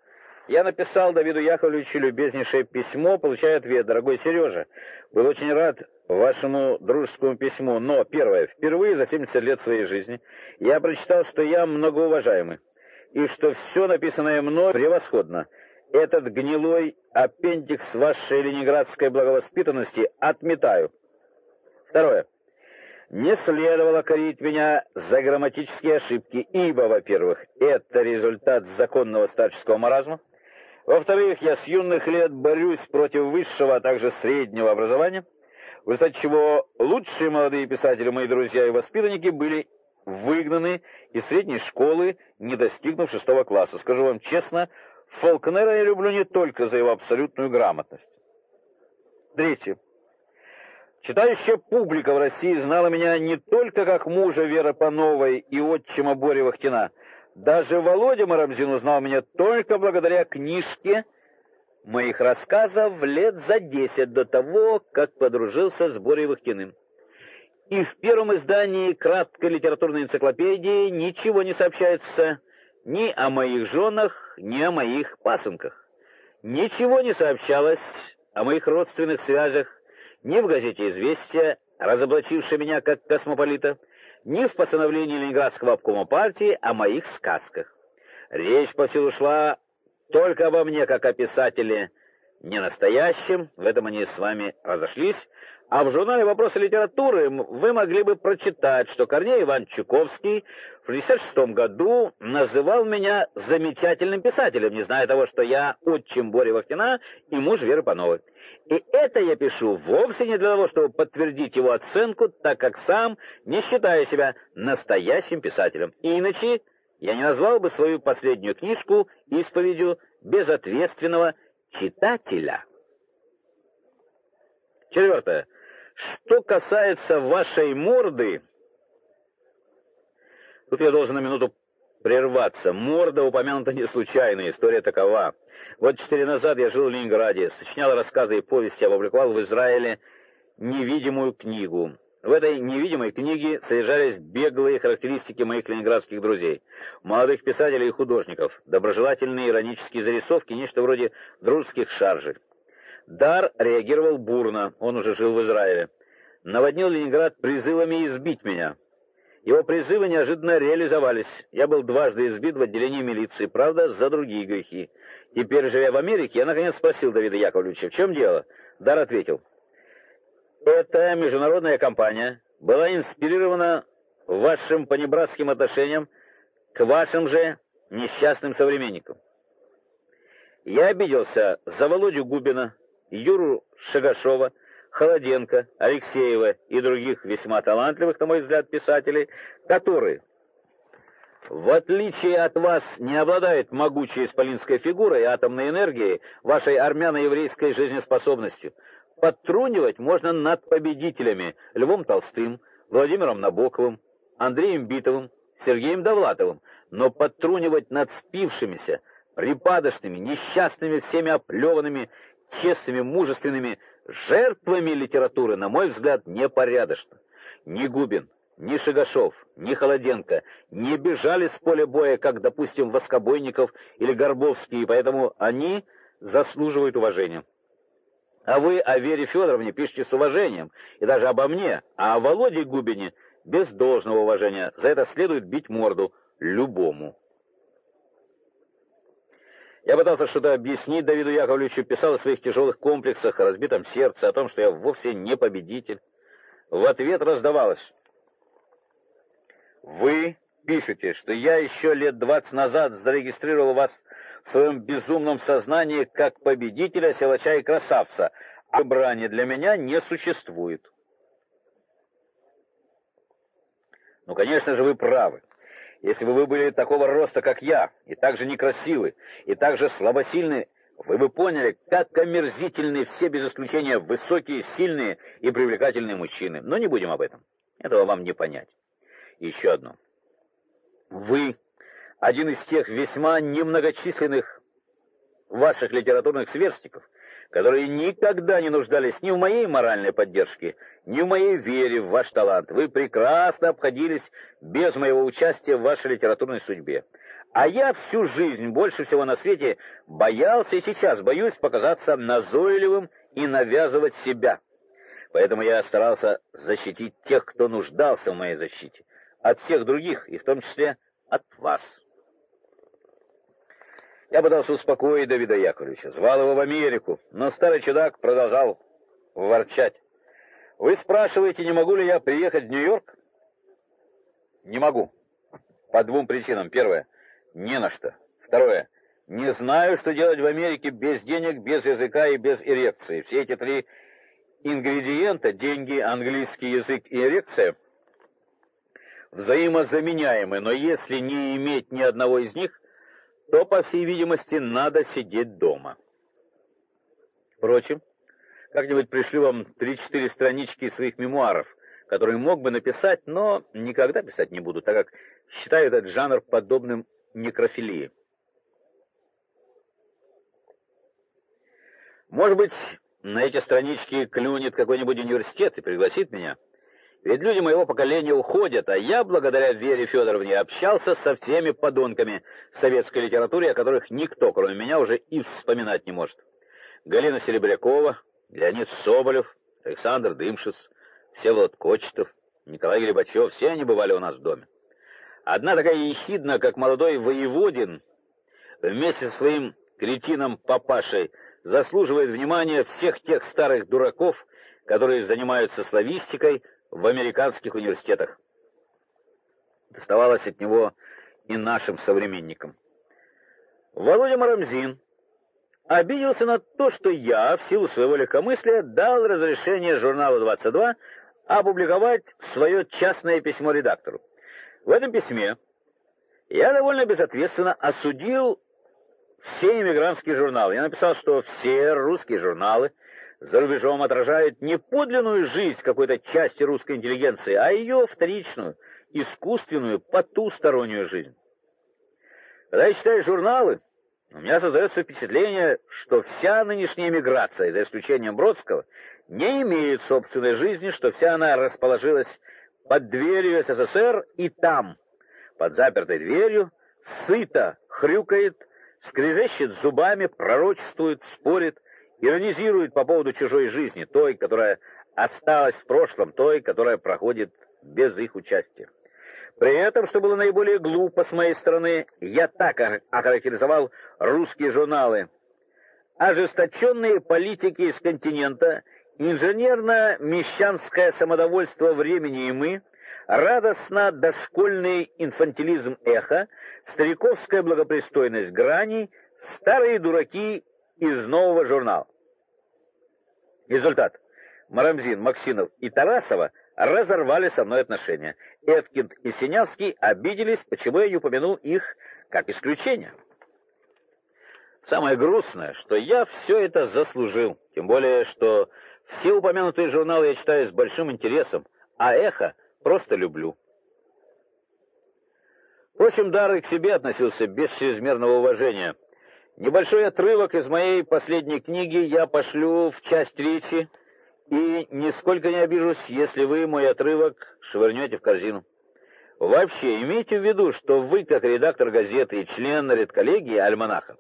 я написал Давиду Яковлевичу любезнейшее письмо, получая ответ. Дорогой Сережа, был очень рад вашему дружескому письму, но, первое, впервые за 70 лет своей жизни я прочитал, что я многоуважаемый, и что все написанное мной превосходно. Этот гнилой аппендикс вашей ленинградской благовоспитанности отметаю. Второе. Не следовало корить меня за грамматические ошибки, ибо, во-первых, это результат законного старческого маразма, во-вторых, я с юных лет борюсь против высшего, а также среднего образования, в результате чего лучшие молодые писатели, мои друзья и воспитанники, были выгнаны из средней школы, не достигнув шестого класса. Скажу вам честно, Фолкнера я люблю не только за его абсолютную грамотность. Третье. Читающая публика в России знала меня не только как мужа Веры Пановой и отчима Бори Вахтина, даже Володя Марамзин узнал меня только благодаря книжке моих рассказов лет за десять до того, как подружился с Борей Вахтиным. И в первом издании краткой литературной энциклопедии ничего не сообщается ни о моих женах, ни о моих пасынках. Ничего не сообщалось о моих родственных связях ни в газете «Известия», разоблачившей меня как космополита, ни в постановлении Ленинградского обкома партии о моих сказках. Речь повсюду шла только обо мне, как о писателе не настоящем, в этом они с вами разошлись, А в журнале «Вопросы литературы» вы могли бы прочитать, что Корней Иван Чуковский в 1966 году называл меня замечательным писателем, не зная того, что я отчим Бори Вахтина и муж Веры Пановой. И это я пишу вовсе не для того, чтобы подтвердить его оценку, так как сам не считаю себя настоящим писателем. Иначе я не назвал бы свою последнюю книжку исповедью безответственного читателя. Четвертое. Что касается вашей морды, тут я должен на минуту прерваться. Морда упомянута не случайно, история такова. Вот четыре назад я жил в Ленинграде, сочинял рассказы и повести, опубликовал в Израиле невидимую книгу. В этой невидимой книге содержались беглые характеристики моих ленинградских друзей, молодых писателей и художников, доброжелательные иронические зарисовки, нечто вроде дружеских шаржей. Дар реагировал бурно, он уже жил в Израиле. Наводнил Ленинград призывами избить меня. Его призывы неожиданно реализовались. Я был дважды избит в отделении милиции, правда, за другие грехи. Теперь, живя в Америке, я наконец спросил Давида Яковлевича, в чем дело? Дар ответил. Эта международная кампания была инспирирована вашим понебратским отношением к вашим же несчастным современникам. Я обиделся за Володю Губина, Юру Шагашова, Холоденко, Алексеева и других весьма талантливых, на мой взгляд, писателей, которые, в отличие от вас, не обладают могучей исполинской фигурой и атомной энергией, вашей армяно-еврейской жизнеспособностью. Подтрунивать можно над победителями Львом Толстым, Владимиром Набоковым, Андреем Битовым, Сергеем Довлатовым, но подтрунивать над спившимися, припадочными, несчастными, всеми оплеванными честными, мужественными жертвами литературы, на мой взгляд, непорядочно. Ни Губин, ни Шигашов, ни Холоденко не бежали с поля боя, как, допустим, Воскобойников или Горбовский, и поэтому они заслуживают уважения. А вы о Вере Федоровне пишете с уважением, и даже обо мне, а о Володе Губине без должного уважения. За это следует бить морду любому. Я пытался что-то объяснить Давиду Яковлевичу, писал о своих тяжелых комплексах, о разбитом сердце, о том, что я вовсе не победитель. В ответ раздавалось. Вы пишете, что я еще лет двадцать назад зарегистрировал вас в своем безумном сознании как победителя, силача и красавца, а брани для меня не существует. Ну, конечно же, вы правы. Если бы вы были такого роста, как я, и так же некрасивы, и так же слабосильны, вы бы поняли, как омерзительны все без исключения высокие, сильные и привлекательные мужчины. Но не будем об этом. Этого вам не понять. еще одно. Вы один из тех весьма немногочисленных ваших литературных сверстников, которые никогда не нуждались ни в моей моральной поддержке, ни в моей вере в ваш талант. Вы прекрасно обходились без моего участия в вашей литературной судьбе. А я всю жизнь, больше всего на свете, боялся и сейчас боюсь показаться назойливым и навязывать себя. Поэтому я старался защитить тех, кто нуждался в моей защите, от всех других, и в том числе от вас. Я пытался успокоить Давида Яковлевича, звал его в Америку, но старый чудак продолжал ворчать. Вы спрашиваете, не могу ли я приехать в Нью-Йорк? Не могу. По двум причинам. Первое не на что. Второе не знаю, что делать в Америке без денег, без языка и без эрекции. Все эти три ингредиента деньги, английский язык и эрекция взаимозаменяемы, но если не иметь ни одного из них, то, по всей видимости, надо сидеть дома. Впрочем, как-нибудь пришлю вам три-четыре странички своих мемуаров, которые мог бы написать, но никогда писать не буду, так как считаю этот жанр подобным некрофилии. Может быть, на эти странички клюнет какой-нибудь университет и пригласит меня. Ведь люди моего поколения уходят, а я, благодаря Вере Федоровне, общался со всеми подонками советской литературы, о которых никто, кроме меня, уже и вспоминать не может. Галина Серебрякова, Леонид Соболев, Александр Дымшиц, Всеволод Кочетов, Николай Грибачев, все они бывали у нас в доме. Одна такая ехидна, как молодой воеводин, вместе со своим кретином папашей, заслуживает внимания всех тех старых дураков, которые занимаются славистикой в американских университетах. Доставалось от него и нашим современникам. Володя Марамзин обиделся на то, что я, в силу своего легкомыслия, дал разрешение журналу «22» опубликовать свое частное письмо редактору. В этом письме я довольно безответственно осудил все иммигрантские журналы. Я написал, что все русские журналы за рубежом отражают не подлинную жизнь какой-то части русской интеллигенции, а ее вторичную, искусственную, потустороннюю жизнь. Когда я читаю журналы, у меня создается впечатление, что вся нынешняя эмиграция, за исключением Бродского, не имеет собственной жизни, что вся она расположилась под дверью СССР и там, под запертой дверью, сыто хрюкает, скрежещет зубами, пророчествует, спорит, иронизирует по поводу чужой жизни, той, которая осталась в прошлом, той, которая проходит без их участия. При этом, что было наиболее глупо с моей стороны, я так охарактеризовал русские журналы. Ожесточенные политики из континента, инженерно-мещанское самодовольство времени и мы, радостно-дошкольный инфантилизм эха, стариковская благопристойность граней, старые дураки из нового журнала. Результат. Марамзин, Максинов и Тарасова разорвали со мной отношения. Эткинд и Синявский обиделись, почему я не упомянул их как исключение. Самое грустное, что я все это заслужил, тем более, что все упомянутые журналы я читаю с большим интересом, а «Эхо» просто люблю. Впрочем, Дары к себе относился без чрезмерного уважения. Небольшой отрывок из моей последней книги я пошлю в часть речи, и нисколько не обижусь, если вы мой отрывок швырнете в корзину. Вообще, имейте в виду, что вы, как редактор газеты и член редколлегии «Альманаха»,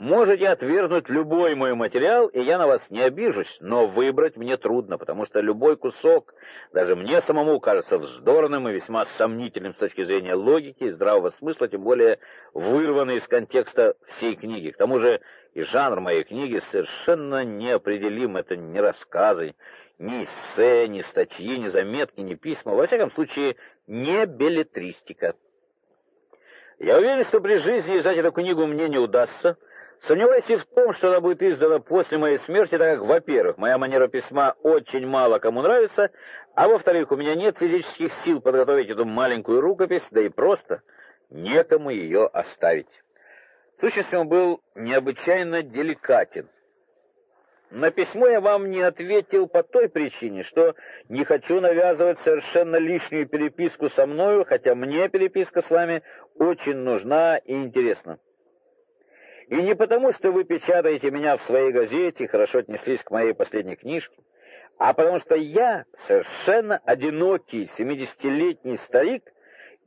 можете отвергнуть любой мой материал, и я на вас не обижусь, но выбрать мне трудно, потому что любой кусок, даже мне самому кажется вздорным и весьма сомнительным с точки зрения логики и здравого смысла, тем более вырванный из контекста всей книги. К тому же и жанр моей книги совершенно неопределим, это не рассказы, ни эссе, ни статьи, ни заметки, ни письма, во всяком случае, не беллетристика. Я уверен, что при жизни издать эту книгу мне не удастся. Сомневаюсь и в том, что она будет издана после моей смерти, так как, во-первых, моя манера письма очень мало кому нравится, а во-вторых, у меня нет физических сил подготовить эту маленькую рукопись, да и просто некому ее оставить. В сущности, он был необычайно деликатен. На письмо я вам не ответил по той причине, что не хочу навязывать совершенно лишнюю переписку со мною, хотя мне переписка с вами очень нужна и интересна. И не потому, что вы печатаете меня в своей газете и хорошо отнеслись к моей последней книжке, а потому что я совершенно одинокий семидесятилетний старик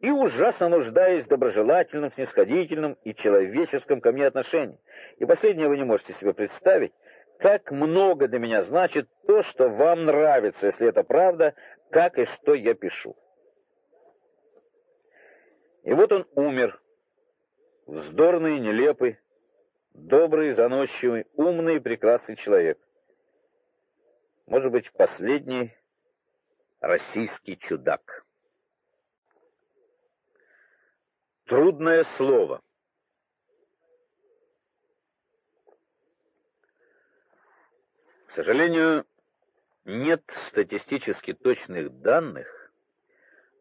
и ужасно нуждаюсь в доброжелательном, снисходительном и человеческом ко мне отношении. И последнее вы не можете себе представить, как много для меня значит то, что вам нравится, если это правда, как и что я пишу. И вот он умер, вздорный, нелепый, добрый, заносчивый, умный прекрасный человек. Может быть, последний российский чудак. Трудное слово. К сожалению, нет статистически точных данных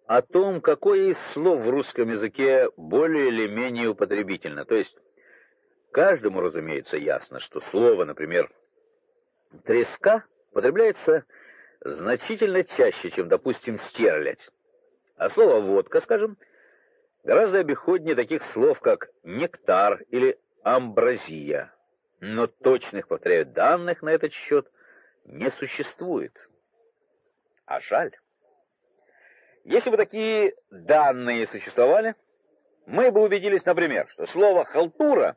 о том, какое из слов в русском языке более или менее употребительно. То есть каждому, разумеется, ясно, что слово, например, треска употребляется значительно чаще, чем, допустим, стерлядь. А слово водка, скажем, гораздо обиходнее таких слов, как нектар или амбразия но точных, повторяю, данных на этот счет не существует. А жаль. Если бы такие данные существовали, мы бы убедились, например, что слово «халтура»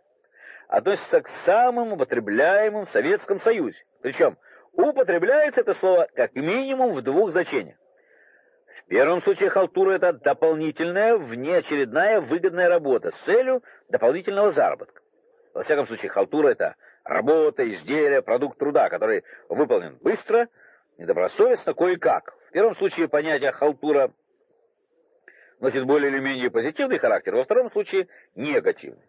относится к самым употребляемым в Советском Союзе. Причем употребляется это слово как минимум в двух значениях. В первом случае халтура – это дополнительная, внеочередная выгодная работа с целью дополнительного заработка. Во всяком случае, халтура — это работа, изделие, продукт труда, который выполнен быстро, недобросовестно кое-как. В первом случае понятие халтура носит более или менее позитивный характер, во втором случае негативный.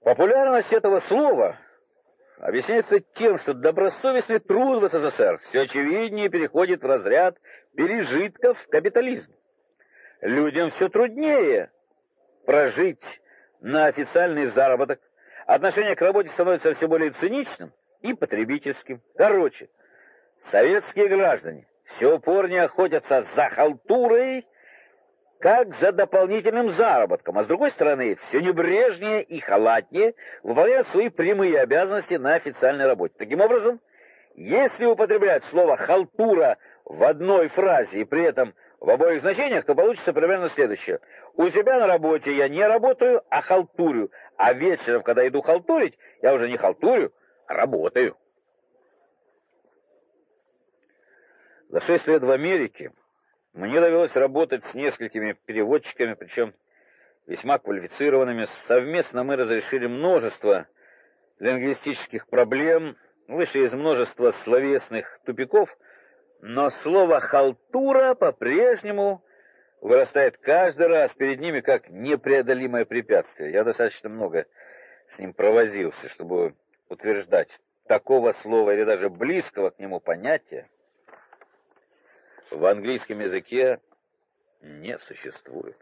Популярность этого слова объясняется тем, что добросовестный труд в СССР все очевиднее переходит в разряд пережитков капитализма. Людям все труднее прожить на официальный заработок, отношение к работе становится все более циничным и потребительским. Короче, советские граждане все упорнее охотятся за халтурой, как за дополнительным заработком, а с другой стороны, все небрежнее и халатнее выполняют свои прямые обязанности на официальной работе. Таким образом, если употреблять слово «халтура» в одной фразе и при этом в обоих значениях, то получится примерно следующее. У себя на работе я не работаю, а халтурю, а вечером, когда иду халтурить, я уже не халтурю, а работаю. За шесть лет в Америке мне довелось работать с несколькими переводчиками, причем весьма квалифицированными. Совместно мы разрешили множество лингвистических проблем, вышли из множества словесных тупиков, но слово «халтура» по-прежнему вырастает каждый раз перед ними как непреодолимое препятствие. Я достаточно много с ним провозился, чтобы утверждать такого слова или даже близкого к нему понятия в английском языке не существует.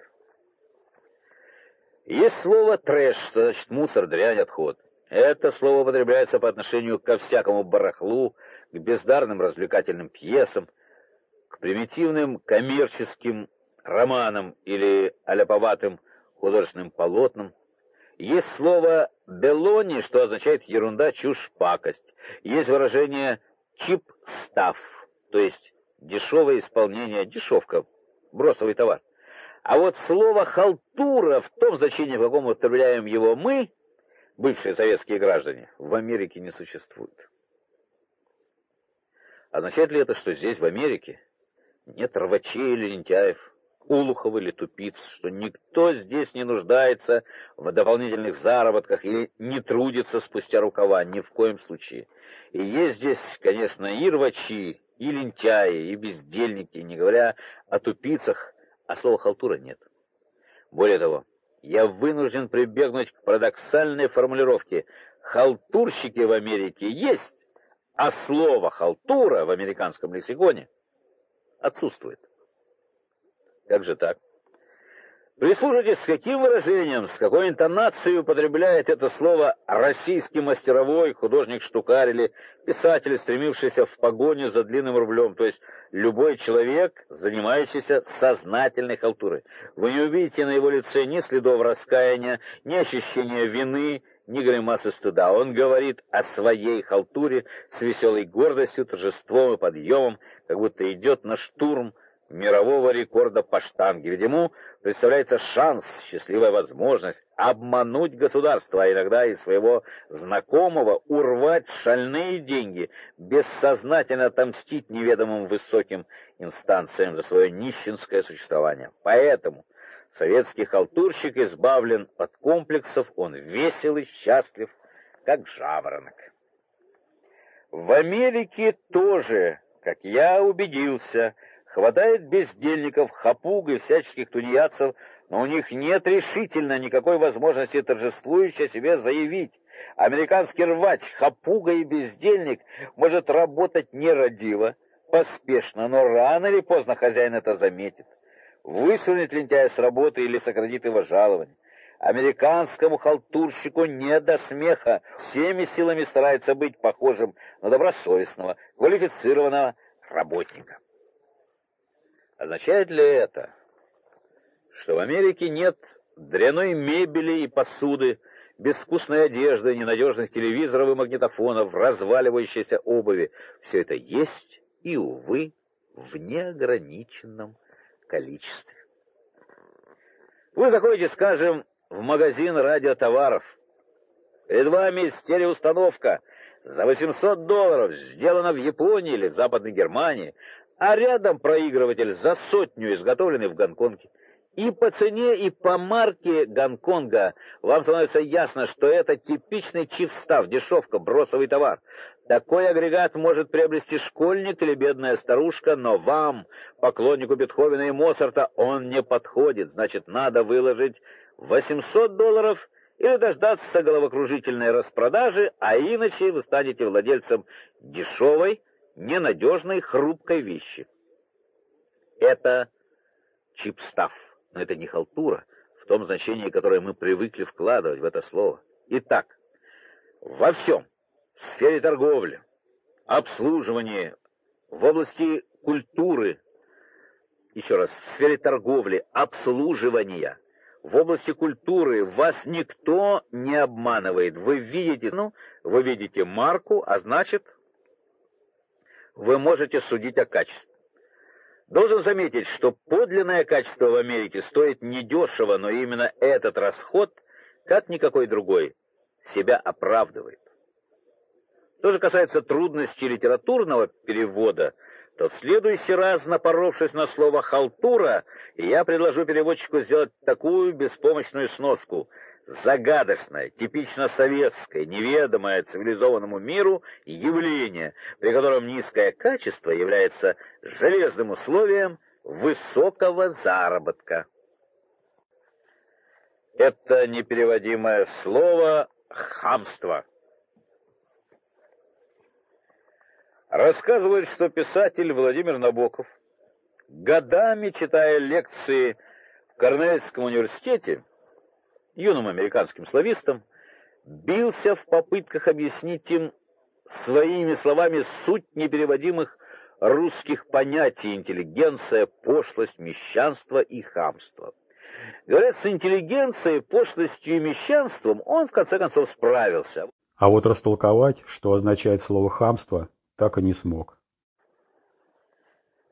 Есть слово «трэш», что значит мусор, дрянь, отход. Это слово употребляется по отношению ко всякому барахлу, к бездарным развлекательным пьесам, к примитивным коммерческим романам или аляповатым художественным полотнам. Есть слово «белони», что означает ерунда, чушь, пакость. Есть выражение «чип-став», то есть дешевое исполнение, дешевка, бросовый товар. А вот слово «халтура» в том значении, в каком употребляем его мы, бывшие советские граждане, в Америке не существует. Означает ли это, что здесь, в Америке, нет рвачей или лентяев, улухов или тупиц, что никто здесь не нуждается в дополнительных заработках или не трудится спустя рукава, ни в коем случае. И есть здесь, конечно, и рвачи, и лентяи, и бездельники, не говоря о тупицах, а слова халтура нет. Более того, я вынужден прибегнуть к парадоксальной формулировке «халтурщики в Америке есть», а слово «халтура» в американском лексиконе отсутствует. Как же так? Прислушайтесь, с каким выражением, с какой интонацией употребляет это слово российский мастеровой, художник-штукарь или писатель, стремившийся в погоню за длинным рублем, то есть любой человек, занимающийся сознательной халтурой. Вы не увидите на его лице ни следов раскаяния, ни ощущения вины, ни гримасы стыда. Он говорит о своей халтуре с веселой гордостью, торжеством и подъемом, как будто идет на штурм, мирового рекорда по штанге. Ведь ему представляется шанс, счастливая возможность обмануть государство, а иногда и своего знакомого, урвать шальные деньги, бессознательно отомстить неведомым высоким инстанциям за свое нищенское существование. Поэтому советский халтурщик избавлен от комплексов, он весел и счастлив, как жаворонок. В Америке тоже, как я убедился, Хватает бездельников, хапуг и всяческих тунеядцев, но у них нет решительно никакой возможности торжествующе себе заявить. Американский рвач, хапуга и бездельник может работать нерадиво, поспешно, но рано или поздно хозяин это заметит. Высунет лентяя с работы или сократит его жалование. Американскому халтурщику не до смеха. Всеми силами старается быть похожим на добросовестного, квалифицированного работника. Означает ли это, что в Америке нет дряной мебели и посуды, безвкусной одежды, ненадежных телевизоров и магнитофонов, разваливающейся обуви? Все это есть и, увы, в неограниченном количестве. Вы заходите, скажем, в магазин радиотоваров. Перед вами стереоустановка за 800 долларов, сделана в Японии или в Западной Германии, а рядом проигрыватель за сотню, изготовленный в Гонконге. И по цене, и по марке Гонконга вам становится ясно, что это типичный чифстав, дешевка, бросовый товар.
Такой агрегат может приобрести школьник или бедная старушка, но вам, поклоннику Бетховена и Моцарта, он не подходит. Значит, надо выложить 800 долларов или дождаться головокружительной распродажи, а иначе вы станете владельцем дешевой, ненадежной, хрупкой вещи. Это чипстав, но это не халтура в том значении, которое мы привыкли вкладывать в это слово. Итак, во всем, в сфере торговли, обслуживания, в области культуры, еще раз, в сфере торговли, обслуживания, в области культуры вас никто не обманывает. Вы видите, ну, вы видите марку, а значит, вы можете судить о качестве. Должен заметить, что подлинное качество в Америке стоит недешево, но именно этот расход, как никакой другой, себя оправдывает. Что же касается трудностей литературного перевода, то в следующий раз, напоровшись на слово «халтура», я предложу переводчику сделать такую беспомощную сноску — загадочное, типично советское, неведомое цивилизованному миру явление, при котором низкое качество является железным условием высокого заработка. Это непереводимое слово «хамство». Рассказывают, что писатель Владимир Набоков, годами читая лекции в Корнельском университете, юным американским славистам, бился в попытках объяснить им своими словами суть непереводимых русских понятий интеллигенция, пошлость, мещанство и хамство. Говорят, с интеллигенцией, пошлостью и мещанством он в конце концов справился.
А вот растолковать, что означает слово хамство, так и не смог.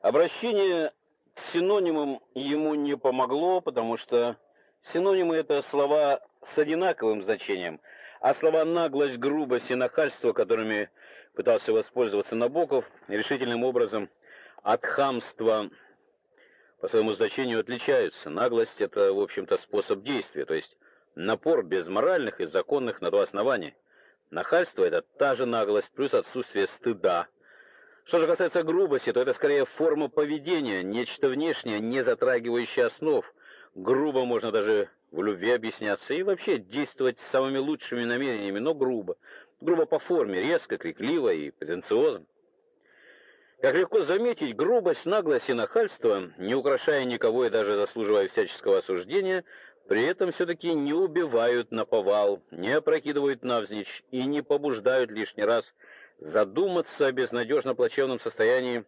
Обращение к синонимам ему не помогло, потому что Синонимы — это слова с одинаковым значением, а слова «наглость», «грубость» и «нахальство», которыми пытался воспользоваться Набоков, решительным образом от хамства по своему значению отличаются. Наглость — это, в общем-то, способ действия, то есть напор без моральных и законных на то оснований. Нахальство — это та же наглость, плюс отсутствие стыда. Что же касается грубости, то это скорее форма поведения, нечто внешнее, не затрагивающее основ — Грубо можно даже в любви объясняться и вообще действовать с самыми лучшими намерениями, но грубо. Грубо по форме, резко, крикливо и претенциозно. Как легко заметить, грубость, наглость и нахальство, не украшая никого и даже заслуживая всяческого осуждения, при этом все-таки не убивают на повал, не опрокидывают навзничь и не побуждают лишний раз задуматься о безнадежно плачевном состоянии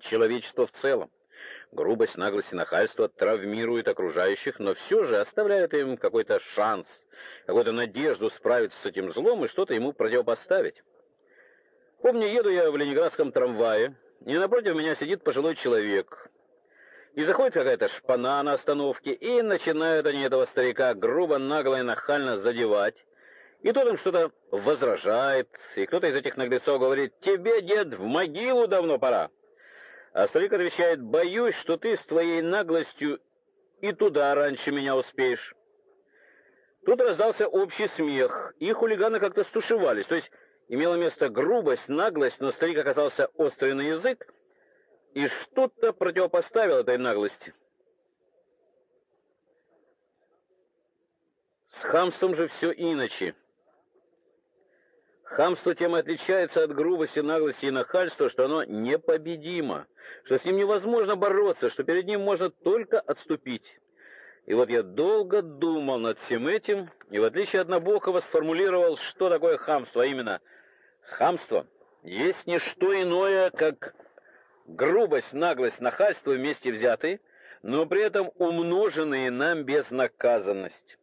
человечества в целом. Грубость, наглость и нахальство травмируют окружающих, но все же оставляют им какой-то шанс, какую-то надежду справиться с этим злом и что-то ему противопоставить. Помню, еду я в ленинградском трамвае, и напротив меня сидит пожилой человек. И заходит какая-то шпана на остановке, и начинают они этого старика грубо, нагло и нахально задевать. И тот им что-то возражает, и кто-то из этих наглецов говорит, «Тебе, дед, в могилу давно пора». А старик отвечает, боюсь, что ты с твоей наглостью и туда раньше меня успеешь. Тут раздался общий смех, и хулиганы как-то стушевались, то есть имела место грубость, наглость, но старик оказался острый на язык и что-то противопоставил этой наглости. С хамством же все иначе. Хамство тем отличается от грубости, наглости и нахальства, что оно непобедимо что с ним невозможно бороться, что перед ним можно только отступить. И вот я долго думал над всем этим, и в отличие от Набокова сформулировал, что такое хамство, а именно хамство есть не что иное, как грубость, наглость, нахальство вместе взятые, но при этом умноженные на безнаказанность.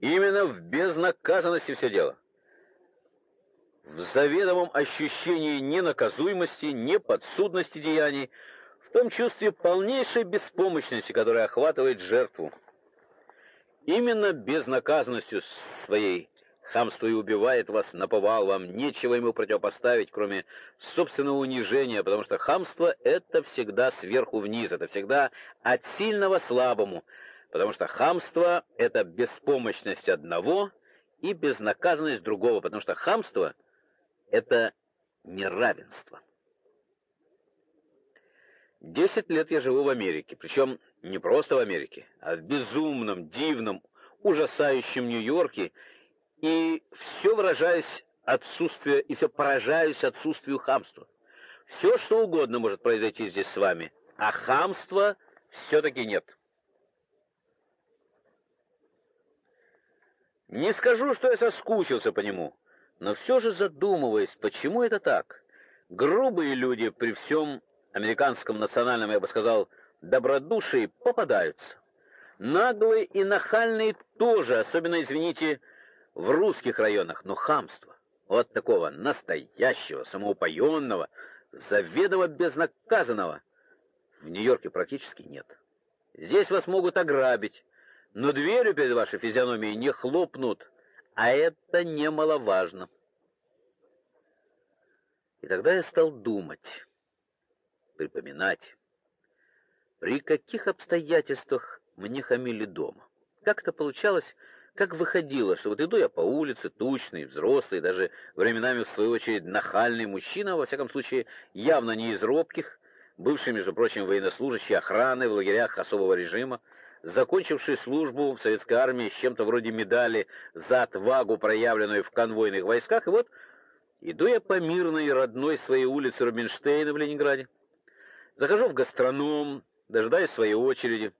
Именно в безнаказанности все дело в заведомом ощущении ненаказуемости, неподсудности деяний, в том чувстве полнейшей беспомощности, которая охватывает жертву. Именно безнаказанностью своей хамство и убивает вас, наповал вам, нечего ему противопоставить, кроме собственного унижения, потому что хамство — это всегда сверху вниз, это всегда от сильного слабому, потому что хамство — это беспомощность одного и безнаказанность другого, потому что хамство — это неравенство. Десять лет я живу в Америке, причем не просто в Америке, а в безумном, дивном, ужасающем Нью-Йорке, и все выражаясь отсутствие, и все поражаюсь отсутствию хамства. Все, что угодно может произойти здесь с вами, а хамства все-таки нет. Не скажу, что я соскучился по нему, но все же задумываясь, почему это так. Грубые люди при всем американском национальном, я бы сказал, добродушии попадаются. Наглые и нахальные тоже, особенно, извините, в русских районах, но хамство. Вот такого настоящего, самоупоенного, заведомо безнаказанного в Нью-Йорке практически нет. Здесь вас могут ограбить, но дверью перед вашей физиономией не хлопнут, а это немаловажно. И тогда я стал думать, припоминать, при каких обстоятельствах мне хамили дома. Как это получалось, как выходило, что вот иду я по улице, тучный, взрослый, даже временами, в свою очередь, нахальный мужчина, во всяком случае, явно не из робких, бывший, между прочим, военнослужащий охраны в лагерях особого режима, закончивший службу в советской армии с чем-то вроде медали за отвагу, проявленную в конвойных войсках, и вот иду я по мирной родной своей улице Рубинштейна в Ленинграде, захожу в гастроном, дожидаюсь своей очереди,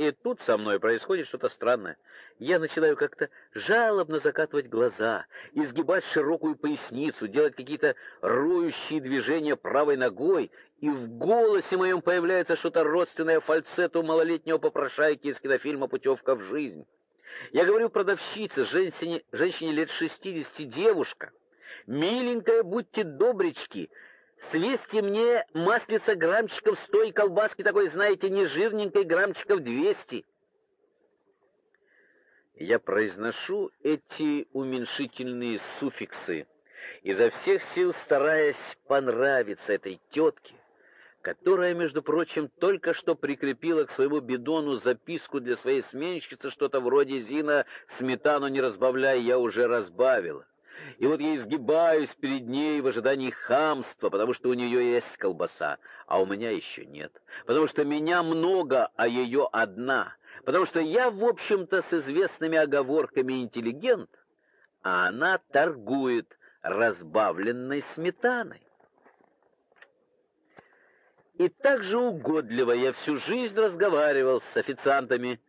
и тут со мной происходит что-то странное. Я начинаю как-то жалобно закатывать глаза, изгибать широкую поясницу, делать какие-то роющие движения правой ногой, и в голосе моем появляется что-то родственное фальцету малолетнего попрошайки из кинофильма «Путевка в жизнь». Я говорю продавщице, женщине, женщине лет шестидесяти, девушка, «Миленькая, будьте добрички, Свести мне маслица граммчиков сто и колбаски такой, знаете, не жирненькой, граммчиков двести. Я произношу эти уменьшительные суффиксы, изо всех сил стараясь понравиться этой тетке, которая, между прочим, только что прикрепила к своему бидону записку для своей сменщицы, что-то вроде «Зина, сметану не разбавляй, я уже разбавила». И вот я изгибаюсь перед ней в ожидании хамства, потому что у нее есть колбаса, а у меня еще нет. Потому что меня много, а ее одна. Потому что я, в общем-то, с известными оговорками интеллигент, а она торгует разбавленной сметаной. И так же угодливо я всю жизнь разговаривал с официантами,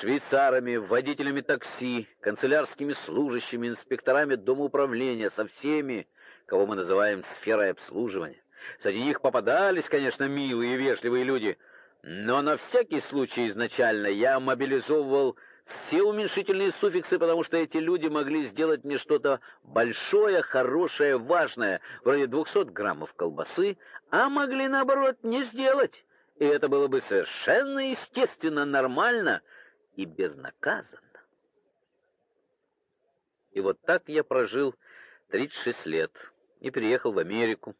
швейцарами, водителями такси, канцелярскими служащими, инспекторами дома управления, со всеми, кого мы называем сферой обслуживания. Среди них попадались, конечно, милые и вежливые люди, но на всякий случай изначально я мобилизовывал все уменьшительные суффиксы, потому что эти люди могли сделать мне что-то большое, хорошее, важное, вроде 200 граммов колбасы, а могли, наоборот, не сделать. И это было бы совершенно естественно, нормально, и безнаказанно. И вот так я прожил 36 лет и переехал в Америку.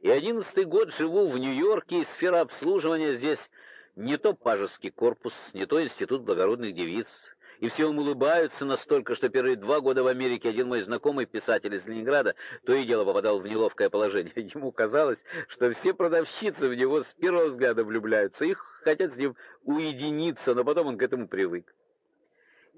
И одиннадцатый год живу в Нью-Йорке, и сфера обслуживания здесь не то пажеский корпус, не то институт благородных девиц. И все им улыбаются настолько, что первые два года в Америке один мой знакомый писатель из Ленинграда то и дело попадал в неловкое положение. Ему казалось, что все продавщицы в него с первого взгляда влюбляются. Их хотят с ним уединиться, но потом он к этому привык.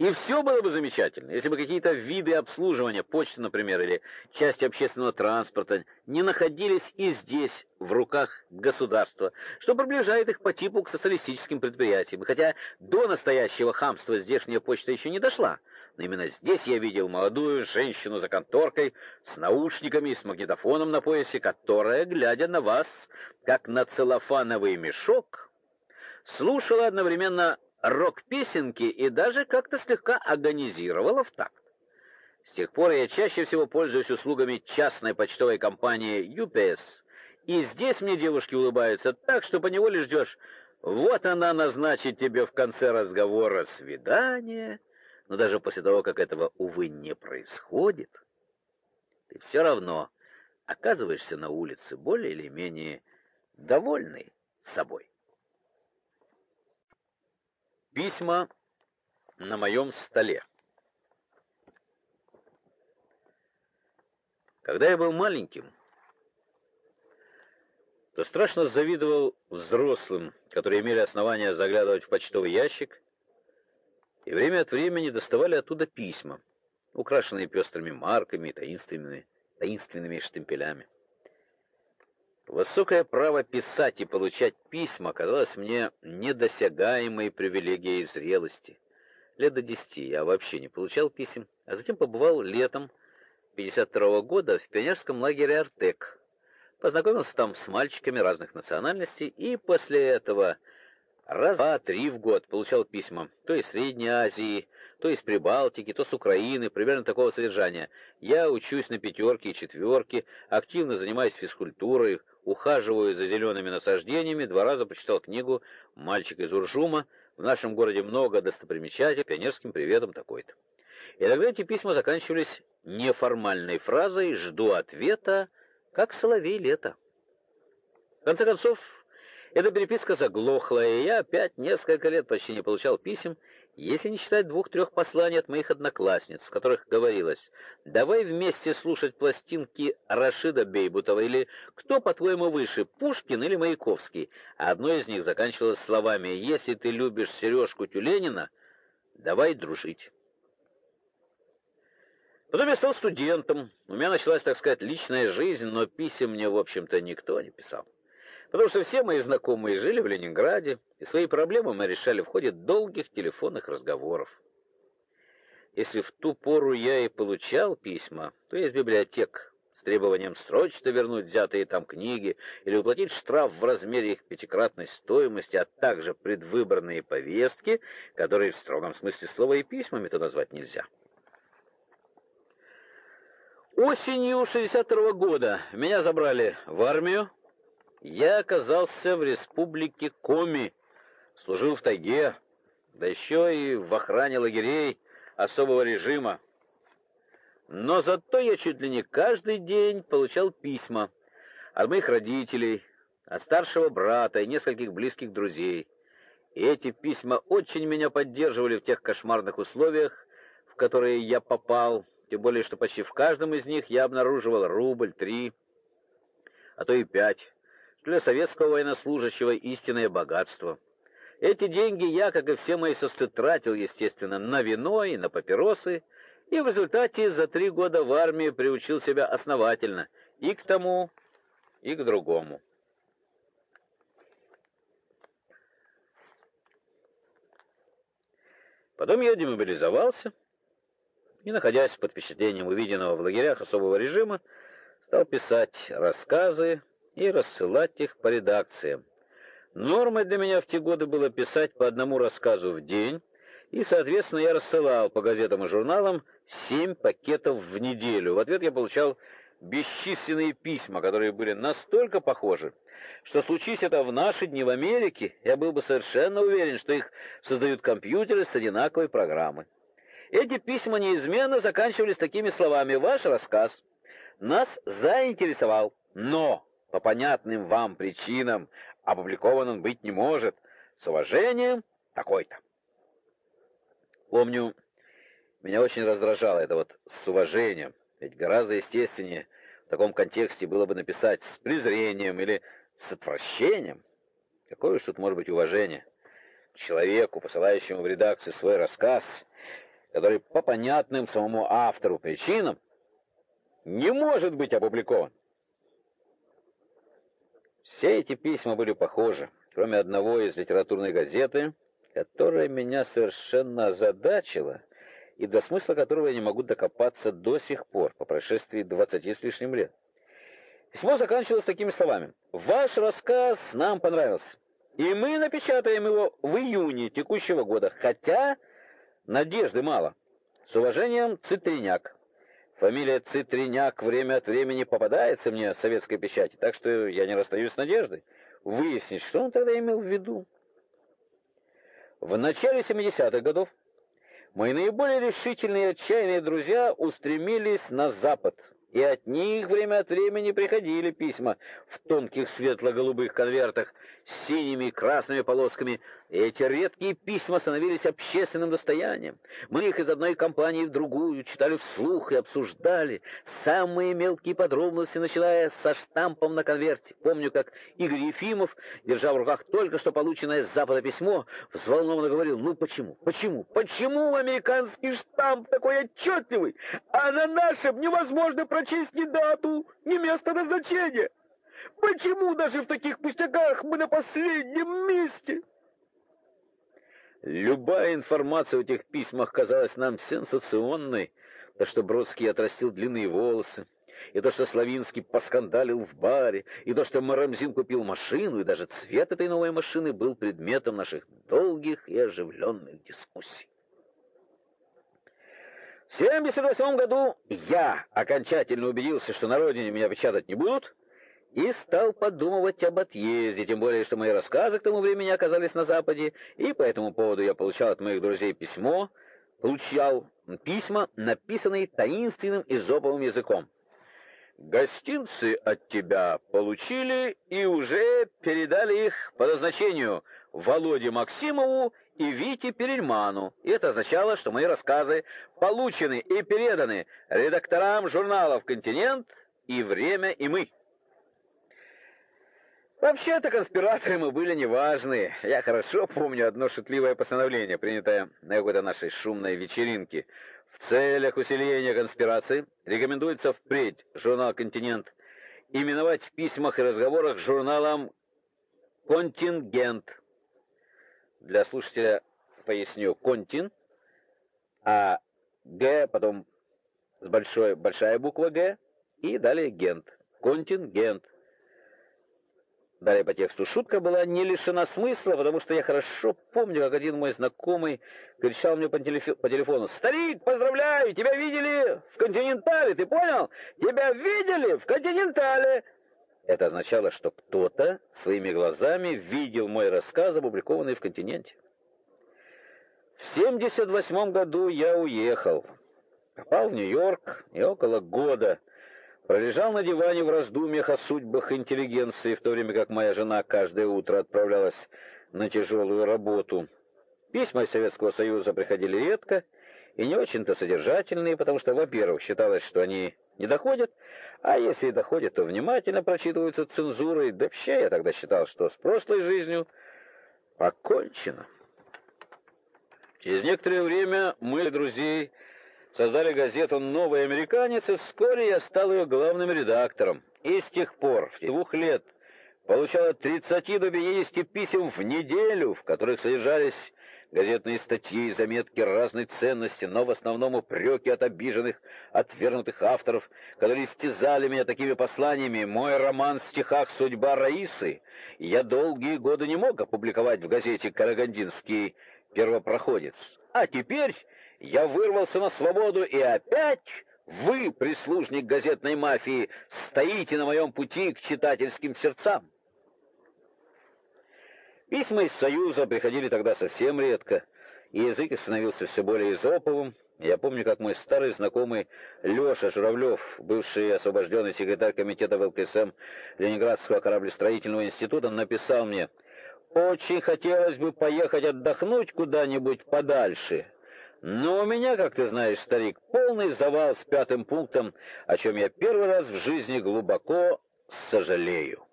И все было бы замечательно, если бы какие-то виды обслуживания, почты, например, или части общественного транспорта, не находились и здесь, в руках государства, что приближает их по типу к социалистическим предприятиям. Хотя до настоящего хамства здешняя почта еще не дошла. Но именно здесь я видел молодую женщину за конторкой, с наушниками и с магнитофоном на поясе, которая, глядя на вас, как на целлофановый мешок, слушала одновременно рок-песенки и даже как-то слегка агонизировала в такт. С тех пор я чаще всего пользуюсь услугами частной почтовой компании UPS, и здесь мне девушки улыбаются так, что поневоле ждешь, вот она назначит тебе в конце разговора свидание, но даже после того, как этого, увы, не происходит, ты все равно оказываешься на улице более или менее довольный собой письма на моем столе. Когда я был маленьким, то страшно завидовал взрослым, которые имели основания заглядывать в почтовый ящик и время от времени доставали оттуда письма, украшенные пестрыми марками и таинственными, таинственными штемпелями. Высокое право писать и получать письма казалось мне недосягаемой привилегией зрелости. Лет до десяти я вообще не получал писем, а затем побывал летом 52 -го года в пионерском лагере Артек. Познакомился там с мальчиками разных национальностей и после этого раз два-три в год получал письма то из Средней Азии, то из Прибалтики, то с Украины, примерно такого содержания. Я учусь на пятерке и четверке, активно занимаюсь физкультурой, ухаживаю за зелеными насаждениями, два раза прочитал книгу «Мальчик из Уржума», в нашем городе много достопримечательностей, пионерским приветом такой-то. И тогда эти письма заканчивались неформальной фразой «жду ответа, как соловей лето». В конце концов, эта переписка заглохла, и я опять несколько лет почти не получал писем, если не считать двух-трех посланий от моих одноклассниц, в которых говорилось «Давай вместе слушать пластинки Рашида Бейбутова» или «Кто, по-твоему, выше, Пушкин или Маяковский?» А одно из них заканчивалось словами «Если ты любишь Сережку Тюленина, давай дружить». Потом я стал студентом, у меня началась, так сказать, личная жизнь, но писем мне, в общем-то, никто не писал. Потому что все мои знакомые жили в Ленинграде, и свои проблемы мы решали в ходе долгих телефонных разговоров. Если в ту пору я и получал письма, то из библиотек с требованием срочно вернуть взятые там книги или уплатить штраф в размере их пятикратной стоимости, а также предвыборные повестки, которые в строгом смысле слова и письмами-то назвать нельзя. Осенью 62 -го года меня забрали в армию, я оказался в республике Коми, служил в тайге, да еще и в охране лагерей особого режима. Но зато я чуть ли не каждый день получал письма от моих родителей, от старшего брата и нескольких близких друзей. И эти письма очень меня поддерживали в тех кошмарных условиях, в которые я попал, тем более что почти в каждом из них я обнаруживал рубль, три, а то и пять для советского военнослужащего истинное богатство. Эти деньги я, как и все мои сестры, тратил, естественно, на вино и на папиросы, и в результате за три года в армии приучил себя основательно и к тому, и к другому. Потом я демобилизовался и, находясь под впечатлением увиденного в лагерях особого режима, стал писать рассказы, и рассылать их по редакциям. Нормой для меня в те годы было писать по одному рассказу в день, и, соответственно, я рассылал по газетам и журналам семь пакетов в неделю. В ответ я получал бесчисленные письма, которые были настолько похожи, что случись это в наши дни в Америке, я был бы совершенно уверен, что их создают компьютеры с одинаковой программой. Эти письма неизменно заканчивались такими словами: "Ваш рассказ нас заинтересовал, но по понятным вам причинам опубликован он быть не может. С уважением, такой-то. Помню, меня очень раздражало это вот с уважением, ведь гораздо естественнее в таком контексте было бы написать с презрением или с отвращением. Какое уж тут может быть уважение к человеку, посылающему в редакцию свой рассказ, который по понятным самому автору причинам не может быть опубликован. Все эти письма были похожи, кроме одного из литературной газеты, которая меня совершенно озадачила и до смысла которого я не могу докопаться до сих пор, по прошествии двадцати с лишним лет. Письмо заканчивалось такими словами: "Ваш рассказ нам понравился, и мы напечатаем его в июне текущего года, хотя надежды мало. С уважением, Цитриняк". Фамилия Цитриняк время от времени попадается мне в советской печати, так что я не расстаюсь с надеждой выяснить, что он тогда имел в виду. В начале 70-х годов мои наиболее решительные и отчаянные друзья устремились на запад, и от них время от времени приходили письма в тонких светло-голубых конвертах с синими и красными полосками, Эти редкие письма становились общественным достоянием. Мы их из одной компании в другую читали вслух и обсуждали самые мелкие подробности, начиная со штампом на конверте. Помню, как Игорь Ефимов, держа в руках только что полученное с Запада письмо, взволнованно говорил, ну почему, почему, почему американский штамп такой отчетливый, а на нашем невозможно прочесть ни дату, ни место назначения? Почему даже в таких пустяках мы на последнем месте?» Любая информация в этих письмах казалась нам сенсационной. То, что Бродский отрастил длинные волосы, и то, что Славинский поскандалил в баре, и то, что Марамзин купил машину, и даже цвет этой новой машины был предметом наших долгих и оживленных дискуссий. В 1978 году я окончательно убедился, что на родине меня печатать не будут, и стал подумывать об отъезде, тем более, что мои рассказы к тому времени оказались на Западе, и по этому поводу я получал от моих друзей письмо, получал письма, написанные таинственным изоповым языком. Гостинцы от тебя получили и уже передали их по назначению Володе Максимову и Вите Перельману. И это означало, что мои рассказы получены и переданы редакторам журналов «Континент» и «Время» и «Мы». Вообще-то конспираторы мы были неважные. Я хорошо помню одно шутливое постановление, принятое на какой-то нашей шумной вечеринке. В целях усиления конспирации рекомендуется впредь журнал «Континент» именовать в письмах и разговорах журналом «Контингент». Для слушателя поясню «Контин», а «Г» потом с большой, большая буква «Г» и далее «Гент». «Контингент». Далее по тексту шутка была не лишена смысла, потому что я хорошо помню, как один мой знакомый кричал мне по, телефону, «Старик, поздравляю, тебя видели в «Континентале», ты понял? Тебя видели в «Континентале». Это означало, что кто-то своими глазами видел мой рассказ, опубликованный в «Континенте». В 78 году я уехал, попал в Нью-Йорк и около года пролежал на диване в раздумьях о судьбах интеллигенции, в то время как моя жена каждое утро отправлялась на тяжелую работу. Письма из Советского Союза приходили редко и не очень-то содержательные, потому что, во-первых, считалось, что они не доходят, а если и доходят, то внимательно прочитываются цензурой. Да вообще я тогда считал, что с прошлой жизнью покончено. Через некоторое время мы, друзей, создали газету «Новый американец», и вскоре я стал ее главным редактором. И с тех пор, в двух лет, получал от 30 до 50 писем в неделю, в которых содержались газетные статьи и заметки разной ценности, но в основном упреки от обиженных, отвергнутых авторов, которые стязали меня такими посланиями. Мой роман в стихах «Судьба Раисы» я долгие годы не мог опубликовать в газете «Карагандинский первопроходец». А теперь я вырвался на свободу, и опять вы, прислужник газетной мафии, стоите на моем пути к читательским сердцам. Письма из Союза приходили тогда совсем редко, и язык становился все более изоповым. Я помню, как мой старый знакомый Леша Журавлев, бывший освобожденный секретарь комитета ВЛКСМ Ленинградского кораблестроительного института, написал мне, «Очень хотелось бы поехать отдохнуть куда-нибудь подальше, но у меня, как ты знаешь, старик, полный завал с пятым пунктом, о чем я первый раз в жизни глубоко сожалею.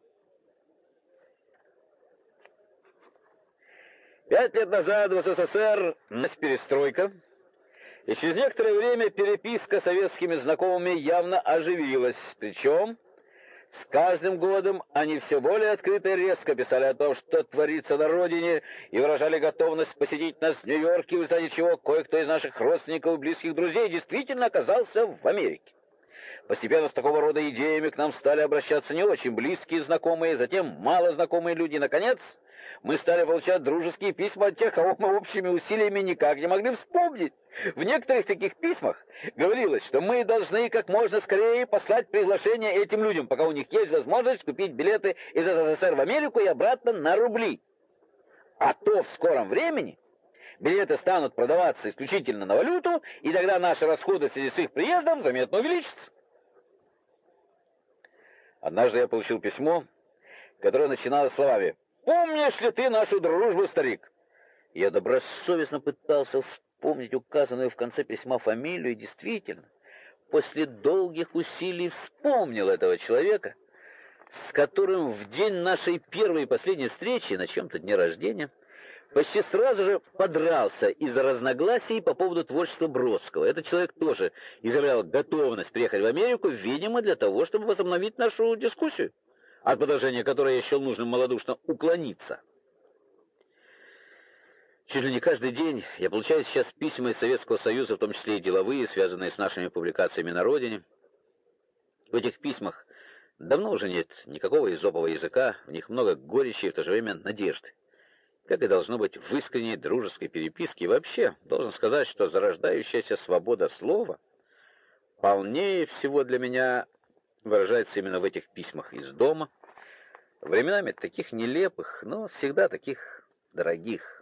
Пять лет назад в СССР нас перестройка, и через некоторое время переписка советскими знакомыми явно оживилась, причем с каждым годом они все более открыто и резко писали о том, что творится на родине, и выражали готовность посетить нас в Нью-Йорке, в результате чего кое-кто из наших родственников и близких друзей действительно оказался в Америке. Постепенно с такого рода идеями к нам стали обращаться не очень близкие знакомые, затем мало знакомые люди. Наконец, мы стали получать дружеские письма от тех, кого мы общими усилиями никак не могли вспомнить. В некоторых таких письмах говорилось, что мы должны как можно скорее послать приглашение этим людям, пока у них есть возможность купить билеты из СССР в Америку и обратно на рубли. А то в скором времени билеты станут продаваться исключительно на валюту, и тогда наши расходы в связи с их приездом заметно увеличатся. Однажды я получил письмо, которое начиналось словами «Помнишь ли ты нашу дружбу, старик? Я добросовестно пытался вспомнить указанную в конце письма фамилию, и действительно, после долгих усилий вспомнил этого человека, с которым в день нашей первой и последней встречи на чем-то дне рождения почти сразу же подрался из-за разногласий по поводу творчества Бродского. Этот человек тоже изъявлял готовность приехать в Америку, видимо, для того, чтобы возобновить нашу дискуссию, от продолжения которой я счел нужным малодушно уклониться. Чуть ли не каждый день я получаю сейчас письма из Советского Союза, в том числе и деловые, связанные с нашими публикациями на родине. В этих письмах давно уже нет никакого изопового языка, в них много горечи и в то же время надежды как и должно быть в искренней дружеской переписке. И вообще, должен сказать, что зарождающаяся свобода слова полнее всего для меня выражается именно в этих письмах из дома, временами таких нелепых, но всегда таких дорогих.